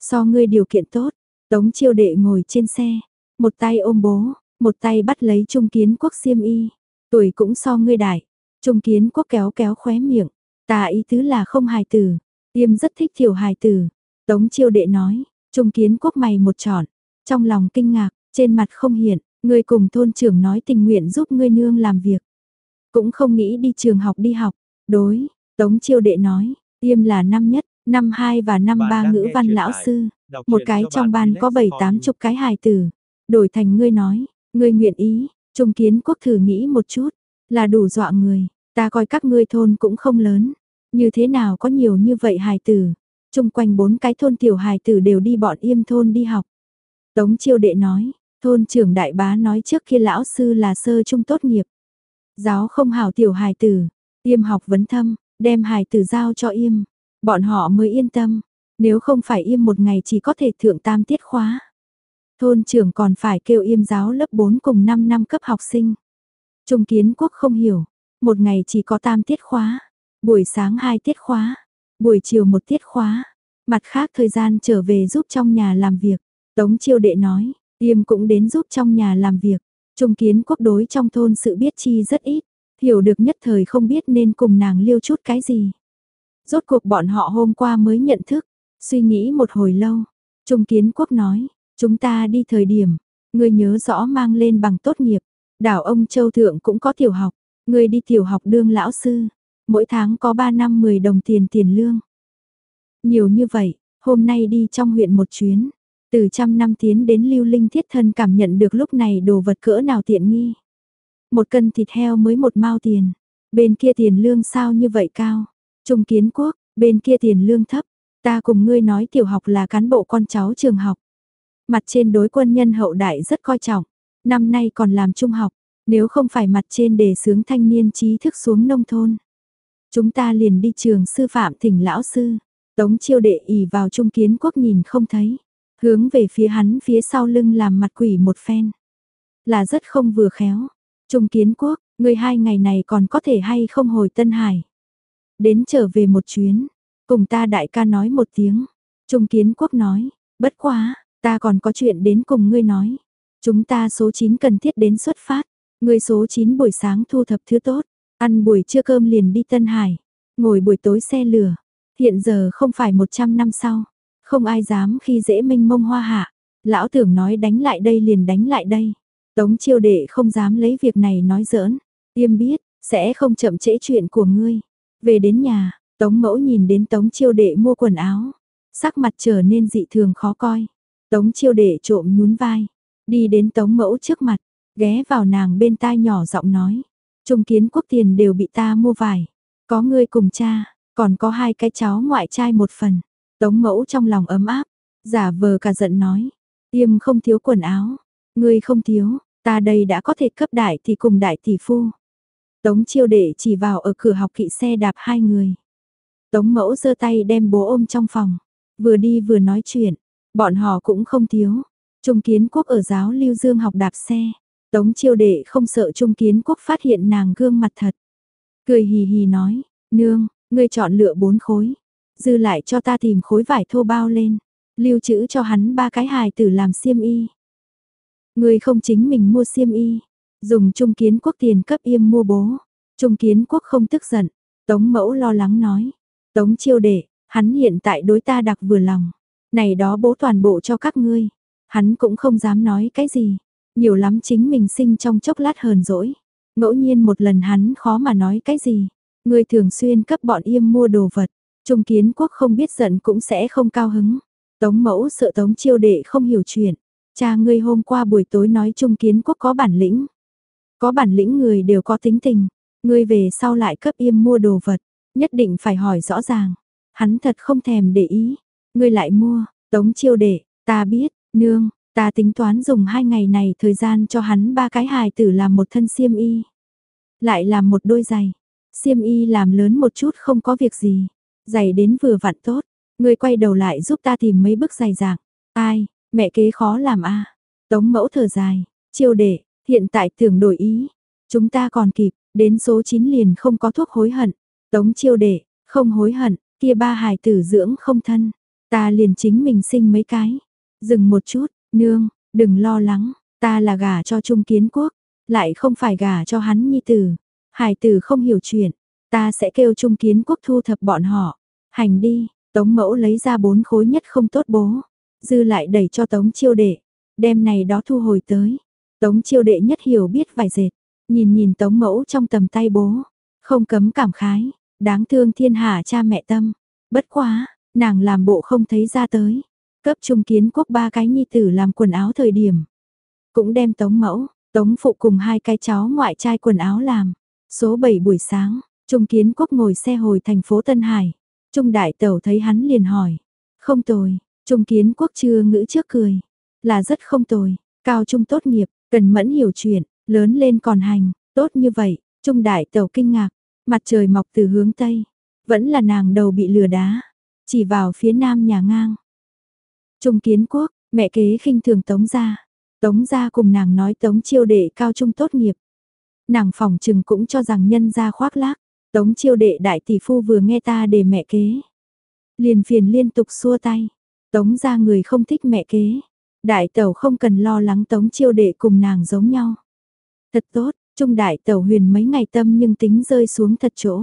So ngươi điều kiện tốt. Tống chiêu đệ ngồi trên xe. Một tay ôm bố, một tay bắt lấy Trung Kiến Quốc xiêm y, tuổi cũng so ngươi đại. Trung Kiến Quốc kéo kéo khóe miệng, ta ý tứ là không hài tử, tiêm rất thích tiểu hài tử. Tống chiêu đệ nói, Trung Kiến Quốc mày một trọn, trong lòng kinh ngạc, trên mặt không hiện, ngươi cùng thôn trưởng nói tình nguyện giúp ngươi nương làm việc. Cũng không nghĩ đi trường học đi học, đối, Tống chiêu đệ nói, tiêm là năm nhất, năm hai và năm ba ngữ văn lão sư, một cái trong ban có bảy tám chục cái hài tử. Đổi thành ngươi nói, Ngươi nguyện ý, Trung Kiến Quốc thử nghĩ một chút, là đủ dọa người, ta coi các ngươi thôn cũng không lớn, như thế nào có nhiều như vậy hài tử, chung quanh bốn cái thôn tiểu hài tử đều đi bọn yêm thôn đi học. Tống chiêu đệ nói, thôn trưởng đại bá nói trước kia lão sư là sơ trung tốt nghiệp. Giáo không hảo tiểu hài tử, yêm học vấn thâm, đem hài tử giao cho yêm, bọn họ mới yên tâm, nếu không phải yêm một ngày chỉ có thể thượng tam tiết khóa. Thôn trưởng còn phải kêu im giáo lớp 4 cùng 5 năm cấp học sinh. Trung kiến quốc không hiểu, một ngày chỉ có tam tiết khóa, buổi sáng hai tiết khóa, buổi chiều một tiết khóa, mặt khác thời gian trở về giúp trong nhà làm việc. Tống chiêu đệ nói, im cũng đến giúp trong nhà làm việc. Trung kiến quốc đối trong thôn sự biết chi rất ít, hiểu được nhất thời không biết nên cùng nàng liêu chút cái gì. Rốt cuộc bọn họ hôm qua mới nhận thức, suy nghĩ một hồi lâu. Trung kiến quốc nói, Chúng ta đi thời điểm, ngươi nhớ rõ mang lên bằng tốt nghiệp, đảo ông Châu Thượng cũng có tiểu học, ngươi đi tiểu học đương lão sư, mỗi tháng có 3 năm 10 đồng tiền tiền lương. Nhiều như vậy, hôm nay đi trong huyện một chuyến, từ trăm năm tiến đến lưu linh thiết thân cảm nhận được lúc này đồ vật cỡ nào tiện nghi. Một cân thịt heo mới một mao tiền, bên kia tiền lương sao như vậy cao, trung kiến quốc, bên kia tiền lương thấp, ta cùng ngươi nói tiểu học là cán bộ con cháu trường học. Mặt trên đối quân nhân hậu đại rất coi trọng, năm nay còn làm trung học, nếu không phải mặt trên đề sướng thanh niên trí thức xuống nông thôn. Chúng ta liền đi trường sư phạm thỉnh lão sư, tống chiêu đệ ỉ vào trung kiến quốc nhìn không thấy, hướng về phía hắn phía sau lưng làm mặt quỷ một phen. Là rất không vừa khéo, trung kiến quốc, người hai ngày này còn có thể hay không hồi Tân Hải. Đến trở về một chuyến, cùng ta đại ca nói một tiếng, trung kiến quốc nói, bất quá, ta còn có chuyện đến cùng ngươi nói. Chúng ta số 9 cần thiết đến xuất phát. ngươi số 9 buổi sáng thu thập thứ tốt, ăn buổi trưa cơm liền đi Tân Hải, ngồi buổi tối xe lửa. Hiện giờ không phải 100 năm sau, không ai dám khi dễ minh mông hoa hạ. Lão tưởng nói đánh lại đây liền đánh lại đây. Tống chiêu đệ không dám lấy việc này nói giỡn. Tiêm biết, sẽ không chậm trễ chuyện của ngươi. Về đến nhà, Tống mẫu nhìn đến Tống chiêu đệ mua quần áo. Sắc mặt trở nên dị thường khó coi. Tống chiêu đệ trộm nhún vai. Đi đến Tống mẫu trước mặt, ghé vào nàng bên tai nhỏ giọng nói. Trung kiến quốc tiền đều bị ta mua vải. Có ngươi cùng cha, còn có hai cái cháu ngoại trai một phần. Tống mẫu trong lòng ấm áp, giả vờ cả giận nói. Tiêm không thiếu quần áo, ngươi không thiếu, ta đây đã có thể cấp đại thì cùng đại tỷ phu. Tống chiêu đệ chỉ vào ở cửa học kỵ xe đạp hai người. Tống mẫu giơ tay đem bố ôm trong phòng, vừa đi vừa nói chuyện, bọn họ cũng không thiếu. Trung kiến quốc ở giáo lưu dương học đạp xe, Tống chiêu đệ không sợ Trung Kiến Quốc phát hiện nàng gương mặt thật. Cười hì hì nói, nương, ngươi chọn lựa bốn khối. Dư lại cho ta tìm khối vải thô bao lên. Lưu trữ cho hắn ba cái hài tử làm xiêm y. Ngươi không chính mình mua xiêm y. Dùng Trung Kiến Quốc tiền cấp yêm mua bố. Trung Kiến Quốc không tức giận. Tống mẫu lo lắng nói. Tống chiêu đệ, hắn hiện tại đối ta đặc vừa lòng. Này đó bố toàn bộ cho các ngươi. Hắn cũng không dám nói cái gì. Nhiều lắm chính mình sinh trong chốc lát hờn dỗi. Ngẫu nhiên một lần hắn khó mà nói cái gì. ngươi thường xuyên cấp bọn yêm mua đồ vật. Trung kiến quốc không biết giận cũng sẽ không cao hứng. Tống mẫu sợ tống chiêu đệ không hiểu chuyện. Cha ngươi hôm qua buổi tối nói Trung kiến quốc có bản lĩnh. Có bản lĩnh người đều có tính tình. Ngươi về sau lại cấp yêm mua đồ vật. Nhất định phải hỏi rõ ràng. Hắn thật không thèm để ý. Ngươi lại mua, tống chiêu đệ, ta biết, nương, Ta tính toán dùng hai ngày này thời gian cho hắn ba cái hài tử làm một thân xiêm y. Lại làm một đôi giày. Xiêm y làm lớn một chút không có việc gì. Giày đến vừa vặn tốt. ngươi quay đầu lại giúp ta tìm mấy bức giày dạng. Ai, mẹ kế khó làm a Tống mẫu thở dài. Chiêu đệ, hiện tại tưởng đổi ý. Chúng ta còn kịp, đến số 9 liền không có thuốc hối hận. Tống chiêu đệ, không hối hận, kia ba hài tử dưỡng không thân. Ta liền chính mình sinh mấy cái. Dừng một chút, Nương, đừng lo lắng, ta là gả cho Trung Kiến Quốc, lại không phải gả cho hắn nhi tử. Hải tử không hiểu chuyện, ta sẽ kêu Trung Kiến Quốc thu thập bọn họ. Hành đi, Tống Mẫu lấy ra bốn khối nhất không tốt bố, dư lại đẩy cho Tống Chiêu Đệ, đem này đó thu hồi tới. Tống Chiêu Đệ nhất hiểu biết vài dệt, nhìn nhìn Tống Mẫu trong tầm tay bố, không cấm cảm khái, đáng thương thiên hạ cha mẹ tâm. Bất quá, nàng làm bộ không thấy ra tới, Cấp trung kiến quốc ba cái nhi tử làm quần áo thời điểm. Cũng đem tống mẫu, tống phụ cùng hai cái cháu ngoại trai quần áo làm. Số 7 buổi sáng, trung kiến quốc ngồi xe hồi thành phố Tân Hải. Trung đại tẩu thấy hắn liền hỏi. Không tồi, trung kiến quốc chưa ngữ trước cười. Là rất không tồi, cao trung tốt nghiệp, cần mẫn hiểu chuyện, lớn lên còn hành, tốt như vậy. Trung đại tẩu kinh ngạc, mặt trời mọc từ hướng Tây. Vẫn là nàng đầu bị lừa đá. Chỉ vào phía nam nhà ngang, Trung kiến quốc, mẹ kế khinh thường tống gia. Tống gia cùng nàng nói tống chiêu đệ cao trung tốt nghiệp. Nàng phòng trừng cũng cho rằng nhân gia khoác lác. Tống chiêu đệ đại tỷ phu vừa nghe ta để mẹ kế. Liền phiền liên tục xua tay. Tống gia người không thích mẹ kế. Đại tẩu không cần lo lắng tống chiêu đệ cùng nàng giống nhau. Thật tốt, trung đại tẩu huyền mấy ngày tâm nhưng tính rơi xuống thật chỗ.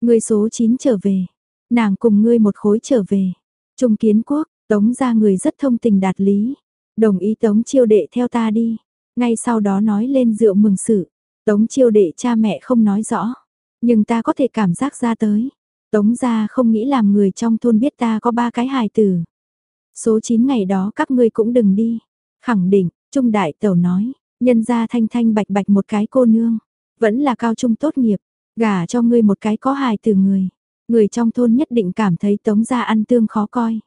Người số 9 trở về. Nàng cùng ngươi một khối trở về. Trung kiến quốc, Tống ra người rất thông tình đạt lý, đồng ý Tống chiêu đệ theo ta đi, ngay sau đó nói lên rượu mừng sự, Tống chiêu đệ cha mẹ không nói rõ, Nhưng ta có thể cảm giác ra tới. Tống gia không nghĩ làm người trong thôn biết ta có ba cái hài tử. Số 9 ngày đó các ngươi cũng đừng đi. Khẳng định, Trung Đại Tẩu nói, nhân gia thanh thanh bạch bạch một cái cô nương. Vẫn là cao trung tốt nghiệp, gả cho ngươi một cái có hài từ người. Người trong thôn nhất định cảm thấy tống gia ăn tương khó coi.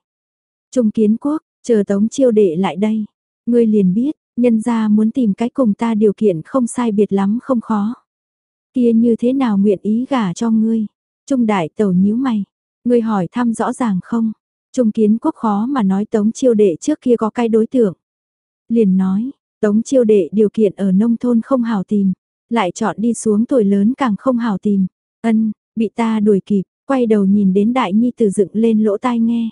Trung kiến quốc, chờ tống chiêu đệ lại đây. Ngươi liền biết, nhân gia muốn tìm cái cùng ta điều kiện không sai biệt lắm không khó. Kia như thế nào nguyện ý gả cho ngươi? Trung đại tẩu nhíu mày. Ngươi hỏi thăm rõ ràng không? Trung kiến quốc khó mà nói tống chiêu đệ trước kia có cái đối tượng. Liền nói, tống chiêu đệ điều kiện ở nông thôn không hào tìm. Lại chọn đi xuống tuổi lớn càng không hào tìm. Ân, bị ta đuổi kịp, quay đầu nhìn đến đại nhi tử dựng lên lỗ tai nghe.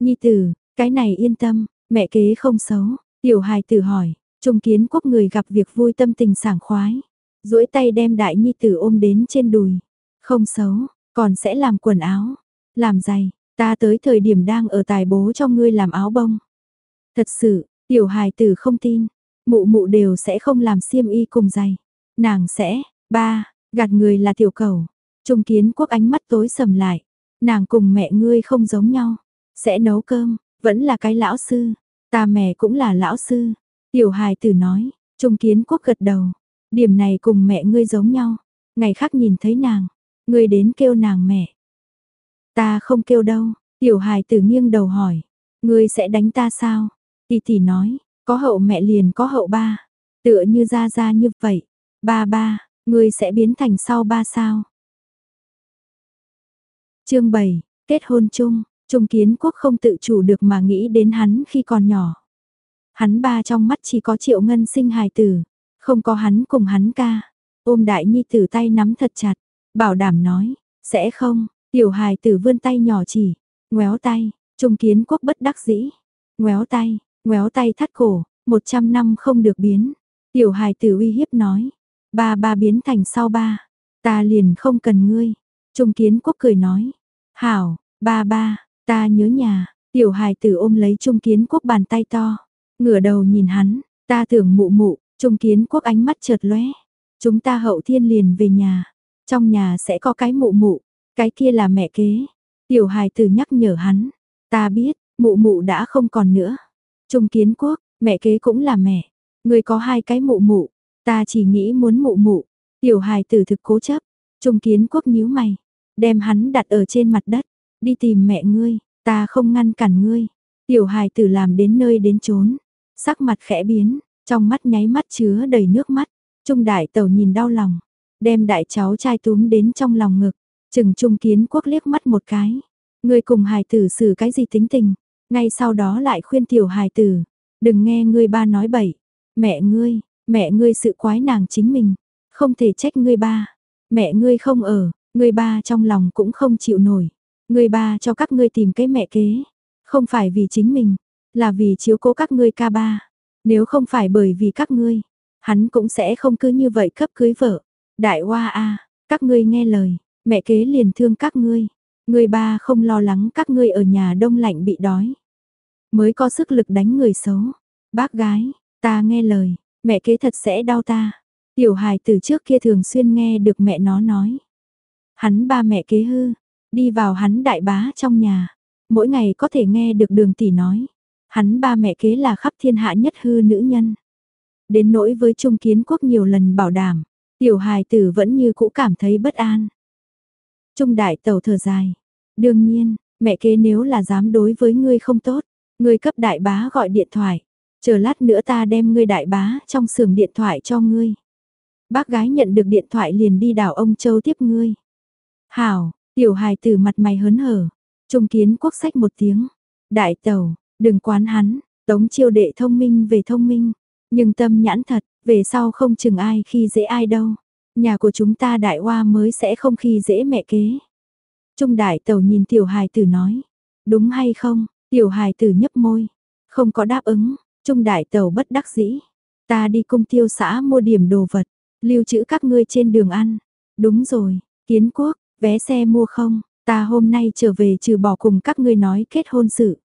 Nhi tử, cái này yên tâm, mẹ kế không xấu. Tiểu hài tử hỏi, trung kiến quốc người gặp việc vui tâm tình sảng khoái. duỗi tay đem đại nhi tử ôm đến trên đùi. Không xấu, còn sẽ làm quần áo, làm giày, ta tới thời điểm đang ở tài bố cho ngươi làm áo bông. Thật sự, tiểu hài tử không tin, mụ mụ đều sẽ không làm xiêm y cùng giày. Nàng sẽ, ba, gạt người là tiểu cầu. Trung kiến quốc ánh mắt tối sầm lại. Nàng cùng mẹ ngươi không giống nhau. Sẽ nấu cơm, vẫn là cái lão sư. Ta mẹ cũng là lão sư. Tiểu hài tử nói, Trung kiến quốc gật đầu. Điểm này cùng mẹ ngươi giống nhau. Ngày khác nhìn thấy nàng, ngươi đến kêu nàng mẹ. Ta không kêu đâu, tiểu hài tử nghiêng đầu hỏi. Ngươi sẽ đánh ta sao? Tỷ tỷ nói, có hậu mẹ liền có hậu ba. Tựa như ra ra như vậy. Ba ba, ngươi sẽ biến thành sau ba sao? Chương 7, kết hôn chung, Trung Kiến Quốc không tự chủ được mà nghĩ đến hắn khi còn nhỏ. Hắn ba trong mắt chỉ có triệu ngân sinh hài tử, không có hắn cùng hắn ca. Ôm đại nhi tử tay nắm thật chặt, bảo đảm nói, sẽ không, tiểu hài tử vươn tay nhỏ chỉ, ngoéo tay, Trung Kiến Quốc bất đắc dĩ, ngoéo tay, ngoéo tay thắt cổ, một trăm năm không được biến. Tiểu hài tử uy hiếp nói, ba ba biến thành sau ba, ta liền không cần ngươi. Trung Kiến Quốc cười nói, hảo, ba ba, ta nhớ nhà, tiểu hài tử ôm lấy Trung Kiến Quốc bàn tay to, ngửa đầu nhìn hắn, ta tưởng mụ mụ, Trung Kiến Quốc ánh mắt chợt lóe, chúng ta hậu thiên liền về nhà, trong nhà sẽ có cái mụ mụ, cái kia là mẹ kế. Tiểu hài tử nhắc nhở hắn, ta biết, mụ mụ đã không còn nữa. Trung Kiến Quốc, mẹ kế cũng là mẹ, người có hai cái mụ mụ, ta chỉ nghĩ muốn mụ mụ. Tiểu hài tử thực cố chấp, Trung Kiến Quốc nhíu mày, đem hắn đặt ở trên mặt đất, đi tìm mẹ ngươi, ta không ngăn cản ngươi. Tiểu hài tử làm đến nơi đến chốn, sắc mặt khẽ biến, trong mắt nháy mắt chứa đầy nước mắt. Trung đại tẩu nhìn đau lòng, đem đại cháu trai túm đến trong lòng ngực, chừng Trung Kiến Quốc liếc mắt một cái. Ngươi cùng hài tử xử cái gì tính tình, ngay sau đó lại khuyên tiểu hài tử, đừng nghe ngươi ba nói bậy, mẹ ngươi, mẹ ngươi sự quái nàng chính mình, không thể trách ngươi ba, mẹ ngươi không ở, ngươi ba trong lòng cũng không chịu nổi. Ngươi ba cho các ngươi tìm cái mẹ kế, không phải vì chính mình, là vì chiếu cố các ngươi ca ba. Nếu không phải bởi vì các ngươi, hắn cũng sẽ không cứ như vậy cấp cưới vợ. Đại hoa a, các ngươi nghe lời, mẹ kế liền thương các ngươi. Ngươi ba không lo lắng các ngươi ở nhà đông lạnh bị đói. Mới có sức lực đánh người xấu. Bác gái, ta nghe lời, mẹ kế thật sẽ đau ta. Tiểu hài từ trước kia thường xuyên nghe được mẹ nó nói. Hắn ba mẹ kế hư, đi vào hắn đại bá trong nhà, mỗi ngày có thể nghe được đường tỷ nói. Hắn ba mẹ kế là khắp thiên hạ nhất hư nữ nhân. Đến nỗi với Trung Kiến Quốc nhiều lần bảo đảm, tiểu hài tử vẫn như cũ cảm thấy bất an. Trung đại tẩu thở dài. Đương nhiên, mẹ kế nếu là dám đối với ngươi không tốt, ngươi cấp đại bá gọi điện thoại. Chờ lát nữa ta đem ngươi đại bá trong sườn điện thoại cho ngươi. Bác gái nhận được điện thoại liền đi đảo ông Châu tiếp ngươi. Hảo, tiểu hài tử mặt mày hớn hở. Trung kiến quốc sách một tiếng. Đại tàu đừng quán hắn, tống chiêu đệ thông minh về thông minh. Nhưng tâm nhãn thật, về sau không chừng ai khi dễ ai đâu. Nhà của chúng ta đại hoa mới sẽ không khi dễ mẹ kế. Trung đại tàu nhìn tiểu hài tử nói. Đúng hay không? Tiểu hài tử nhấp môi. Không có đáp ứng. Trung đại tàu bất đắc dĩ. Ta đi cung tiêu xã mua điểm đồ vật. Lưu trữ các ngươi trên đường ăn. Đúng rồi, kiến quốc, vé xe mua không? Ta hôm nay trở về trừ bỏ cùng các ngươi nói kết hôn sự.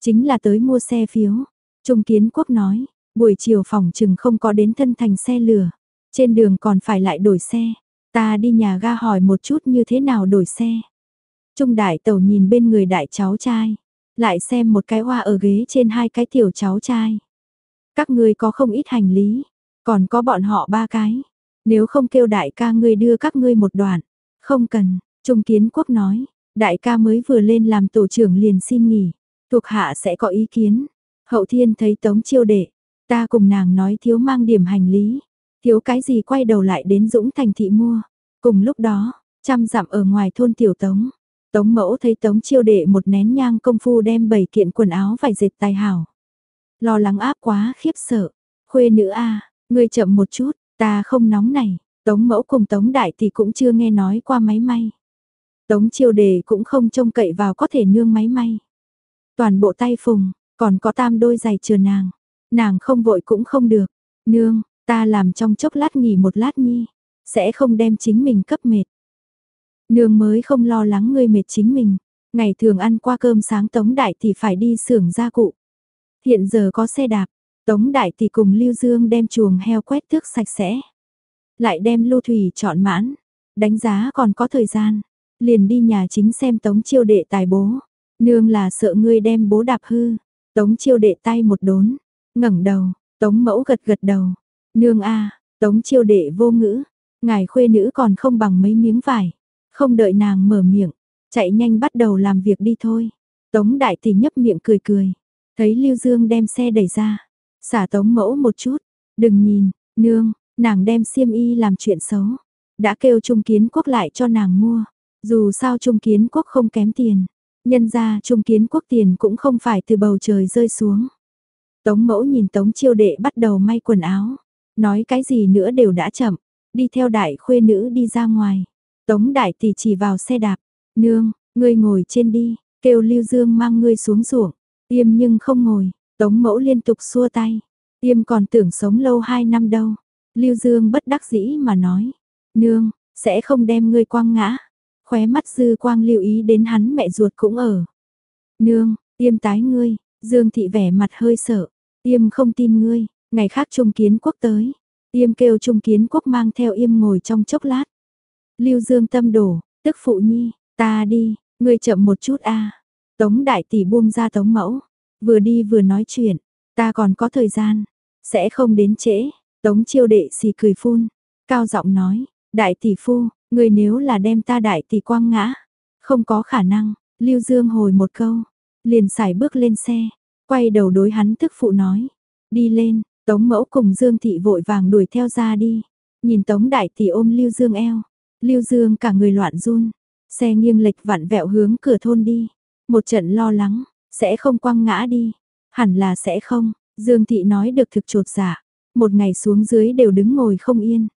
Chính là tới mua xe phiếu. Trung kiến quốc nói, buổi chiều phòng chừng không có đến thân thành xe lửa. Trên đường còn phải lại đổi xe. Ta đi nhà ga hỏi một chút như thế nào đổi xe. Trung đại tẩu nhìn bên người đại cháu trai, lại xem một cái hoa ở ghế trên hai cái tiểu cháu trai. Các ngươi có không ít hành lý, còn có bọn họ ba cái. Nếu không kêu đại ca ngươi đưa các ngươi một đoạn, không cần, Trung Kiến Quốc nói, đại ca mới vừa lên làm tổ trưởng liền xin nghỉ, thuộc hạ sẽ có ý kiến. Hậu thiên thấy tống chiêu đệ, ta cùng nàng nói thiếu mang điểm hành lý, thiếu cái gì quay đầu lại đến Dũng Thành thị mua. Cùng lúc đó, chăm dặm ở ngoài thôn tiểu tống, tống mẫu thấy tống chiêu đệ một nén nhang công phu đem bảy kiện quần áo vải dệt tài hảo. Lo lắng áp quá khiếp sợ, khuê nữ a ngươi chậm một chút, ta không nóng này, tống mẫu cùng tống đại thì cũng chưa nghe nói qua máy may. Tống chiêu đề cũng không trông cậy vào có thể nương máy may. Toàn bộ tay phùng, còn có tam đôi giày chờ nàng. Nàng không vội cũng không được. Nương, ta làm trong chốc lát nghỉ một lát nhi. Sẽ không đem chính mình cấp mệt. Nương mới không lo lắng ngươi mệt chính mình. Ngày thường ăn qua cơm sáng Tống Đại thì phải đi xưởng gia cụ. Hiện giờ có xe đạp. Tống Đại thì cùng Lưu Dương đem chuồng heo quét tước sạch sẽ. Lại đem lưu thủy chọn mãn. Đánh giá còn có thời gian liền đi nhà chính xem tống chiêu đệ tài bố. Nương là sợ ngươi đem bố đạp hư. Tống chiêu đệ tay một đốn, ngẩng đầu, tống mẫu gật gật đầu. Nương a tống chiêu đệ vô ngữ, ngài khuê nữ còn không bằng mấy miếng vải. Không đợi nàng mở miệng, chạy nhanh bắt đầu làm việc đi thôi. Tống đại thì nhấp miệng cười cười, thấy Lưu Dương đem xe đẩy ra, xả tống mẫu một chút, đừng nhìn, nương, nàng đem xiêm y làm chuyện xấu, đã kêu trung kiến quốc lại cho nàng mua, dù sao Trung Kiến Quốc không kém tiền, nhân ra Trung Kiến Quốc tiền cũng không phải từ bầu trời rơi xuống. Tống mẫu nhìn Tống chiêu đệ bắt đầu may quần áo, nói cái gì nữa đều đã chậm, đi theo đại khuê nữ đi ra ngoài. Tống đại tỷ chỉ vào xe đạp, nương, ngươi ngồi trên đi, kêu Lưu Dương mang ngươi xuống ruộng, tiêm nhưng không ngồi, Tống mẫu liên tục xua tay, tiêm còn tưởng sống lâu hai năm đâu. Lưu Dương bất đắc dĩ mà nói, nương, sẽ không đem ngươi quăng ngã khóe mắt dư quang lưu ý đến hắn mẹ ruột cũng ở. Nương, tiêm tái ngươi, Dương thị vẻ mặt hơi sợ, tiêm không tin ngươi, ngày khác trung kiến quốc tới. Tiêm kêu trung kiến quốc mang theo im ngồi trong chốc lát. Lưu Dương tâm đổ, tức phụ nhi, ta đi, ngươi chậm một chút a. Tống đại tỷ buông ra tống mẫu, vừa đi vừa nói chuyện, ta còn có thời gian, sẽ không đến trễ. Tống chiêu đệ xì cười phun, cao giọng nói, đại tỷ phu, Người nếu là đem ta đại tỷ quang ngã, không có khả năng, Lưu Dương hồi một câu, liền xài bước lên xe, quay đầu đối hắn tức phụ nói, đi lên, Tống Mẫu cùng Dương Thị vội vàng đuổi theo ra đi, nhìn Tống Đại Tỷ ôm Lưu Dương eo, Lưu Dương cả người loạn run, xe nghiêng lệch vặn vẹo hướng cửa thôn đi, một trận lo lắng, sẽ không quăng ngã đi, hẳn là sẽ không, Dương Thị nói được thực trột giả một ngày xuống dưới đều đứng ngồi không yên.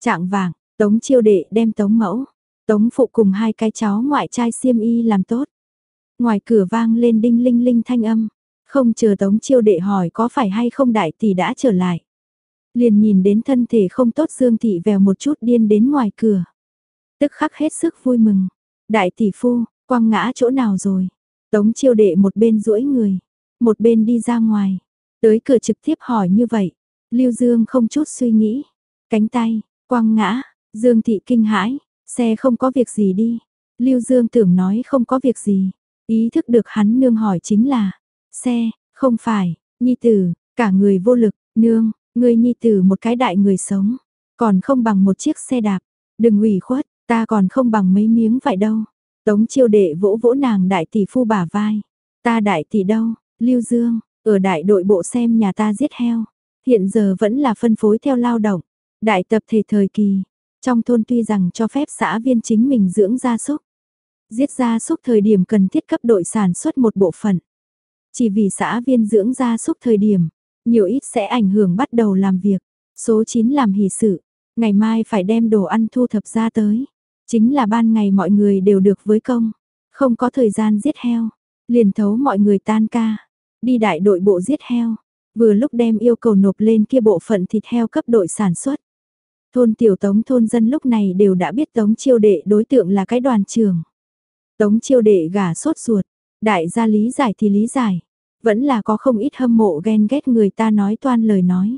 Trạng vàng, Tống chiêu đệ đem tống mẫu, tống phụ cùng hai cái cháu ngoại trai xiêm y làm tốt. Ngoài cửa vang lên đinh linh linh thanh âm, không chờ tống chiêu đệ hỏi có phải hay không đại tỷ đã trở lại. Liền nhìn đến thân thể không tốt Dương Thị vèo một chút điên đến ngoài cửa. Tức khắc hết sức vui mừng. Đại tỷ phu, quăng ngã chỗ nào rồi? Tống chiêu đệ một bên duỗi người, một bên đi ra ngoài. Tới cửa trực tiếp hỏi như vậy. Lưu Dương không chút suy nghĩ. Cánh tay, quăng ngã, Dương thị kinh hãi, xe không có việc gì đi. Lưu Dương tưởng nói không có việc gì. Ý thức được hắn nương hỏi chính là, xe, không phải, nhi tử, cả người vô lực, nương, người nhi tử một cái đại người sống, còn không bằng một chiếc xe đạp, đừng ủy khuất, ta còn không bằng mấy miếng vải đâu. Tống chiêu đệ vỗ vỗ nàng đại tỷ phu bả vai, ta đại tỷ đâu, Lưu Dương, ở đại đội bộ xem nhà ta giết heo, hiện giờ vẫn là phân phối theo lao động, đại tập thể thời kỳ, trong thôn tuy rằng cho phép xã viên chính mình dưỡng gia súc, giết gia súc thời điểm cần thiết cấp đội sản xuất một bộ phận. Chỉ vì xã viên dưỡng gia súc thời điểm, nhiều ít sẽ ảnh hưởng bắt đầu làm việc. Số 9 làm hỷ sự, ngày mai phải đem đồ ăn thu thập ra tới. Chính là ban ngày mọi người đều được với công, không có thời gian giết heo, liền thấu mọi người tan ca, đi đại đội bộ giết heo, vừa lúc đem yêu cầu nộp lên kia bộ phận thịt heo cấp đội sản xuất. Thôn tiểu tống thôn dân lúc này đều đã biết tống chiêu đệ đối tượng là cái đoàn trường. Tống chiêu đệ gả sốt ruột, đại gia lý giải thì lý giải, vẫn là có không ít hâm mộ ghen ghét người ta nói toan lời nói.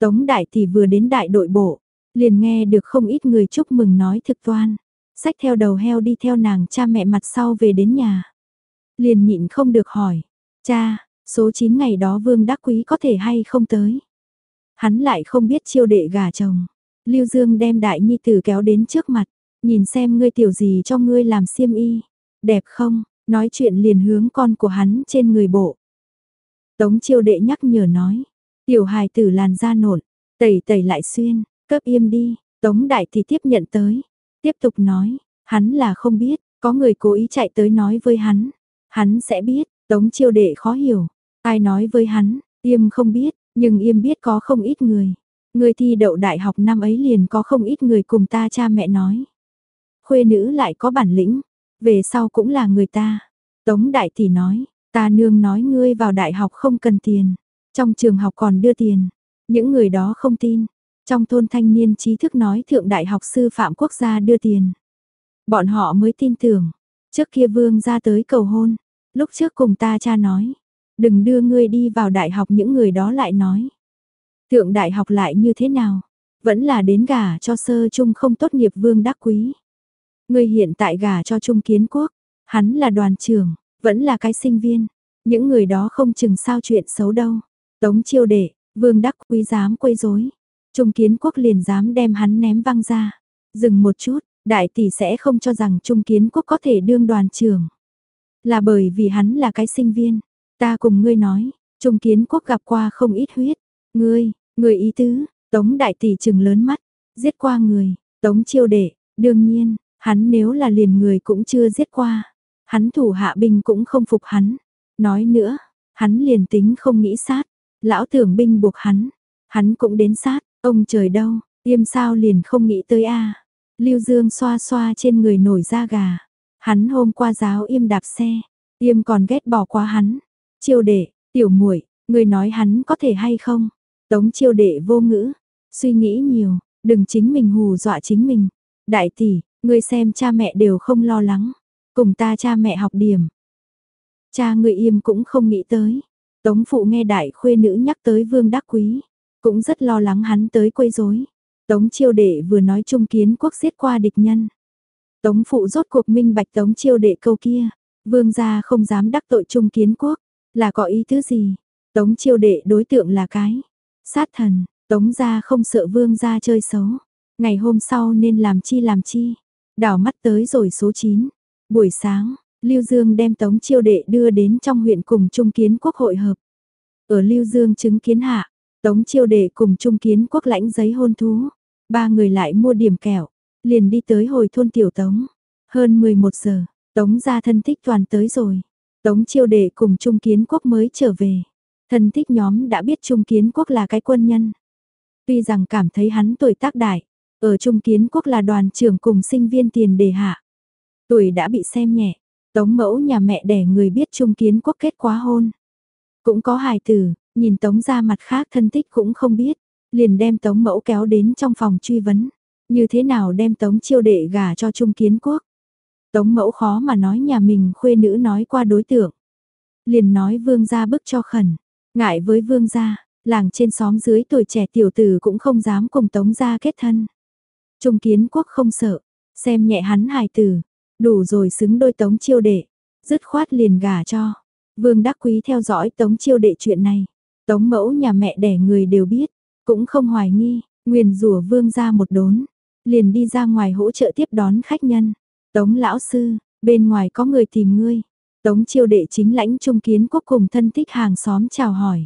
Tống đại thì vừa đến đại đội bộ, Liền nghe được không ít người chúc mừng nói thực toan. Sách theo đầu heo đi theo nàng cha mẹ mặt sau về đến nhà. Liền nhịn không được hỏi. Cha, số 9 ngày đó vương đắc quý có thể hay không tới. Hắn lại không biết chiêu đệ gà chồng. Lưu Dương đem đại nhi tử kéo đến trước mặt. Nhìn xem ngươi tiểu gì cho ngươi làm xiêm y. Đẹp không? Nói chuyện liền hướng con của hắn trên người bộ. Tống chiêu đệ nhắc nhở nói. Tiểu hài tử làn da nổn. Tẩy tẩy lại xuyên. Cấp im đi. Tống đại thì tiếp nhận tới. Tiếp tục nói. Hắn là không biết. Có người cố ý chạy tới nói với hắn. Hắn sẽ biết. Tống chiêu đệ khó hiểu. Ai nói với hắn. im không biết. Nhưng im biết có không ít người. Người thi đậu đại học năm ấy liền có không ít người cùng ta cha mẹ nói. Khuê nữ lại có bản lĩnh, về sau cũng là người ta. Tống đại tỷ nói, ta nương nói ngươi vào đại học không cần tiền, trong trường học còn đưa tiền. Những người đó không tin. Trong thôn thanh niên trí thức nói thượng đại học sư phạm quốc gia đưa tiền. Bọn họ mới tin tưởng. Trước kia vương ra tới cầu hôn. Lúc trước cùng ta cha nói. Đừng đưa ngươi đi vào đại học những người đó lại nói. Thượng đại học lại như thế nào? Vẫn là đến gả cho sơ trung không tốt nghiệp vương đắc quý. ngươi hiện tại gả cho trung kiến quốc, hắn là đoàn trưởng, vẫn là cái sinh viên. Những người đó không chừng sao chuyện xấu đâu. Tống chiêu đệ, vương đắc quý dám quấy rối Trung kiến quốc liền dám đem hắn ném văng ra. Dừng một chút, đại tỷ sẽ không cho rằng trung kiến quốc có thể đương đoàn trưởng. Là bởi vì hắn là cái sinh viên. Ta cùng ngươi nói, trung kiến quốc gặp qua không ít huyết. Ngươi, ngươi ý tứ, tống đại tỷ trừng lớn mắt, giết qua người, tống chiêu đệ, đương nhiên, hắn nếu là liền người cũng chưa giết qua. Hắn thủ hạ binh cũng không phục hắn. Nói nữa, hắn liền tính không nghĩ sát, lão tưởng binh buộc hắn, hắn cũng đến sát, ông trời đâu, yêm sao liền không nghĩ tới a. Lưu Dương xoa xoa trên người nổi da gà. Hắn hôm qua giáo im đạp xe, im còn ghét bỏ qua hắn. Chiêu đệ, tiểu muội, người nói hắn có thể hay không? Tống chiêu đệ vô ngữ, suy nghĩ nhiều, đừng chính mình hù dọa chính mình. Đại tỷ, ngươi xem cha mẹ đều không lo lắng, cùng ta cha mẹ học điểm. Cha người im cũng không nghĩ tới. Tống phụ nghe đại khuê nữ nhắc tới vương đắc quý, cũng rất lo lắng hắn tới quấy rối. Tống chiêu đệ vừa nói trung kiến quốc giết qua địch nhân. Tống phụ rốt cuộc minh bạch tống chiêu đệ câu kia, vương gia không dám đắc tội trung kiến quốc, là có ý thứ gì? Tống chiêu đệ đối tượng là cái, Sát thần, tống gia không sợ vương gia chơi xấu. Ngày hôm sau nên làm chi làm chi. Đảo mắt tới rồi số 9. Buổi sáng, Lưu Dương đem tống chiêu đệ đưa đến trong huyện cùng Trung Kiến Quốc hội hợp. Ở Lưu Dương chứng kiến hạ, tống chiêu đệ cùng Trung Kiến Quốc lãnh giấy hôn thú. Ba người lại mua điểm kẹo, liền đi tới hồi thôn tiểu tống. Hơn 11 giờ, tống gia thân thích toàn tới rồi. Tống chiêu đệ cùng Trung Kiến Quốc mới trở về. Thân thích nhóm đã biết Trung Kiến Quốc là cái quân nhân. Tuy rằng cảm thấy hắn tuổi tác đại, ở Trung Kiến Quốc là đoàn trưởng cùng sinh viên tiền đề hạ. Tuổi đã bị xem nhẹ, tống mẫu nhà mẹ đẻ người biết Trung Kiến Quốc kết quá hôn. Cũng có hài tử, nhìn tống ra mặt khác thân thích cũng không biết, liền đem tống mẫu kéo đến trong phòng truy vấn. Như thế nào đem tống chiêu đệ gả cho Trung Kiến Quốc? Tống mẫu khó mà nói nhà mình khuê nữ nói qua đối tượng. Liền nói vương gia bức cho khẩn. Ngại với vương gia, làng trên xóm dưới tuổi trẻ tiểu tử cũng không dám cùng tống gia kết thân. Trung kiến quốc không sợ, xem nhẹ hắn hài tử, đủ rồi xứng đôi tống chiêu đệ, dứt khoát liền gả cho. Vương đắc quý theo dõi tống chiêu đệ chuyện này, tống mẫu nhà mẹ đẻ người đều biết, cũng không hoài nghi, nguyền rủa vương ra một đốn, liền đi ra ngoài hỗ trợ tiếp đón khách nhân. Tống lão sư, bên ngoài có người tìm ngươi, Tống chiêu đệ chính lãnh trung kiến quốc cùng thân thích hàng xóm chào hỏi.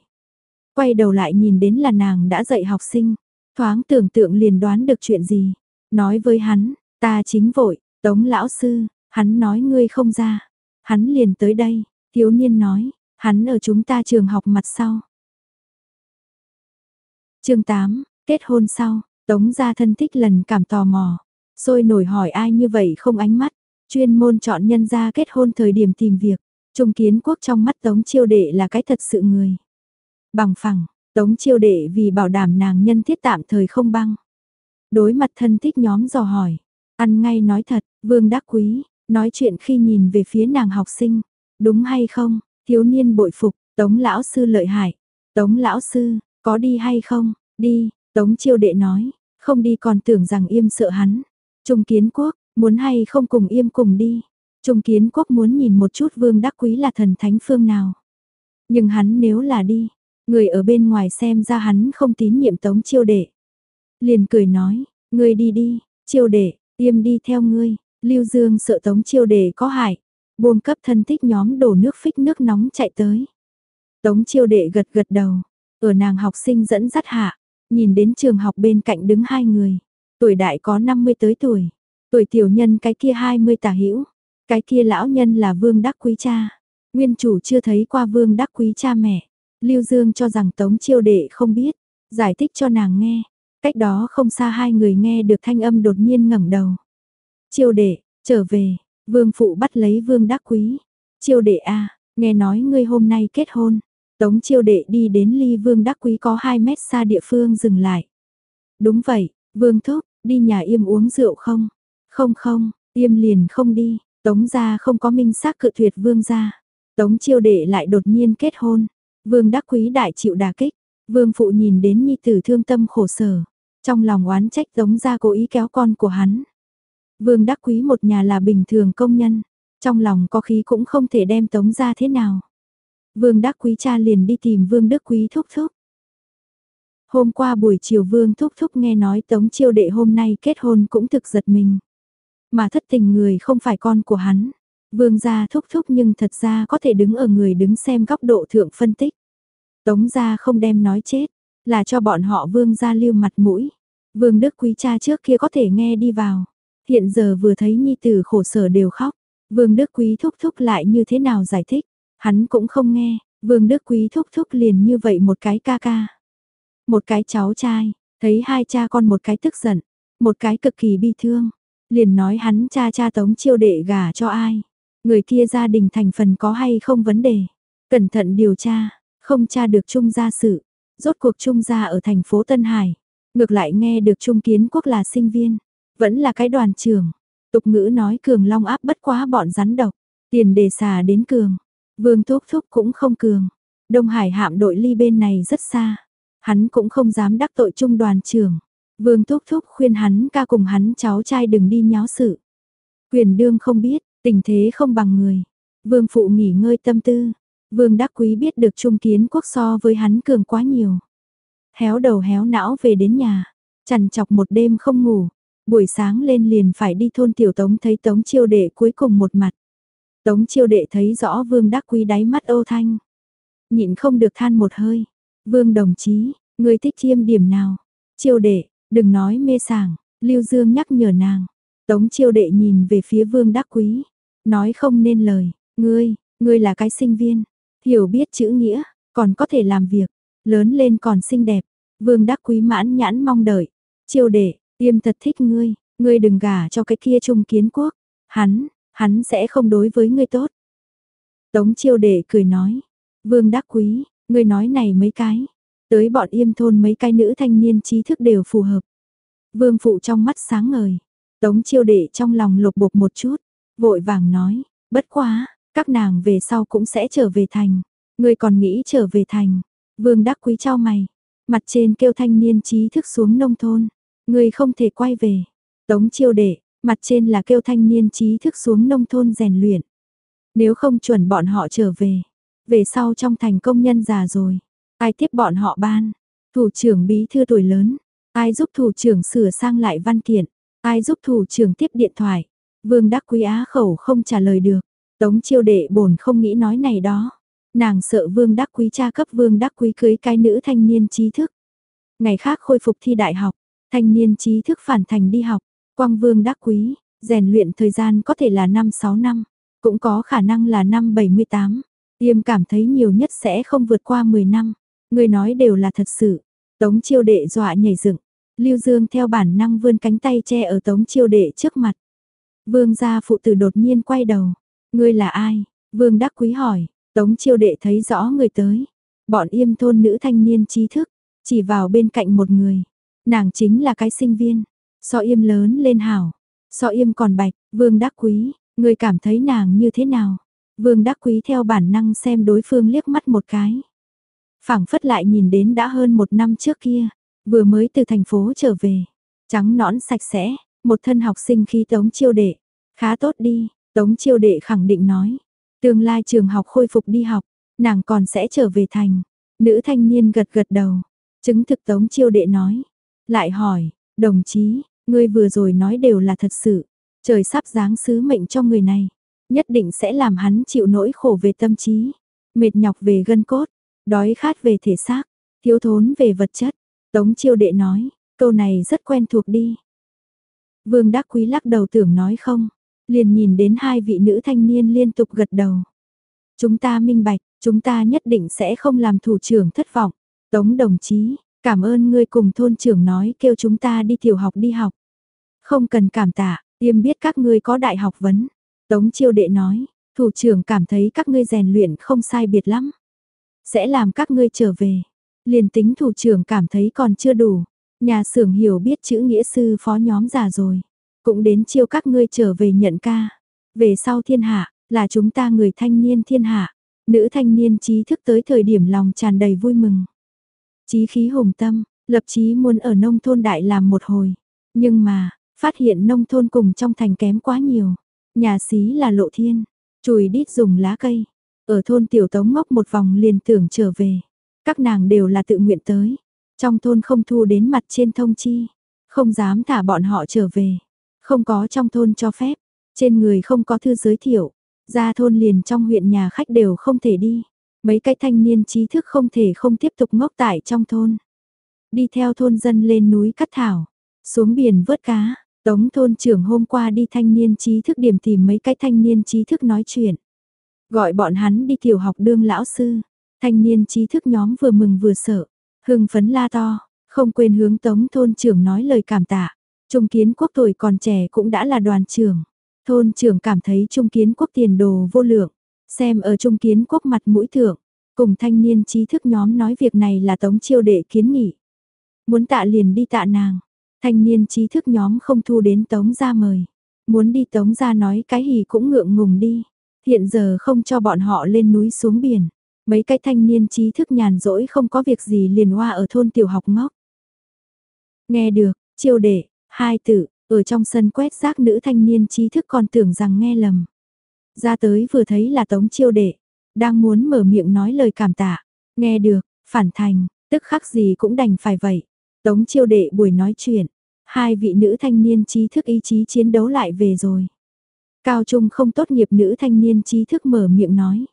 Quay đầu lại nhìn đến là nàng đã dạy học sinh, thoáng tưởng tượng liền đoán được chuyện gì. Nói với hắn, ta chính vội, tống lão sư, hắn nói ngươi không ra. Hắn liền tới đây, thiếu niên nói, hắn ở chúng ta trường học mặt sau chương 8, kết hôn sau, tống gia thân thích lần cảm tò mò. Rồi nổi hỏi ai như vậy không ánh mắt. Chuyên môn chọn nhân gia kết hôn thời điểm tìm việc. Trung kiến quốc trong mắt Tống Chiêu Đệ là cái thật sự người. Bằng phẳng, Tống Chiêu Đệ vì bảo đảm nàng nhân thiết tạm thời không băng. Đối mặt thân thích nhóm dò hỏi. Ăn ngay nói thật, Vương Đắc Quý, nói chuyện khi nhìn về phía nàng học sinh. Đúng hay không, thiếu niên bội phục, Tống Lão Sư lợi hại. Tống Lão Sư, có đi hay không? Đi, Tống Chiêu Đệ nói. Không đi còn tưởng rằng Yêm sợ hắn. Trung Kiến Quốc, muốn hay không cùng Yêm cùng đi. Trung Kiến Quốc muốn nhìn một chút Vương Đắc Quý là thần thánh phương nào. Nhưng hắn nếu là đi, người ở bên ngoài xem ra hắn không tín nhiệm Tống Chiêu Đệ. Liền cười nói, ngươi đi đi, Chiêu Đệ, Yêm đi theo ngươi. Lưu Dương sợ Tống Chiêu Đệ có hại, buông cấp thân thích nhóm đổ nước phích nước nóng chạy tới. Tống Chiêu Đệ gật gật đầu, ở nàng học sinh dẫn dắt hạ, nhìn đến trường học bên cạnh đứng hai người, tuổi đại có 50 tới tuổi, tuổi tiểu nhân cái kia 20 tả hữu, cái kia lão nhân là Vương Đắc Quý cha. Nguyên chủ chưa thấy qua Vương Đắc Quý cha mẹ. Lưu Dương cho rằng Tống Chiêu Đệ không biết, giải thích cho nàng nghe. Cách đó không xa hai người nghe được thanh âm đột nhiên ngẩng đầu. Chiêu Đệ, trở về, Vương phụ bắt lấy Vương Đắc Quý. Chiêu Đệ a, nghe nói ngươi hôm nay kết hôn. Tống Chiêu Đệ đi đến ly Vương Đắc Quý có 2 mét xa địa phương dừng lại. Đúng vậy, Vương thúc, đi nhà Yêm uống rượu không? Không không, Yêm liền không đi. Tống gia không có minh xác cự tuyệt Vương gia. Tống chiêu đệ lại đột nhiên kết hôn. Vương đắc quý đại chịu đả kích. Vương phụ nhìn đến nhi tử thương tâm khổ sở. Trong lòng oán trách tống gia cố ý kéo con của hắn. Vương đắc quý một nhà là bình thường công nhân. Trong lòng có khí cũng không thể đem tống gia thế nào. Vương đắc quý cha liền đi tìm vương đức quý thúc thúc. Hôm qua buổi chiều vương thúc thúc nghe nói tống chiêu đệ hôm nay kết hôn cũng thực giật mình. Mà thất tình người không phải con của hắn. Vương gia thúc thúc nhưng thật ra có thể đứng ở người đứng xem góc độ thượng phân tích. Tống gia không đem nói chết, là cho bọn họ vương gia lưu mặt mũi. Vương Đức Quý cha trước kia có thể nghe đi vào. Hiện giờ vừa thấy nhi tử khổ sở đều khóc. Vương Đức Quý thúc thúc lại như thế nào giải thích. Hắn cũng không nghe. Vương Đức Quý thúc thúc liền như vậy một cái ca ca. Một cái cháu trai, thấy hai cha con một cái tức giận, một cái cực kỳ bi thương. Liền nói hắn cha cha tống chiêu đệ gả cho ai. Người kia gia đình thành phần có hay không vấn đề. Cẩn thận điều tra, không tra được trung gia sự. Rốt cuộc trung gia ở thành phố Tân Hải. Ngược lại nghe được trung kiến quốc là sinh viên. Vẫn là cái đoàn trưởng. Tục ngữ nói cường long áp bất quá bọn rắn độc. Tiền đề xà đến cường. Vương Thúc Thúc cũng không cường. Đông Hải hạm đội ly bên này rất xa. Hắn cũng không dám đắc tội trung đoàn trưởng. Vương Thúc Thúc khuyên hắn ca cùng hắn cháu trai đừng đi nháo sự. Quyền đương không biết, tình thế không bằng người. Vương Phụ nghỉ ngơi tâm tư. Vương Đắc Quý biết được Trung Kiến Quốc so với hắn cường quá nhiều. Héo đầu héo não về đến nhà. Chằn chọc một đêm không ngủ. Buổi sáng lên liền phải đi thôn Tiểu Tống thấy Tống Chiêu Đệ cuối cùng một mặt. Tống Chiêu Đệ thấy rõ Vương Đắc Quý đáy mắt ô thanh. Nhịn không được than một hơi. Vương đồng chí, người thích chiêm điểm nào? Chiêu Đệ, Đừng nói mê sảng, Lưu Dương nhắc nhở nàng. Tống chiêu đệ nhìn về phía vương đắc quý. Nói không nên lời, ngươi, ngươi là cái sinh viên. Hiểu biết chữ nghĩa, còn có thể làm việc. Lớn lên còn xinh đẹp. Vương đắc quý mãn nhãn mong đợi. Chiêu đệ, tiêm thật thích ngươi. Ngươi đừng gả cho cái kia trung kiến quốc. Hắn, hắn sẽ không đối với ngươi tốt. Tống chiêu đệ cười nói. Vương đắc quý, ngươi nói này mấy cái. Tới bọn yêm thôn mấy cái nữ thanh niên trí thức đều phù hợp. Vương phụ trong mắt sáng ngời. Tống chiêu đệ trong lòng lục bục một chút. Vội vàng nói, bất quá, các nàng về sau cũng sẽ trở về thành. ngươi còn nghĩ trở về thành. Vương đắc quý trao mày. Mặt trên kêu thanh niên trí thức xuống nông thôn. ngươi không thể quay về. Tống chiêu đệ, mặt trên là kêu thanh niên trí thức xuống nông thôn rèn luyện. Nếu không chuẩn bọn họ trở về. Về sau trong thành công nhân già rồi. Ai tiếp bọn họ ban? Thủ trưởng bí thư tuổi lớn. Ai giúp thủ trưởng sửa sang lại văn kiện? Ai giúp thủ trưởng tiếp điện thoại? Vương Đắc Quý á khẩu không trả lời được. Tống chiêu đệ bổn không nghĩ nói này đó. Nàng sợ Vương Đắc Quý cha cấp Vương Đắc Quý cưới cái nữ thanh niên trí thức. Ngày khác khôi phục thi đại học, thanh niên trí thức phản thành đi học, quang Vương Đắc Quý, rèn luyện thời gian có thể là 5-6 năm, cũng có khả năng là năm 78. Tiêm cảm thấy nhiều nhất sẽ không vượt qua 10 năm. Người nói đều là thật sự. Tống chiêu đệ dọa nhảy dựng. Lưu Dương theo bản năng vươn cánh tay che ở tống chiêu đệ trước mặt. Vương gia phụ tử đột nhiên quay đầu. Ngươi là ai? Vương đắc quý hỏi. Tống chiêu đệ thấy rõ người tới. Bọn yêm thôn nữ thanh niên trí thức. Chỉ vào bên cạnh một người. Nàng chính là cái sinh viên. So im lớn lên hảo. So im còn bạch. Vương đắc quý. Người cảm thấy nàng như thế nào? Vương đắc quý theo bản năng xem đối phương liếc mắt một cái phảng phất lại nhìn đến đã hơn một năm trước kia, vừa mới từ thành phố trở về. trắng nõn sạch sẽ, một thân học sinh khí tống chiêu đệ. Khá tốt đi, tống chiêu đệ khẳng định nói. Tương lai trường học khôi phục đi học, nàng còn sẽ trở về thành. Nữ thanh niên gật gật đầu, chứng thực tống chiêu đệ nói. Lại hỏi, đồng chí, ngươi vừa rồi nói đều là thật sự. Trời sắp giáng sứ mệnh cho người này, nhất định sẽ làm hắn chịu nỗi khổ về tâm trí, mệt nhọc về gân cốt, đói khát về thể xác, thiếu thốn về vật chất. Tống chiêu đệ nói, câu này rất quen thuộc đi. Vương Đắc Quý lắc đầu tưởng nói không, liền nhìn đến hai vị nữ thanh niên liên tục gật đầu. Chúng ta minh bạch, chúng ta nhất định sẽ không làm thủ trưởng thất vọng. Tống đồng chí, cảm ơn ngươi cùng thôn trưởng nói kêu chúng ta đi tiểu học đi học. Không cần cảm tạ, tiêm biết các ngươi có đại học vấn. Tống chiêu đệ nói, thủ trưởng cảm thấy các ngươi rèn luyện không sai biệt lắm. Sẽ làm các ngươi trở về. Liền tính thủ trưởng cảm thấy còn chưa đủ. Nhà xưởng hiểu biết chữ nghĩa sư phó nhóm già rồi. Cũng đến chiêu các ngươi trở về nhận ca. Về sau thiên hạ, là chúng ta người thanh niên thiên hạ. Nữ thanh niên trí thức tới thời điểm lòng tràn đầy vui mừng. Chí khí hùng tâm, lập chí muốn ở nông thôn đại làm một hồi. Nhưng mà, phát hiện nông thôn cùng trong thành kém quá nhiều. Nhà xí là lộ thiên, chùi đít dùng lá cây. Ở thôn tiểu tống ngốc một vòng liền tưởng trở về. Các nàng đều là tự nguyện tới. Trong thôn không thu đến mặt trên thông chi. Không dám thả bọn họ trở về. Không có trong thôn cho phép. Trên người không có thư giới thiệu. Ra thôn liền trong huyện nhà khách đều không thể đi. Mấy cái thanh niên trí thức không thể không tiếp tục ngốc tại trong thôn. Đi theo thôn dân lên núi cắt thảo. Xuống biển vớt cá. Tống thôn trưởng hôm qua đi thanh niên trí thức điểm tìm mấy cái thanh niên trí thức nói chuyện. Gọi bọn hắn đi tiểu học đương lão sư. Thanh niên trí thức nhóm vừa mừng vừa sợ. Hưng phấn la to, không quên hướng tống thôn trưởng nói lời cảm tạ. Trung kiến quốc tuổi còn trẻ cũng đã là đoàn trưởng. Thôn trưởng cảm thấy trung kiến quốc tiền đồ vô lượng. Xem ở trung kiến quốc mặt mũi thượng. Cùng thanh niên trí thức nhóm nói việc này là tống chiêu đệ kiến nghị. Muốn tạ liền đi tạ nàng. Thanh niên trí thức nhóm không thu đến tống ra mời. Muốn đi tống ra nói cái hì cũng ngượng ngùng đi. Hiện giờ không cho bọn họ lên núi xuống biển. Mấy cái thanh niên trí thức nhàn rỗi không có việc gì liền hoa ở thôn tiểu học ngóc Nghe được, chiêu đệ, hai tử, ở trong sân quét rác nữ thanh niên trí thức còn tưởng rằng nghe lầm. Ra tới vừa thấy là tống chiêu đệ, đang muốn mở miệng nói lời cảm tạ. Nghe được, phản thành, tức khắc gì cũng đành phải vậy. Tống chiêu đệ buổi nói chuyện, hai vị nữ thanh niên trí thức ý chí chiến đấu lại về rồi. Cao trung không tốt nghiệp nữ thanh niên trí thức mở miệng nói.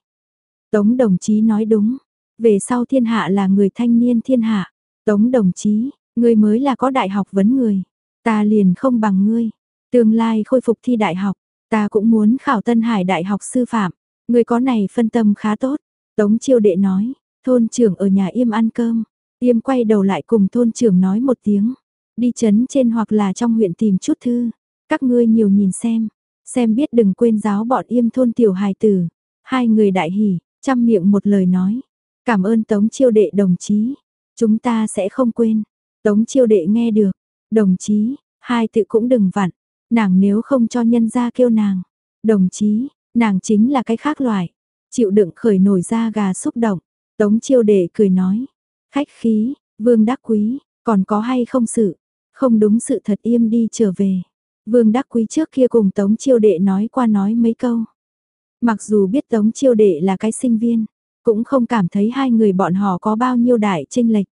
Tống đồng chí nói đúng, về sau thiên hạ là người thanh niên thiên hạ. Tống đồng chí, ngươi mới là có đại học vấn người, ta liền không bằng ngươi. Tương lai khôi phục thi đại học, ta cũng muốn khảo Tân Hải Đại học sư phạm. người có này phân tâm khá tốt. Tống chiêu đệ nói, thôn trưởng ở nhà im ăn cơm. Yêm quay đầu lại cùng thôn trưởng nói một tiếng. Đi chấn trên hoặc là trong huyện tìm chút thư. Các ngươi nhiều nhìn xem. Xem biết đừng quên giáo bọn yêm thôn tiểu hài tử. Hai người đại hỉ, chăm miệng một lời nói. Cảm ơn Tống chiêu đệ đồng chí. Chúng ta sẽ không quên. Tống chiêu đệ nghe được. Đồng chí, hai tự cũng đừng vặn. Nàng nếu không cho nhân ra kêu nàng. Đồng chí, nàng chính là cái khác loại. Chịu đựng khởi nổi ra gà xúc động. Tống chiêu đệ cười nói. Khách khí, vương đắc quý, còn có hay không sự? Không đúng sự thật im đi trở về. Vương đắc quý trước kia cùng Tống chiêu đệ nói qua nói mấy câu. Mặc dù biết Tống chiêu đệ là cái sinh viên, cũng không cảm thấy hai người bọn họ có bao nhiêu đại tranh lệch.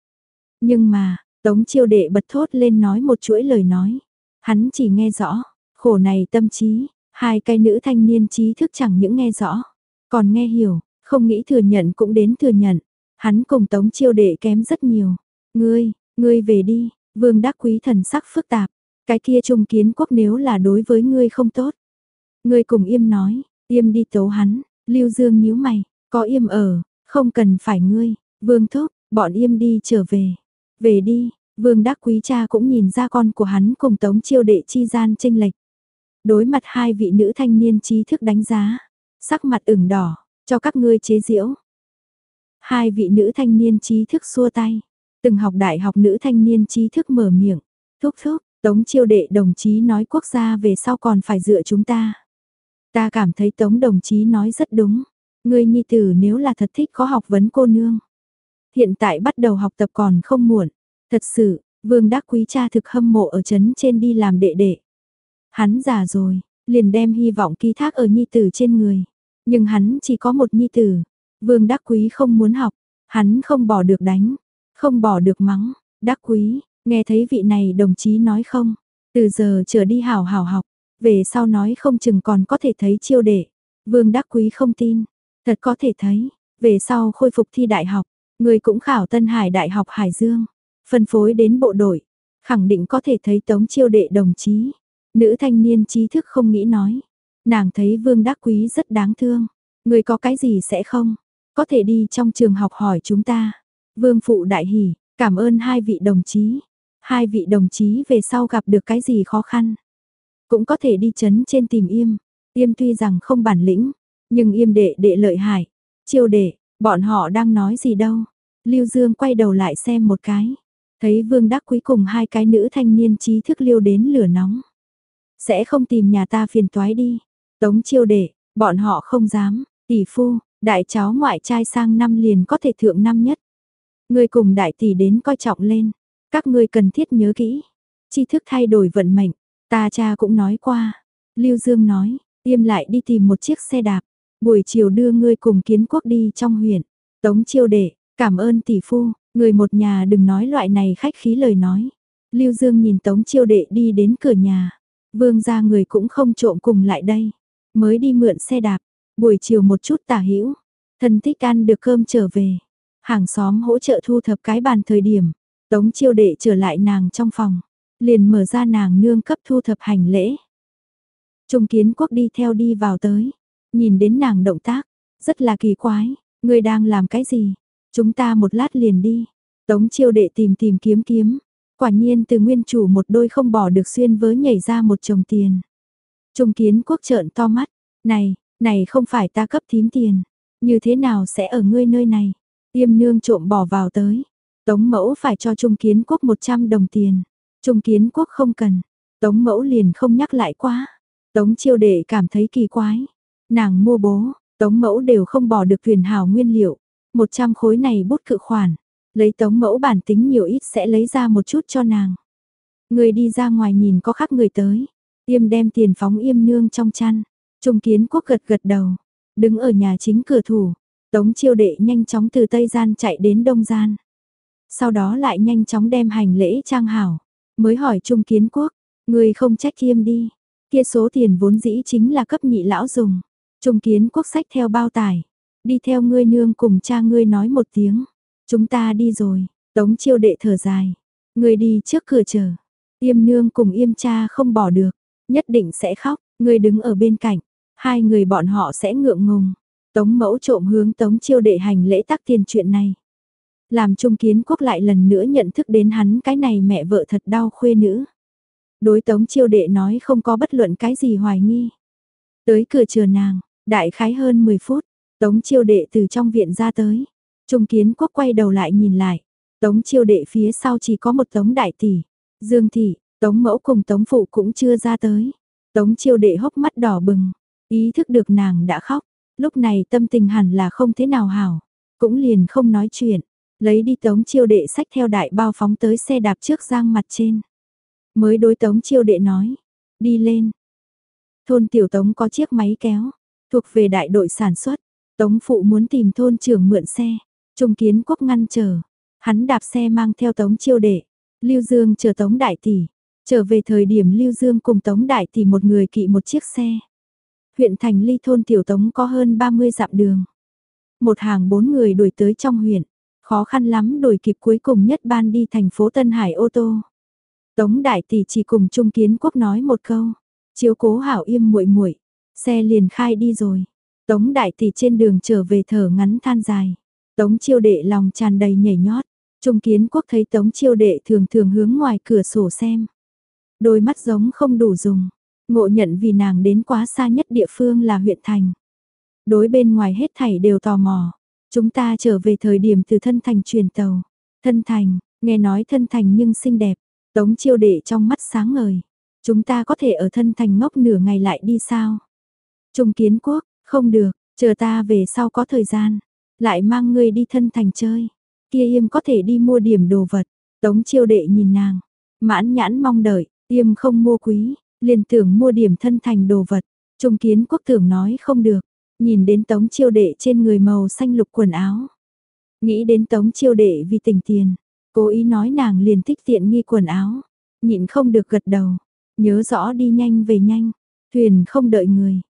Nhưng mà, Tống chiêu đệ bật thốt lên nói một chuỗi lời nói. Hắn chỉ nghe rõ, khổ này tâm trí, hai cái nữ thanh niên trí thức chẳng những nghe rõ, còn nghe hiểu, không nghĩ thừa nhận cũng đến thừa nhận. Hắn cùng tống chiêu đệ kém rất nhiều. Ngươi, ngươi về đi, vương đắc quý thần sắc phức tạp. Cái kia trung kiến quốc nếu là đối với ngươi không tốt. Ngươi cùng im nói, im đi tấu hắn, lưu dương nhíu mày, có im ở, không cần phải ngươi, vương thúc, bọn im đi trở về. Về đi, vương đắc quý cha cũng nhìn ra con của hắn cùng tống chiêu đệ chi gian tranh lệch. Đối mặt hai vị nữ thanh niên trí thức đánh giá, sắc mặt ửng đỏ, cho các ngươi chế diễu, Hai vị nữ thanh niên trí thức xua tay. Từng học đại học nữ thanh niên trí thức mở miệng. Thúc thúc, Tống chiêu đệ đồng chí nói quốc gia về sau còn phải dựa chúng ta. Ta cảm thấy Tống đồng chí nói rất đúng. Ngươi nhi tử nếu là thật thích có học vấn cô nương. Hiện tại bắt đầu học tập còn không muộn. Thật sự, Vương Đắc Quý cha thực hâm mộ ở chấn trên đi làm đệ đệ. Hắn già rồi, liền đem hy vọng ký thác ở nhi tử trên người. Nhưng hắn chỉ có một nhi tử. Vương Đắc Quý không muốn học, hắn không bỏ được đánh, không bỏ được mắng. Đắc Quý, nghe thấy vị này đồng chí nói không, từ giờ trở đi hảo hảo học, về sau nói không chừng còn có thể thấy chiêu đệ. Vương Đắc Quý không tin, thật có thể thấy, về sau khôi phục thi đại học, người cũng khảo Tân Hải Đại học Hải Dương, phân phối đến bộ đội, khẳng định có thể thấy tống chiêu đệ đồng chí. Nữ thanh niên trí thức không nghĩ nói, nàng thấy Vương Đắc Quý rất đáng thương, người có cái gì sẽ không, có thể đi trong trường học hỏi chúng ta. Vương Phụ Đại hỉ cảm ơn hai vị đồng chí, hai vị đồng chí về sau gặp được cái gì khó khăn. Cũng có thể đi chấn trên tìm im, im tuy rằng không bản lĩnh, nhưng im đệ đệ lợi hại, chiêu đệ, bọn họ đang nói gì đâu. Lưu Dương quay đầu lại xem một cái, thấy Vương Đắc quý cùng hai cái nữ thanh niên trí thức liêu đến lửa nóng. Sẽ không tìm nhà ta phiền toái đi. Tống chiêu đệ, bọn họ không dám, tỷ phu, đại cháu ngoại trai sang năm liền có thể thượng năm nhất. Người cùng đại tỷ đến coi trọng lên, các ngươi cần thiết nhớ kỹ. Tri thức thay đổi vận mệnh, ta cha cũng nói qua. Lưu Dương nói, tiêm lại đi tìm một chiếc xe đạp, buổi chiều đưa ngươi cùng kiến quốc đi trong huyện. Tống chiêu đệ, cảm ơn tỷ phu, người một nhà đừng nói loại này khách khí lời nói. Lưu Dương nhìn Tống chiêu đệ đi đến cửa nhà. Vương gia người cũng không trộm cùng lại đây. Mới đi mượn xe đạp, buổi chiều một chút tả hữu thân thích ăn được cơm trở về. Hàng xóm hỗ trợ thu thập cái bàn thời điểm, Tống chiêu đệ trở lại nàng trong phòng, liền mở ra nàng nương cấp thu thập hành lễ. Trung kiến quốc đi theo đi vào tới, nhìn đến nàng động tác, rất là kỳ quái, người đang làm cái gì? Chúng ta một lát liền đi. Tống chiêu đệ tìm tìm kiếm kiếm, quả nhiên từ nguyên chủ một đôi không bỏ được xuyên với nhảy ra một chồng tiền. Trung kiến quốc trợn to mắt, này, này không phải ta cấp thím tiền, như thế nào sẽ ở ngươi nơi này? Tiêm nương trộm bỏ vào tới, Tống mẫu phải cho Trung Kiến Quốc 100 đồng tiền. Trung Kiến Quốc không cần. Tống mẫu liền không nhắc lại quá. Tống chiêu đệ cảm thấy kỳ quái. Nàng mua bố, tống mẫu đều không bỏ được thuyền hào nguyên liệu. 100 khối này bút cự khoản. Lấy tống mẫu bản tính nhiều ít sẽ lấy ra một chút cho nàng. Người đi ra ngoài nhìn có khác người tới. Tiêm đem tiền phóng yêm nương trong chăn. Trung Kiến Quốc gật gật đầu. Đứng ở nhà chính cửa thủ. Tống chiêu đệ nhanh chóng từ Tây Gian chạy đến Đông Gian sau đó lại nhanh chóng đem hành lễ trang hảo, mới hỏi Trung Kiến Quốc, người không trách yêm đi, kia số tiền vốn dĩ chính là cấp nhị lão dùng. Trung Kiến Quốc sách theo bao tải, đi theo ngươi nương cùng cha ngươi nói một tiếng, chúng ta đi rồi, tống chiêu đệ thở dài, ngươi đi trước cửa chờ, yêm nương cùng yêm cha không bỏ được, nhất định sẽ khóc, ngươi đứng ở bên cạnh, hai người bọn họ sẽ ngượng ngùng. Tống mẫu trộm hướng tống chiêu đệ hành lễ tắc tiền chuyện này. Làm Trung Kiến Quốc lại lần nữa nhận thức đến hắn cái này mẹ vợ thật đau khuê nữ. Đối tống chiêu đệ nói không có bất luận cái gì hoài nghi. Tới cửa chờ nàng, đại khái hơn 10 phút, tống chiêu đệ từ trong viện ra tới. Trung Kiến Quốc quay đầu lại nhìn lại, tống chiêu đệ phía sau chỉ có một tống đại tỷ, dương thị, tống mẫu cùng tống phụ cũng chưa ra tới. Tống chiêu đệ hốc mắt đỏ bừng, ý thức được nàng đã khóc, lúc này tâm tình hẳn là không thế nào hảo, cũng liền không nói chuyện. Lấy đi tống chiêu đệ sách theo đại bao phóng tới xe đạp trước giang mặt trên. Mới đối tống chiêu đệ nói, đi lên. Thôn tiểu tống có chiếc máy kéo, thuộc về đại đội sản xuất, tống phụ muốn tìm thôn trưởng mượn xe, trung kiến quốc ngăn chờ, hắn đạp xe mang theo tống chiêu đệ, lưu dương chờ tống đại tỷ, trở về thời điểm lưu dương cùng tống đại tỷ một người kỵ một chiếc xe. Huyện thành ly thôn tiểu tống có hơn 30 dặm đường. Một hàng bốn người đuổi tới trong huyện. Khó khăn lắm đổi kịp cuối cùng nhất ban đi thành phố Tân Hải ô tô. Tống đại tỷ chỉ cùng Trung Kiến Quốc nói một câu, chiếu cố hảo im muội muội, xe liền khai đi rồi. Tống đại tỷ trên đường trở về thở ngắn than dài. Tống chiêu đệ lòng tràn đầy nhảy nhót. Trung Kiến Quốc thấy Tống chiêu đệ thường thường hướng ngoài cửa sổ xem. Đôi mắt giống không đủ dùng. Ngộ nhận vì nàng đến quá xa nhất địa phương là huyện thành. Đối bên ngoài hết thảy đều tò mò. Chúng ta trở về thời điểm từ thân thành truyền tàu. Thân thành, nghe nói thân thành nhưng xinh đẹp. Tống chiêu đệ trong mắt sáng ngời. Chúng ta có thể ở thân thành ngốc nửa ngày lại đi sao? Trung kiến quốc, không được, chờ ta về sau có thời gian. Lại mang ngươi đi thân thành chơi. Kia yêm có thể đi mua điểm đồ vật. Tống chiêu đệ nhìn nàng, mãn nhãn mong đợi, yêm không mua quý, liền tưởng mua điểm thân thành đồ vật. Trung kiến quốc tưởng nói không được, nhìn đến tống chiêu đệ trên người màu xanh lục quần áo. Nghĩ đến tống chiêu đệ vì tình tiền, cố ý nói nàng liền thích tiện nghi quần áo, nhịn không được gật đầu, nhớ rõ đi nhanh về nhanh, thuyền không đợi người,